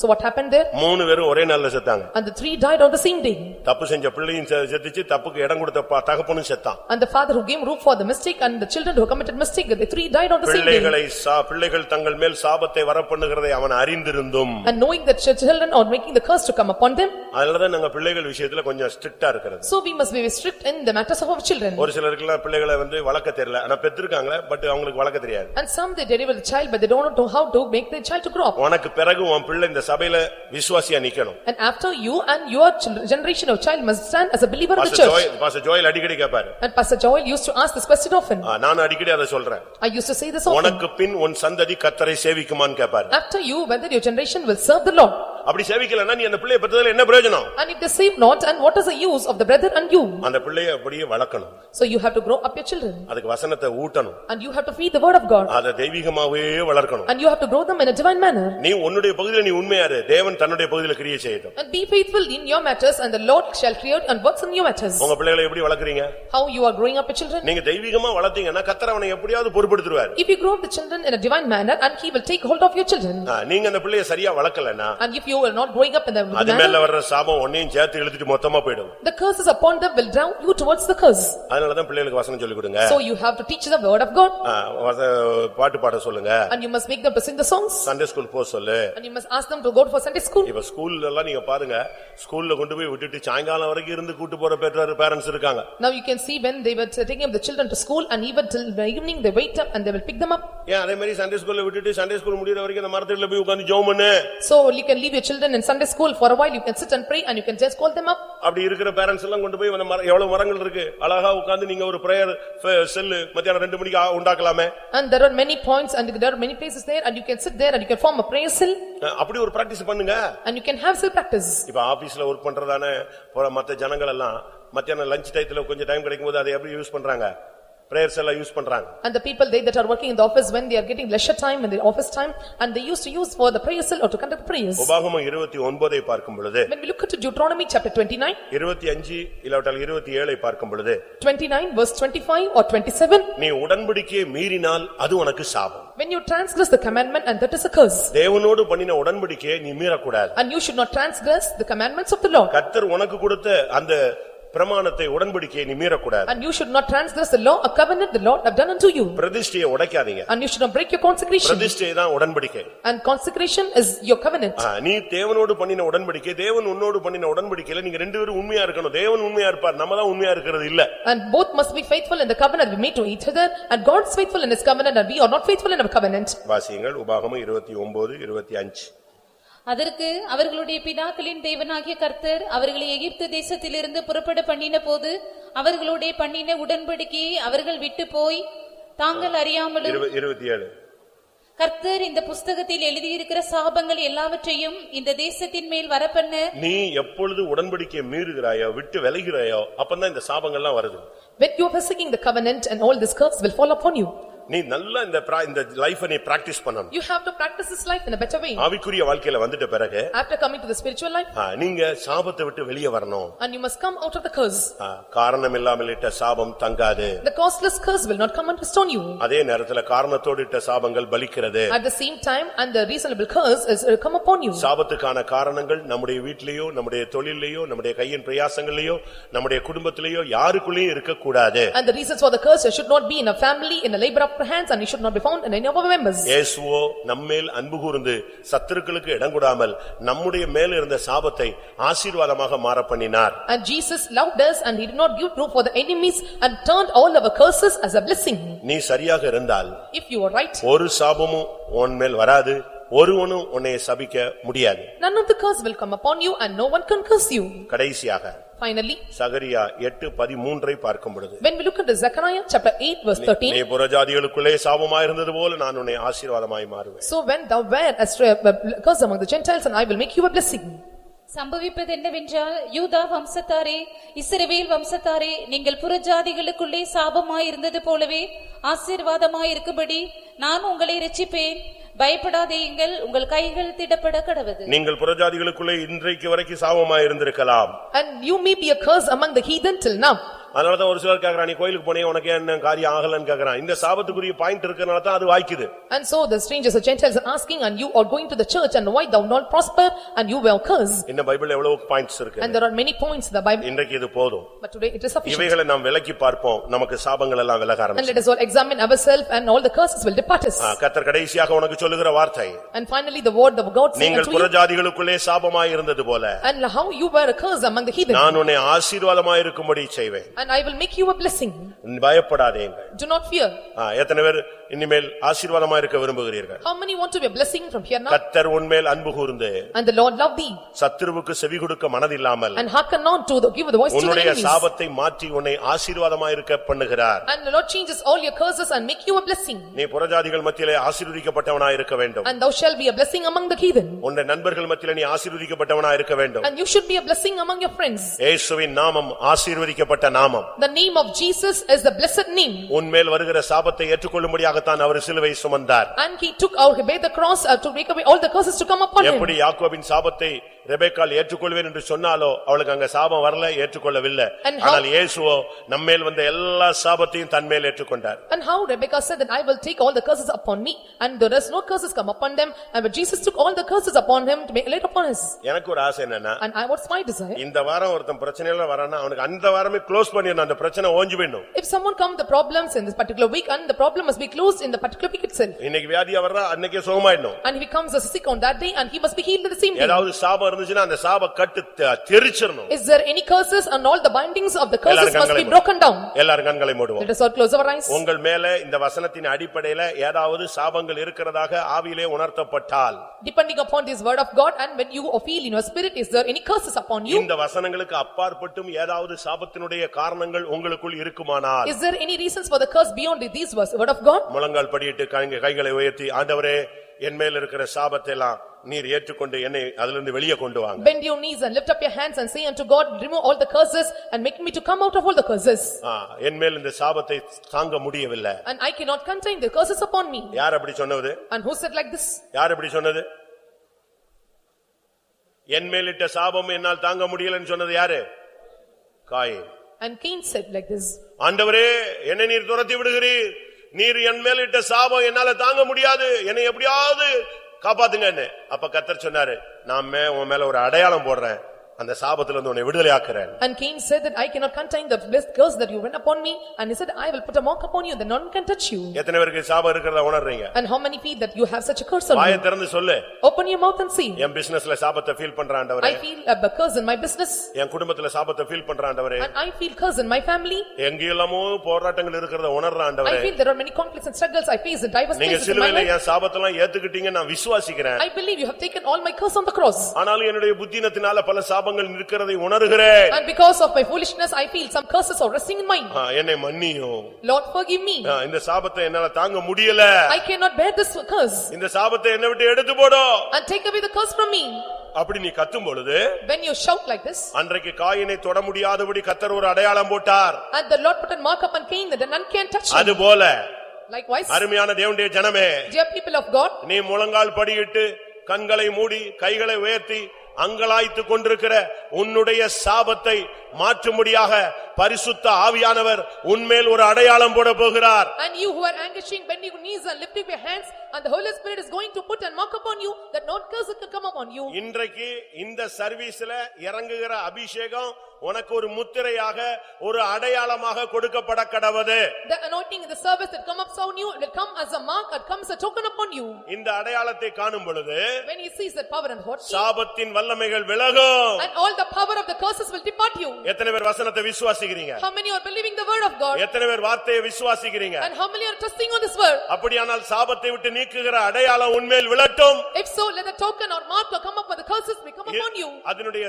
So what happened there? மூணு பேரும் ஒரே நாள்ல செத்தாங்க And the three died on the same day. தப்பு செஞ்ச பிள்ளையும் செத்துச்சு தப்புக்கு இடம் கொடுத்த தகப்பனும் செத்தான் And the father who gave room for the mistake and the children who committed mistake, the three died on the same day. பிள்ளைகளை பிள்ளைகள் தங்கள் மேல் சாபத்தை வரப்பண்ணுகிறதை அவன் அறிந்திருந்தும் And knowing that ch- children are making the curse to come upon them, அதனாலதான் நாங்க பிள்ளைகள் விஷயத்துல கொஞ்சம் ஸ்ட்ரிக்டா இருக்கிறது so we must be strict in the matters of our children. ஒரு சிலருக்குலாம் பிள்ளைகளை வந்து வளர்க்க தெரியல ஆனா பெற்றிருக்காங்களே பட் அவங்களுக்கு வளர்க்க தெரியாது And some they deliver the child but they don't know how to make the child to grow up. உனக்கு பிறகு உன் பிள்ளை இந்த சபையில விசுவாசியா நிக்கணும் And after you and your chil- generation of child must stand as a believer in the pastor church. Joel pastor Joel அடிக்கடி கேட்பாரு And Pastor Joel used to ask this question often. ஆ, நான் அடிக்கடி அதை சொல்றேன் I used to say this often. உனக்கு பின் உன் சந்ததி கத்தரை சேவிக்குமான்னு கேட்பாரு After you, whether your generation will serve the Lord. அப்படி சேவிக்கலன்னா நீ அந்த பிள்ளைய பெற்றதுல என்ன பிரயோஜனம் And if they save not, and what is the use of the brother and you? அந்த பிள்ளைய அப்படியே வளர்க்கணும் So you have to grow up your children. அதுக்கு வசனத்தை ஊட்டணும் And you have to feed the word of God. அதை தெய்வீகமாவே வளர்க்கணும் And you have to grow them in a divine manner. நீ உன்னுடைய பகுதியில நீ உண்மையாரு தேவன் தன்னுடைய பகுதியில கிரியை செய்யட்டும் And be faithful in your matters and the Lord shall create and works in your matters. உங்க பிள்ளைகளை எப்படி வளர்க்கறீங்க How you are growing up your children? நீங்க தெய்வீகமா வளர்த்தீங்கன்னா கத்தர் அவனை எப்படியாவது பொறுப்படுத்துருவார் If you grow up the children in a divine manner and he will take hold of your children. நீங்க அந்த பிள்ளைய சரியா வளர்க்கலன்னா And if you you are not growing up in the அது manner, மேல வர்ற சாபம் ஒன்னையும் சேர்த்து இழுத்துட்டு மொத்தமா போயிடும் the curses upon them will drown you towards the curse. அதனாலதான் பிள்ளைகளுக்கு வசனம் சொல்லிக் கொடுங்க So you have to teach the word of God ஆ, வச- பாட்டு பாட சொல்லுங்க and you must make them to sing the songs Sunday school போக சொல்லு and you must ask them to go for Sunday school. இப்ப ஸ்கூல்ல எல்லாம் நீங்க பாருங்க ஸ்கூல்ல கொண்டு போய் விட்டுட்டு சாயங்காலம் வரைக்கும் இருந்து கூட்டு போற பெற்றோர் பேரண்ட்ஸ் இருக்காங்க Now you can see when they were taking up the children to school and even till the evening they wait up and they will pick them up. ஏன் அதே மாதிரி சண்டே ஸ்கூல்ல விட்டுட்டு சண்டே ஸ்கூல் முடியற வரைக்கும் அந்த மரத்துல போய் உட்கார்ந்து ஜெபம் பண்ணு So you can leave your children in Sunday school for a while, you can sit and pray and you can just call them up. அப்படி இருக்கிற பேரண்ட்ஸ் எல்லாம் கொண்டு போய் அந்த மரம் எவ்வளவு மரங்கள் இருக்கு அழகா உட்கார்ந்து நீங்க ஒரு பிரேயர் செல்லு மத்தியானம் ரெண்டு மணிக்கு ஆ- உண்டாக்கலாமே And there are many points and there are many places there and you can sit there and you can form a prayer cell அப்படி ஒரு பிராக்டிஸ் பண்ணுங்க and you can have cell practice. இப்ப ஆபீஸ்ல work பண்றதானே மத்த ஜனங்கள் எல்லாம் மத்தியானம் lunch டயத்துல கொஞ்சம் டைம் கிடைக்கும் போது அதை எப்படி யூஸ் பண்றாங்க பிரேயர்ஸ் எல்லாம் யூஸ் பண்றாங்க And the people they that are working in the office when they are getting leisure time in the office time and they used to use for the prayer cell or to conduct prayers. உபாகமம் இருபத்தி ஒன்பதை பார்க்கும் பொழுது When we look at Deuteronomy chapter twenty-nine, இருபத்தி அஞ்சு இல்லாவிட்டால் இருபத்தி ஏழை பார்க்கும் பொழுது twenty-nine verse twenty-five or twenty-seven, நீ உடன்படிக்கையை மீறினால் அது உனக்கு சாபம் when you transgress the commandment and that is a curse. தேவனோடு பண்ணின உடன்படிக்கையை நீ மீறக்கூடாது And you should not transgress the commandments of the Lord. கத்தர் உனக்கு கொடுத்த அந்த பிரமாணத்தை உடன்படிக்கையை நீ மீறக்கூடாது And you should not transgress the law, a covenant the Lord have done unto you. பிரதிஷ்டையை உடைக்காதீங்க And you should not break your consecration. பிரதிஷ்டை தான் உடன்படிக்கை And consecration is your covenant. ஆ, நீ தேவனோடு பண்ணின உடன்படிக்கை தேவன் உன்னோடு பண்ணின உடன்படிக்கையில நீங்க ரெண்டு பேரும் உண்மையா இருக்கணும் தேவன் உண்மையா இருப்பார் நம்ம தான் உண்மையா இருக்கிறது இல்ல And both must be faithful in the covenant we made to each other and God is faithful in his covenant and we are not faithful in our covenant. வாசியங்கள் உபாகமம் இருபத்தி ஒன்பது இருபத்தி அஞ்சு அதற்கு அவர்களுடைய பிதாக்களின் தேவனாகிய கர்த்தர் அவர்களை எகிப்து தேசத்திலிருந்து புறப்பட பண்ணின போது அவர்களுடைய பண்ணின உடன்படிக்கையை அவர்கள் விட்டு போய் தாங்கள் அறியாமலும் இருப- இருபத்தி ஏழு கர்த்தர் இந்த புஸ்தகத்தில் எழுதியிருக்கிற சாபங்கள் எல்லாவற்றையும் இந்த தேசத்தின் மேல் வரப்பண்ண நீ எப்பொழுது உடன்படிக்கையை மீறுகிறாயோ விட்டு விலகிறாயோ அப்பதான் இந்த சாபங்கள்லாம் வருது When you are forsaking the covenant and all this curse will fall upon you. நீ நல்லா இந்த இந்த லைஃப நீ பிராக்டிஸ் பண்ணணும் You have to practice this life in a better way. ஆவிக்குரிய வாழ்க்கையில வந்துட்ட பிறகு After coming to the spiritual life நீங்க சாபத்தை விட்டு வெளியே வரணும் and you must come out of the curse. காரணம் இல்லாமல் இட்ட சாபம் தங்காது The causeless curse will not come and restore you. அதே நேரத்துல காரணத்தோடு இட்ட சாபங்கள் பலிக்கிறது At the same time and the reasonable curse is uh, come upon you. சாபத்துக்கான காரணங்கள் நம்முடைய வீட்டிலேயோ நம்முடைய தொழிலையோ நம்முடைய கையின் பிரயாசங்களிலேயோ நம்முடைய குடும்பத்திலேயோ யாருக்குள்ளேயும் இருக்கக்கூடாது And the reasons for the curse should not be in a family, in a labor of our hands and it should not be found in any of our members. இயேசுவோ நம்மேல் அன்பு கூர்ந்து சத்துருக்களுக்கு இடம் கொடாமல் நம்முடைய மேல் இருந்த சாபத்தை ஆசீர்வாதமாக மாற பண்ணினார் And Jesus loved us and he did not give room for the enemies and turned all our curses as a blessing. நீ சரியாக இருந்தால் If you are right, ஒரு சாபமும் உன் மேல் வராது ஒருவனும் உன்னை சபிக்க முடியாது none of the curse will come upon you and no one can curse you. கடைசியாக Finally, சகரியா எட்டு பதிமூன்றை பார்க்கும் பொழுது when we look at Zechariah chapter 8 verse நீ 13, புறஜாதிகளுக்குள்ளே சாபமாயிருந்தது போல நான் உன்னை ஆசீர்வாதமாய் மாறுவேன் So when thou were a stra- a curse among the Gentiles and I will make you a blessing. சம்பவிப்பது என்னவென்றால் யூதா வம்சத்தாரே இஸ்ரவேல் வம்சத்தாரே நீங்கள் புறஜாதிகளுக்குள்ளே சாபமாயிருந்தது போலவே ஆசீர்வாதமாயிருக்கும்படி நான் உங்களை இரட்சிப்பேன் பயப்படாதேயுங்கள் உங்கள் கைகள் திடப்பட கடவது நீங்கள் புறஜாதிகளுக்குள்ளே இன்றைக்கு வரைக்கும் சாபமாய் இருந்திருக்கலாம் And you may be a curse among the heathen till now. அதனாலதான் ஒரு சிலர் கேக்குறான் நீ கோயிலுக்கு போனே உனக்கு என்ன காரியம் ஆகலன்னு கேக்குறான் இந்த சாபத்துக்குரிய பாயிண்ட் இருக்கறனால தான் அது வாய்க்குது And so the strangers or Gentiles are asking and you are going to the church and why thou not prosper and you will curse. இந்த பைபிள்ல எவ்வளவு பாயிண்ட்ஸ் இருக்கு And there are many points in the Bible, இன்றைக்கு இது போதும் but today it is sufficient. இவைகளை நாம் விலக்கி பார்ப்போம் நமக்கு சாபங்கள் எல்லாம் விலக And ஆரம்பிச்சு let us all examine ourselves and all the curses will depart us. கத்தர் கடைசியாக உனக்கு சொல்லுகிற வார்த்தை And finally the word of God saying நீங்கள் புறஜாதிகளுக்குள்ளே சாபமாய் இருந்தது போல and how you were a curse among the heathen. நான் உன்னை ஆசீர்வாதமாய் இருக்கும்படி செய்வேன் And I will make you a blessing. பயப்படாதேங்கள் Do not fear. ஆ, எத்தனை பேர் இனிமேல் ஆசீர்வாதமா இருக்க விரும்புகிறீர்கள் How many want to be a blessing from here now? கத்தர் உன்மேல் அன்பு கூர்ந்து And the Lord love thee சத்துருவுக்கு செவி கொடுக்க மனதில்லாமல் and hearken not to the, give the voice to the உன்னுடைய enemies. சாபத்தை மாற்றி உன்னை ஆசீர்வாதமா இருக்க பண்ணுகிறார் And the Lord changes all your curses and make you a blessing. நீ புறஜாதிகள் மத்தியிலே ஆசீர்வதிக்கப்பட்டவனா இருக்க வேண்டும் And thou shalt be a blessing among the heathen. உன்னுடைய நண்பர்கள் மத்தியிலே நீ ஆசீர்வதிக்கப்பட்டவனா இருக்க வேண்டும் And you should be a blessing among your friends. இயேசுவின் நாமம் ஆசீர்வதிக்கப்பட்ட நாமம் The name of Jesus is the blessed name. உன்மேல் வருகிற சாபத்தை ஏற்றுக்கொள்ளும்படியாகத்தான் அவர் சிலுவை சுமந்தார் And he took he bear the cross uh, to take away all the curses to come upon him. எப்படி யாக்கோபின் சாபத்தை ரெபேக்கால் ஏற்றுக்கொள்வேன் என்று சொன்னாலோ அவளுக்கு அங்க சாபம் வரல ஏற்றுக்கொள்ளவில்லை And how- ஆனால் இயேசுவோ நம்மேல் வந்த எல்லா சாபத்தையும் தன்மேல் ஏற்றுக்கொண்டார் And how Rebecca said that I will take all the curses upon me and there is no curses come upon them and but Jesus took all the curses upon him to make laid upon us. எனக்கு ஒரு ஆசை என்னன்னா And I, what's my desire? இந்த வாரம் ஒருத்தன் பிரச்சனையில வரானா அவனுக்கு அந்த வாரமே க்ளோஸ் பண்ணிடணும் அந்த பிரச்சனை ஓஞ்சு போயிடும் If someone come the problems in this particular week and the problem must be closed in the particular week itself. இன்னைக்கு வியாதியா வர்றா அன்னைக்கே சுகமாயிடணும் And he comes as sick on that day and he must be healed the same day. ஏதாவது சாபம் இருந்துச்சுன்னா அந்த சாப கட்டு தெ- தெரிச்சிடணும் Is there any curses and all the bindings of the curses must be broken down? எல்லாரும் கண்களை மூடுவோம் Let us all close our eyes. உங்கள் மேல இந்த வசனத்தின் அடிப்படையில ஏதாவது சாபங்கள் இருக்கிறதாக ஆவியிலே உணர்த்தப்பட்டால் Depending upon this word of God and when you feel in your spirit, is there any curses upon you? இந்த வசனங்களுக்கு அப்பாற்பட்டும் ஏதாவது சாபத்தினுடைய காரணங்கள் உங்களுக்குள் இருக்குமானால் Is there any reasons for the curse beyond these words, word of God? முழங்கால் படியிட்டு கைகளை உயர்த்தி ஆண்டவரே என் மேல் இருக்கிற சாபத்தை எல்லாம் நீர் ஏற்றுக்கொண்டு என்னை அதிலிருந்து வெளியே கொண்டு வாங்க Bend your knees and lift up your hands and say unto God, remove all the curses and make me to come out of all the curses. என் மேல் இந்த சாபத்தை தாங்க முடியவில்லை And I cannot contain the curses upon me. யார் அப்படி சொன்னது And who said like this? யார் அப்படி சொன்னது என் மேலிட்ட சாபம் என்னால் தாங்க முடியலன்னு சொன்னது யாரு Cain And Cain said like this. ஆண்டவரே என்னை நீர் துரத்தி விடுகிறீர் நீர் என் மேலிட்ட சாபம் என்னால தாங்க முடியாது. என்னை எப்படியாவது காப்பாத்துங்கன்னு அப்ப கத்தர் சொன்னாரு நான் மே- உன் மேல ஒரு அடையாளம் போடுறேன். அந்த சாபத்துல இருந்து உன்னை விடுதலை ஆக்குறேன் And Cain said that I cannot contain the blessed curse that you went upon me. And he said, I will put a mark upon you, then none can touch you. எத்தனை பேருக்கு சாபம் இருக்கிறத உணர்றீங்க And how many feel that you have such a curse on வாயை you? திறந்து சொல்லு Open your mouth and see. என் பிசினஸ்ல சாபத்தை feel பண்ற ஆண்டவரே I feel a curse in my business என் குடும்பத்துல சாபத்தை ஃபீல் பண்ற ஆண்டவரே and I feel curse in my family. எங்கெல்லாமோ போராட்டங்கள் இருக்கிறத உணர்ற I ஆண்டவரே feel there are many conflicts and struggles I face in diverse நீங்க places in my சிலுவையில life. என் சாபத்தெல்லாம் ஏத்துக்கிட்டீங்க நான் விசுவாசிக்கிறேன் I believe you have taken all my curse on the cross. ஆனாலும் என்னுடைய புத்தினத்தினால பல சாபங்கள் இருக்கிறதை உணர்கிறேன் And because of my foolishness, I feel some curses are resting in mine. ஆ, என்னை மன்னியும் Lord forgive me. ஆ, இந்த சாபத்தை என்னால தாங்க முடியல I cannot bear this curse. இந்த சாபத்தை என்னை விட்டு எடுத்து போடும் And take away the curse from me. அப்படி நீ கத்தும் பொழுது When you shout like this, அன்றைக்கு காயினை தொட முடியாதபடி கத்தர் ஒரு அடையாளம் போட்டார் and the Lord put a mark upon Cain that none can touch him. அது போல Likewise, அருமையான தேவனுடைய ஜனமே dear people of God, நீ முழங்கால் படியிட்டு கண்களை மூடி கைகளை உயர்த்தி அங்கலாய்த்துக் கொண்டிருக்கிற உன்னுடைய சாபத்தை மாற்றும்படியாக பரிசுத்த ஆவியானவர் உன்மேல் ஒரு அடையாளம் போட போகிறார் and you who are anguishing, bending your knees and lifting your hands, and the Holy Spirit is going to put a mark upon you that no curse can come upon you. இன்றைக்கு இந்த சர்வீஸ்ல இறங்குகிற அபிஷேகம் உனக்கு ஒரு முத்திரையாக ஒரு அடையாளமாக கொடுக்கப்பட கடவது The anointing in the service that come upon you will come as a mark, it comes a token upon you. இந்த அடையாளத்தை காணும் பொழுது When he sees that power and authority, சாபத்தின் வல்லமைகள் விலகும் and all the power of the curses will depart you. எத்தனை பேர் வசனத்தை விசுவாசிக்கிறீங்க How many are believing the word of God? எத்தனை பேர் வார்த்தையை விசுவாசிக்கிறீங்க And how many are trusting on this word? அப்படியானால் சாபத்தை விட்டு நீக்குகிற அடையாளம் உன்மேல் விழட்டும் If so, let the token or mark or come up with the curses may come upon you. அதனுடைய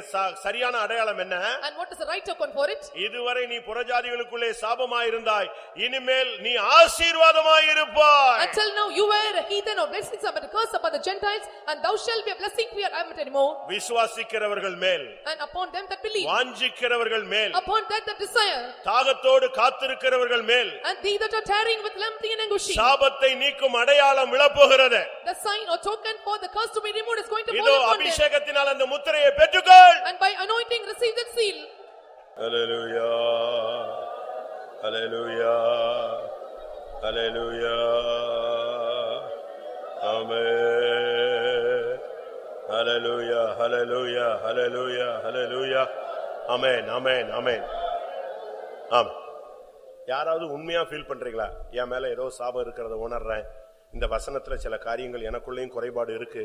சரியான அடையாளம் என்ன And what is the right token for it? இதுவரை நீ புறஜாதிகளுக்குள்ளே சாபமாயிருந்தாய் இனிமேல் நீ ஆசீர்வாதமாயிருப்பாய் Until now, you were a heathen or blessings upon the curse upon the Gentiles, and thou shalt be a blessing for your anymore. விசுவாசிக்கிறவர்கள் மேல் And upon them that believe, வாஞ்சிக்கிறவர்கள் மேல் upon that that desire, தாகத்தோடு காத்திருக்கிறவர்கள் மேல் and thee that are tarrying with lamenting and anguishing. சாபத்தை நீக்கும் அடையாளம் விழப்போகிறது The sign or token for the curse to be removed is going to இதோ fall upon them. அபிஷேகத்தினால் அந்த முத்திரையை பெற்றுக்கொள் And by anointing, receive that seal. Hallelujah. Hallelujah. Hallelujah. Amen. Hallelujah. Hallelujah. Hallelujah. Hallelujah. Amen. Amen. Amen. ஆம். யாராவது உண்மையா feel பண்றீங்களா என் மேல ஏதோ சாபம் இருக்கிறத உணர்றேன் இந்த வசனத்துல சில காரியங்கள் எனக்குள்ளேயும் குறைபாடு இருக்கு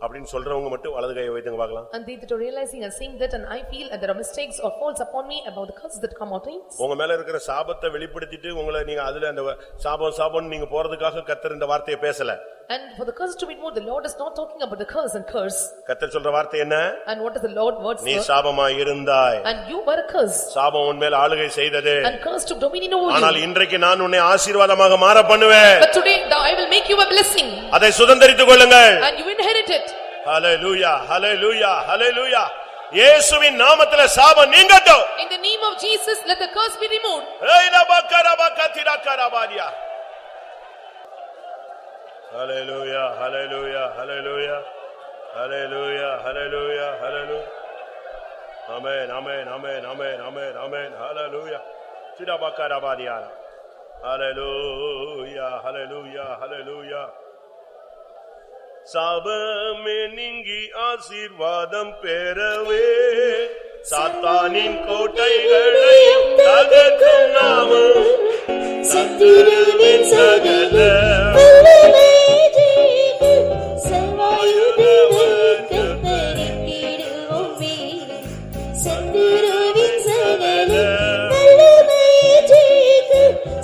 அப்படின்னு சொல்றவங்க மட்டும் வலது கையை வைத்துங்க பார்க்கலாம் And they that are realizing and seeing that, and I feel that there are mistakes or faults upon me about the curses that come out in. உங்க மேல இருக்கிற சாபத்தை வெளிப்படுத்திட்டு உங்களை நீங்க அதுல அந்த சாபம் சாபம் நீங்க போறதுக்காக கத்தர் இந்த வார்த்தையை பேசல And for the curse to be removed, the Lord is not talking about the curse and curse. கத்தர் சொல்ற வார்த்தை என்ன And what is the Lord words நீ? சாபமாய் இருந்தாய் And you were a curse, சாபம் உன்மேல் ஆளுகை செய்தது and curse took dominion over ஆனால் you. இன்றைக்கு நான் உன்னை ஆசீர்வாதமாக மாற பண்ணுவேன் But today, I will make you a blessing, அதை சுதந்தரித்துக் கொள்ளுங்கள் and you inherit it. ஹalleluya ஹalleluya ஹalleluya இயேசுவின் நாமத்திலே சாபம் நீங்கட்டும் In the name of Jesus, let the curse be removed. ஏய் நபக்கரபக்கத்திர கரபாரியா. Hallelujah, hallelujah, hallelujah, hallelujah, hallelujah, hallelujah. Amen, amen, amen, amen, amen, amen, hallelujah. சிடபக்கரபாரியா. Hallelujah, hallelujah, hallelujah. சாபமே நீங்கி ஆசீர்வாதம் பெறவே சாத்தானின் கோட்டைகளை தகர்க்கும் நாமம் சத்துருவின் சகல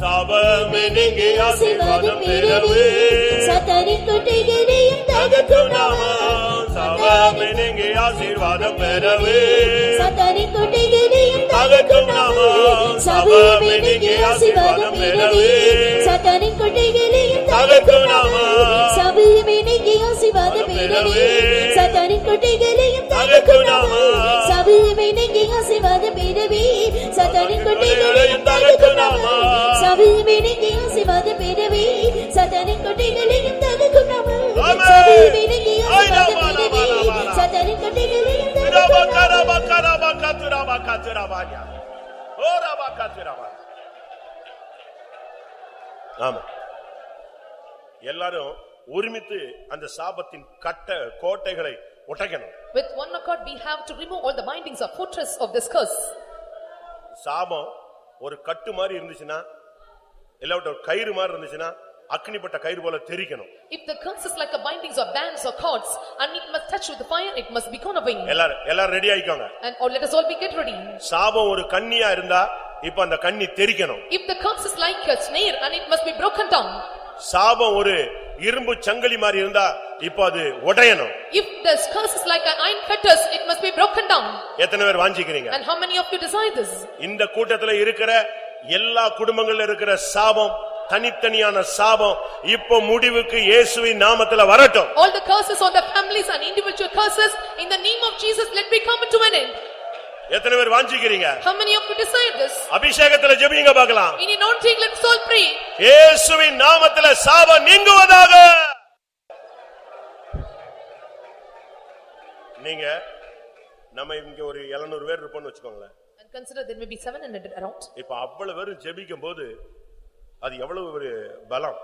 சாபமே நீங்கி ஆசீர்வாதம் பெறவே சாத்தானின் கோட்டைகளையும் தகர்க்கும் நாமம். சாபமே நீங்கி ஆசீர்வாதம் பெறவே சாத்தானின் கோட்டைகளையும் தகர்க்கும் நாமம். சபையுமே நீங்கி ஆசீர்வாதம் பெறவே சாத்தானின் கோட்டைகளையும் தகர்க்கும் நாமம் சபையுமே நீங்கி ஆசீர்வாதம் பெறவே சாத்தானின் கோட்டைகளையும் ஆமா. எல்லாரும் ஒருமித்து அந்த சாபத்தின் கட்ட கோட்டைகளை உடைக்கணும் With one accord, we have to remove all the bindings of fortress of this curse. சாபம் ஒரு கட்டு மாதிரி இருந்துச்சுன்னா இல்லாவிட்ட ஒரு கயிறு மாதிரி இருந்துச்சுன்னா அக்னிப்பட்ட கயிறு போல தெரிக்கணும் If the curse is like a bindings of bands or cords, and it must touch with the fire, it must be gone away. எல்லாரும் எல்லாரும் ரெடி ஆயிக்கோங்க And or let us all be get ready. சாபம் ஒரு கன்னியா இருந்தா இப்ப அந்த கன்னி தெரிக்கணும் If the curse is like a snare, and it must be broken down. சாபம் ஒரு இரும்பு சங்கிலி மாதிரி இருந்தா இப்ப அது உடையணும் If the curse is like an iron fetters, it must be broken down. எத்தனை பேர் வாஞ்சிக்கிறீங்க And how many of you desire this? இந்த கூட்டத்துல இருக்கிற எல்லா குடும்பங்கள்ல இருக்கிற சாபம் தனித்தனியான சாபம் இப்போ முடிவுக்கு இயேசுவின் நாமத்துல வரட்டும் All the curses on the families and individual curses, in the name of Jesus, let me come to an end. எத்தனை பேர் வாஞ்சிக்கிறீங்க How many of you desire this? அபிஷேகத்துல ஜெபிங்க பார்க்கலாம் In anointing, let us all pray. இயேசுவின் நாமத்துல சாபம் நீங்குவதாக நீங்க நம்ம இங்க ஒரு 700 பேர் இருப்போம்னு வச்சுக்கோங்களேன் And consider there may be seven hundred around. இப்ப அவ்வளவு பேரும் ஜெபிக்கும் போது அது எவ்வளவு ஒரு பலம்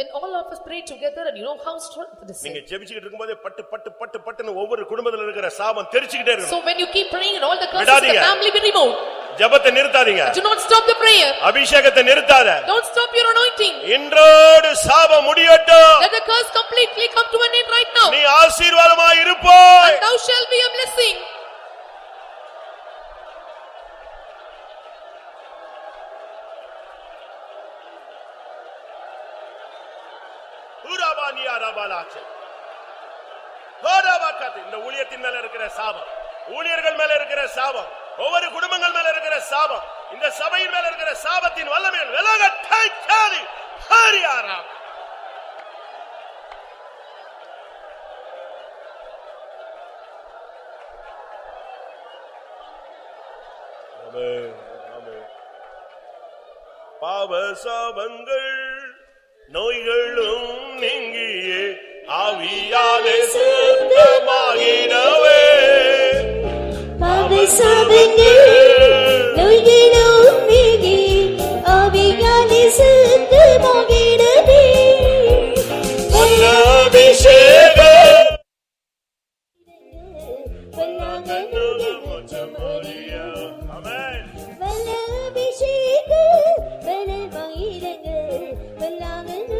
When all of us pray together and you know how strong it is. நீங்க ஜெபிச்சுக்கிட்டு இருக்கும்போதே பட்டு பட்டு பட்டு பட்டுன்னு ஒவ்வொரு குடும்பத்துல இருக்கிற சாபம் தெரிச்சுக்கிட்டே இருக்கும் So when you keep praying and all the curses, the விடாதீங்க. family will remove. ஜெபத்தை நிறுத்தாதீங்க Do not stop the prayer. அபிஷேகத்தை நிறுத்தாத Don't stop your anointing. இன்றோடு சாபம் முடியட்டும் Let the curse completely come to an end right now. நீ ஆசீர்வாதமாய் இருப்போய் And thou shalt be a blessing. இந்த ஊழியத்தின் மேல இருக்கிற சாபம். ஊழியர்கள் மேல இருக்கிற சாபம். ஒவ்வொரு குடும்பங்கள் மேல இருக்கிற சாபம். இந்த சபையின் மேல இருக்கிற சாபத்தின் வல்லமையில் விலகட்டாய் ஹரியாராம் பாவ சாபங்கள் நோய்களும் நீங்கியே ஆவியாலே சுத்தமாகினவே. பாவ சாபங்கள் அபிஷேகம்,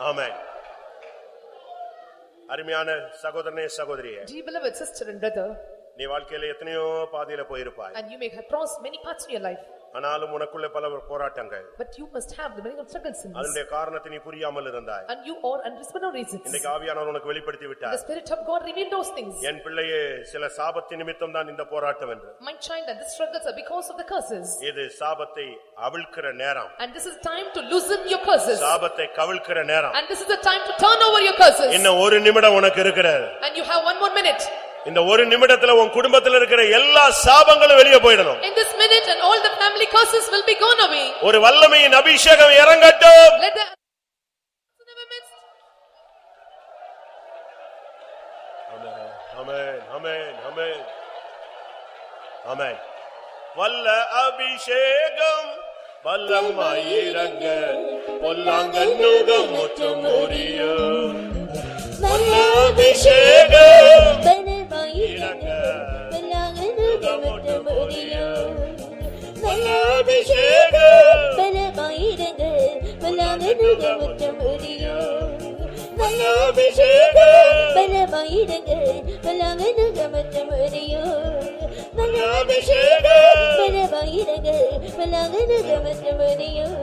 Amen. அருமையான சகோதரனே சகோதரியே Dear beloved sister and brother, நீ வாழ்க்கையில எத்தனையோ பாதையில போயிருப்பாய் and you may have crossed many parts in your life, ஆனாலும் உனக்குள்ள பல போராட்டங்கள் but you must have the many struggles in this. அதனுடைய காரணத்தை நீ புரியாமல் இருந்தாய் And you are and for no reasons. இன்னைக்கு ஆவியானவர் உனக்கு வெளிப்படுத்தி The விட்டார் spirit of God revealed those things. என் பிள்ளையே சில சாபத்தின் நிமித்தம் தான் இந்த போராட்டம் என்று My child, and the struggles are because of the curses. இது சாபத்தை அவிழ்க்கிற நேரம் And this is time to loosen your curses. சாபத்தை கவிழ்க்கிற நேரம் And this is the time to turn over your curses. இன்னும் ஒரு நிமிடம் உனக்கு இருக்கிறது And you have one more minute. இந்த ஒரு நிமிடத்துல உன் குடும்பத்துல இருக்கிற எல்லா சாபங்களும் வெளியே போயிடணும். In this minute and all the family curses will be gone away. ஒரு வல்லமையின் அபிஷேகம் இறங்கட்டும். Let the in our midst. ஆமென் ஆமென் ஆமென் ஆமென் வல்ல அபிஷேகம் வல்லமாயிரங்க பொல்லாங்கன்னுகம் முற்றும் வல்ல அபிஷேகம் பலமாயிரங்க பல்லாங்கனுகமற்ற முடியும் அபிஷேகம் பலமாயிரங்க பல்லாங்கனுகமற்ற முடியும் அபிஷேகம் பலமாயிரங்க பல்லாங்கனுகமற்ற முடியும் அபிஷேகம் பலமாயிரங்க பல்லாங்கனுகமற்ற முடியும்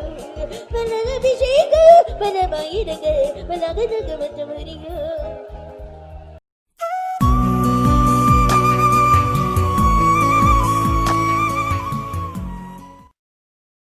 பலஅபிஷேக பலமாயிரங்க பல்லாங்கனுகமற்ற முடியும்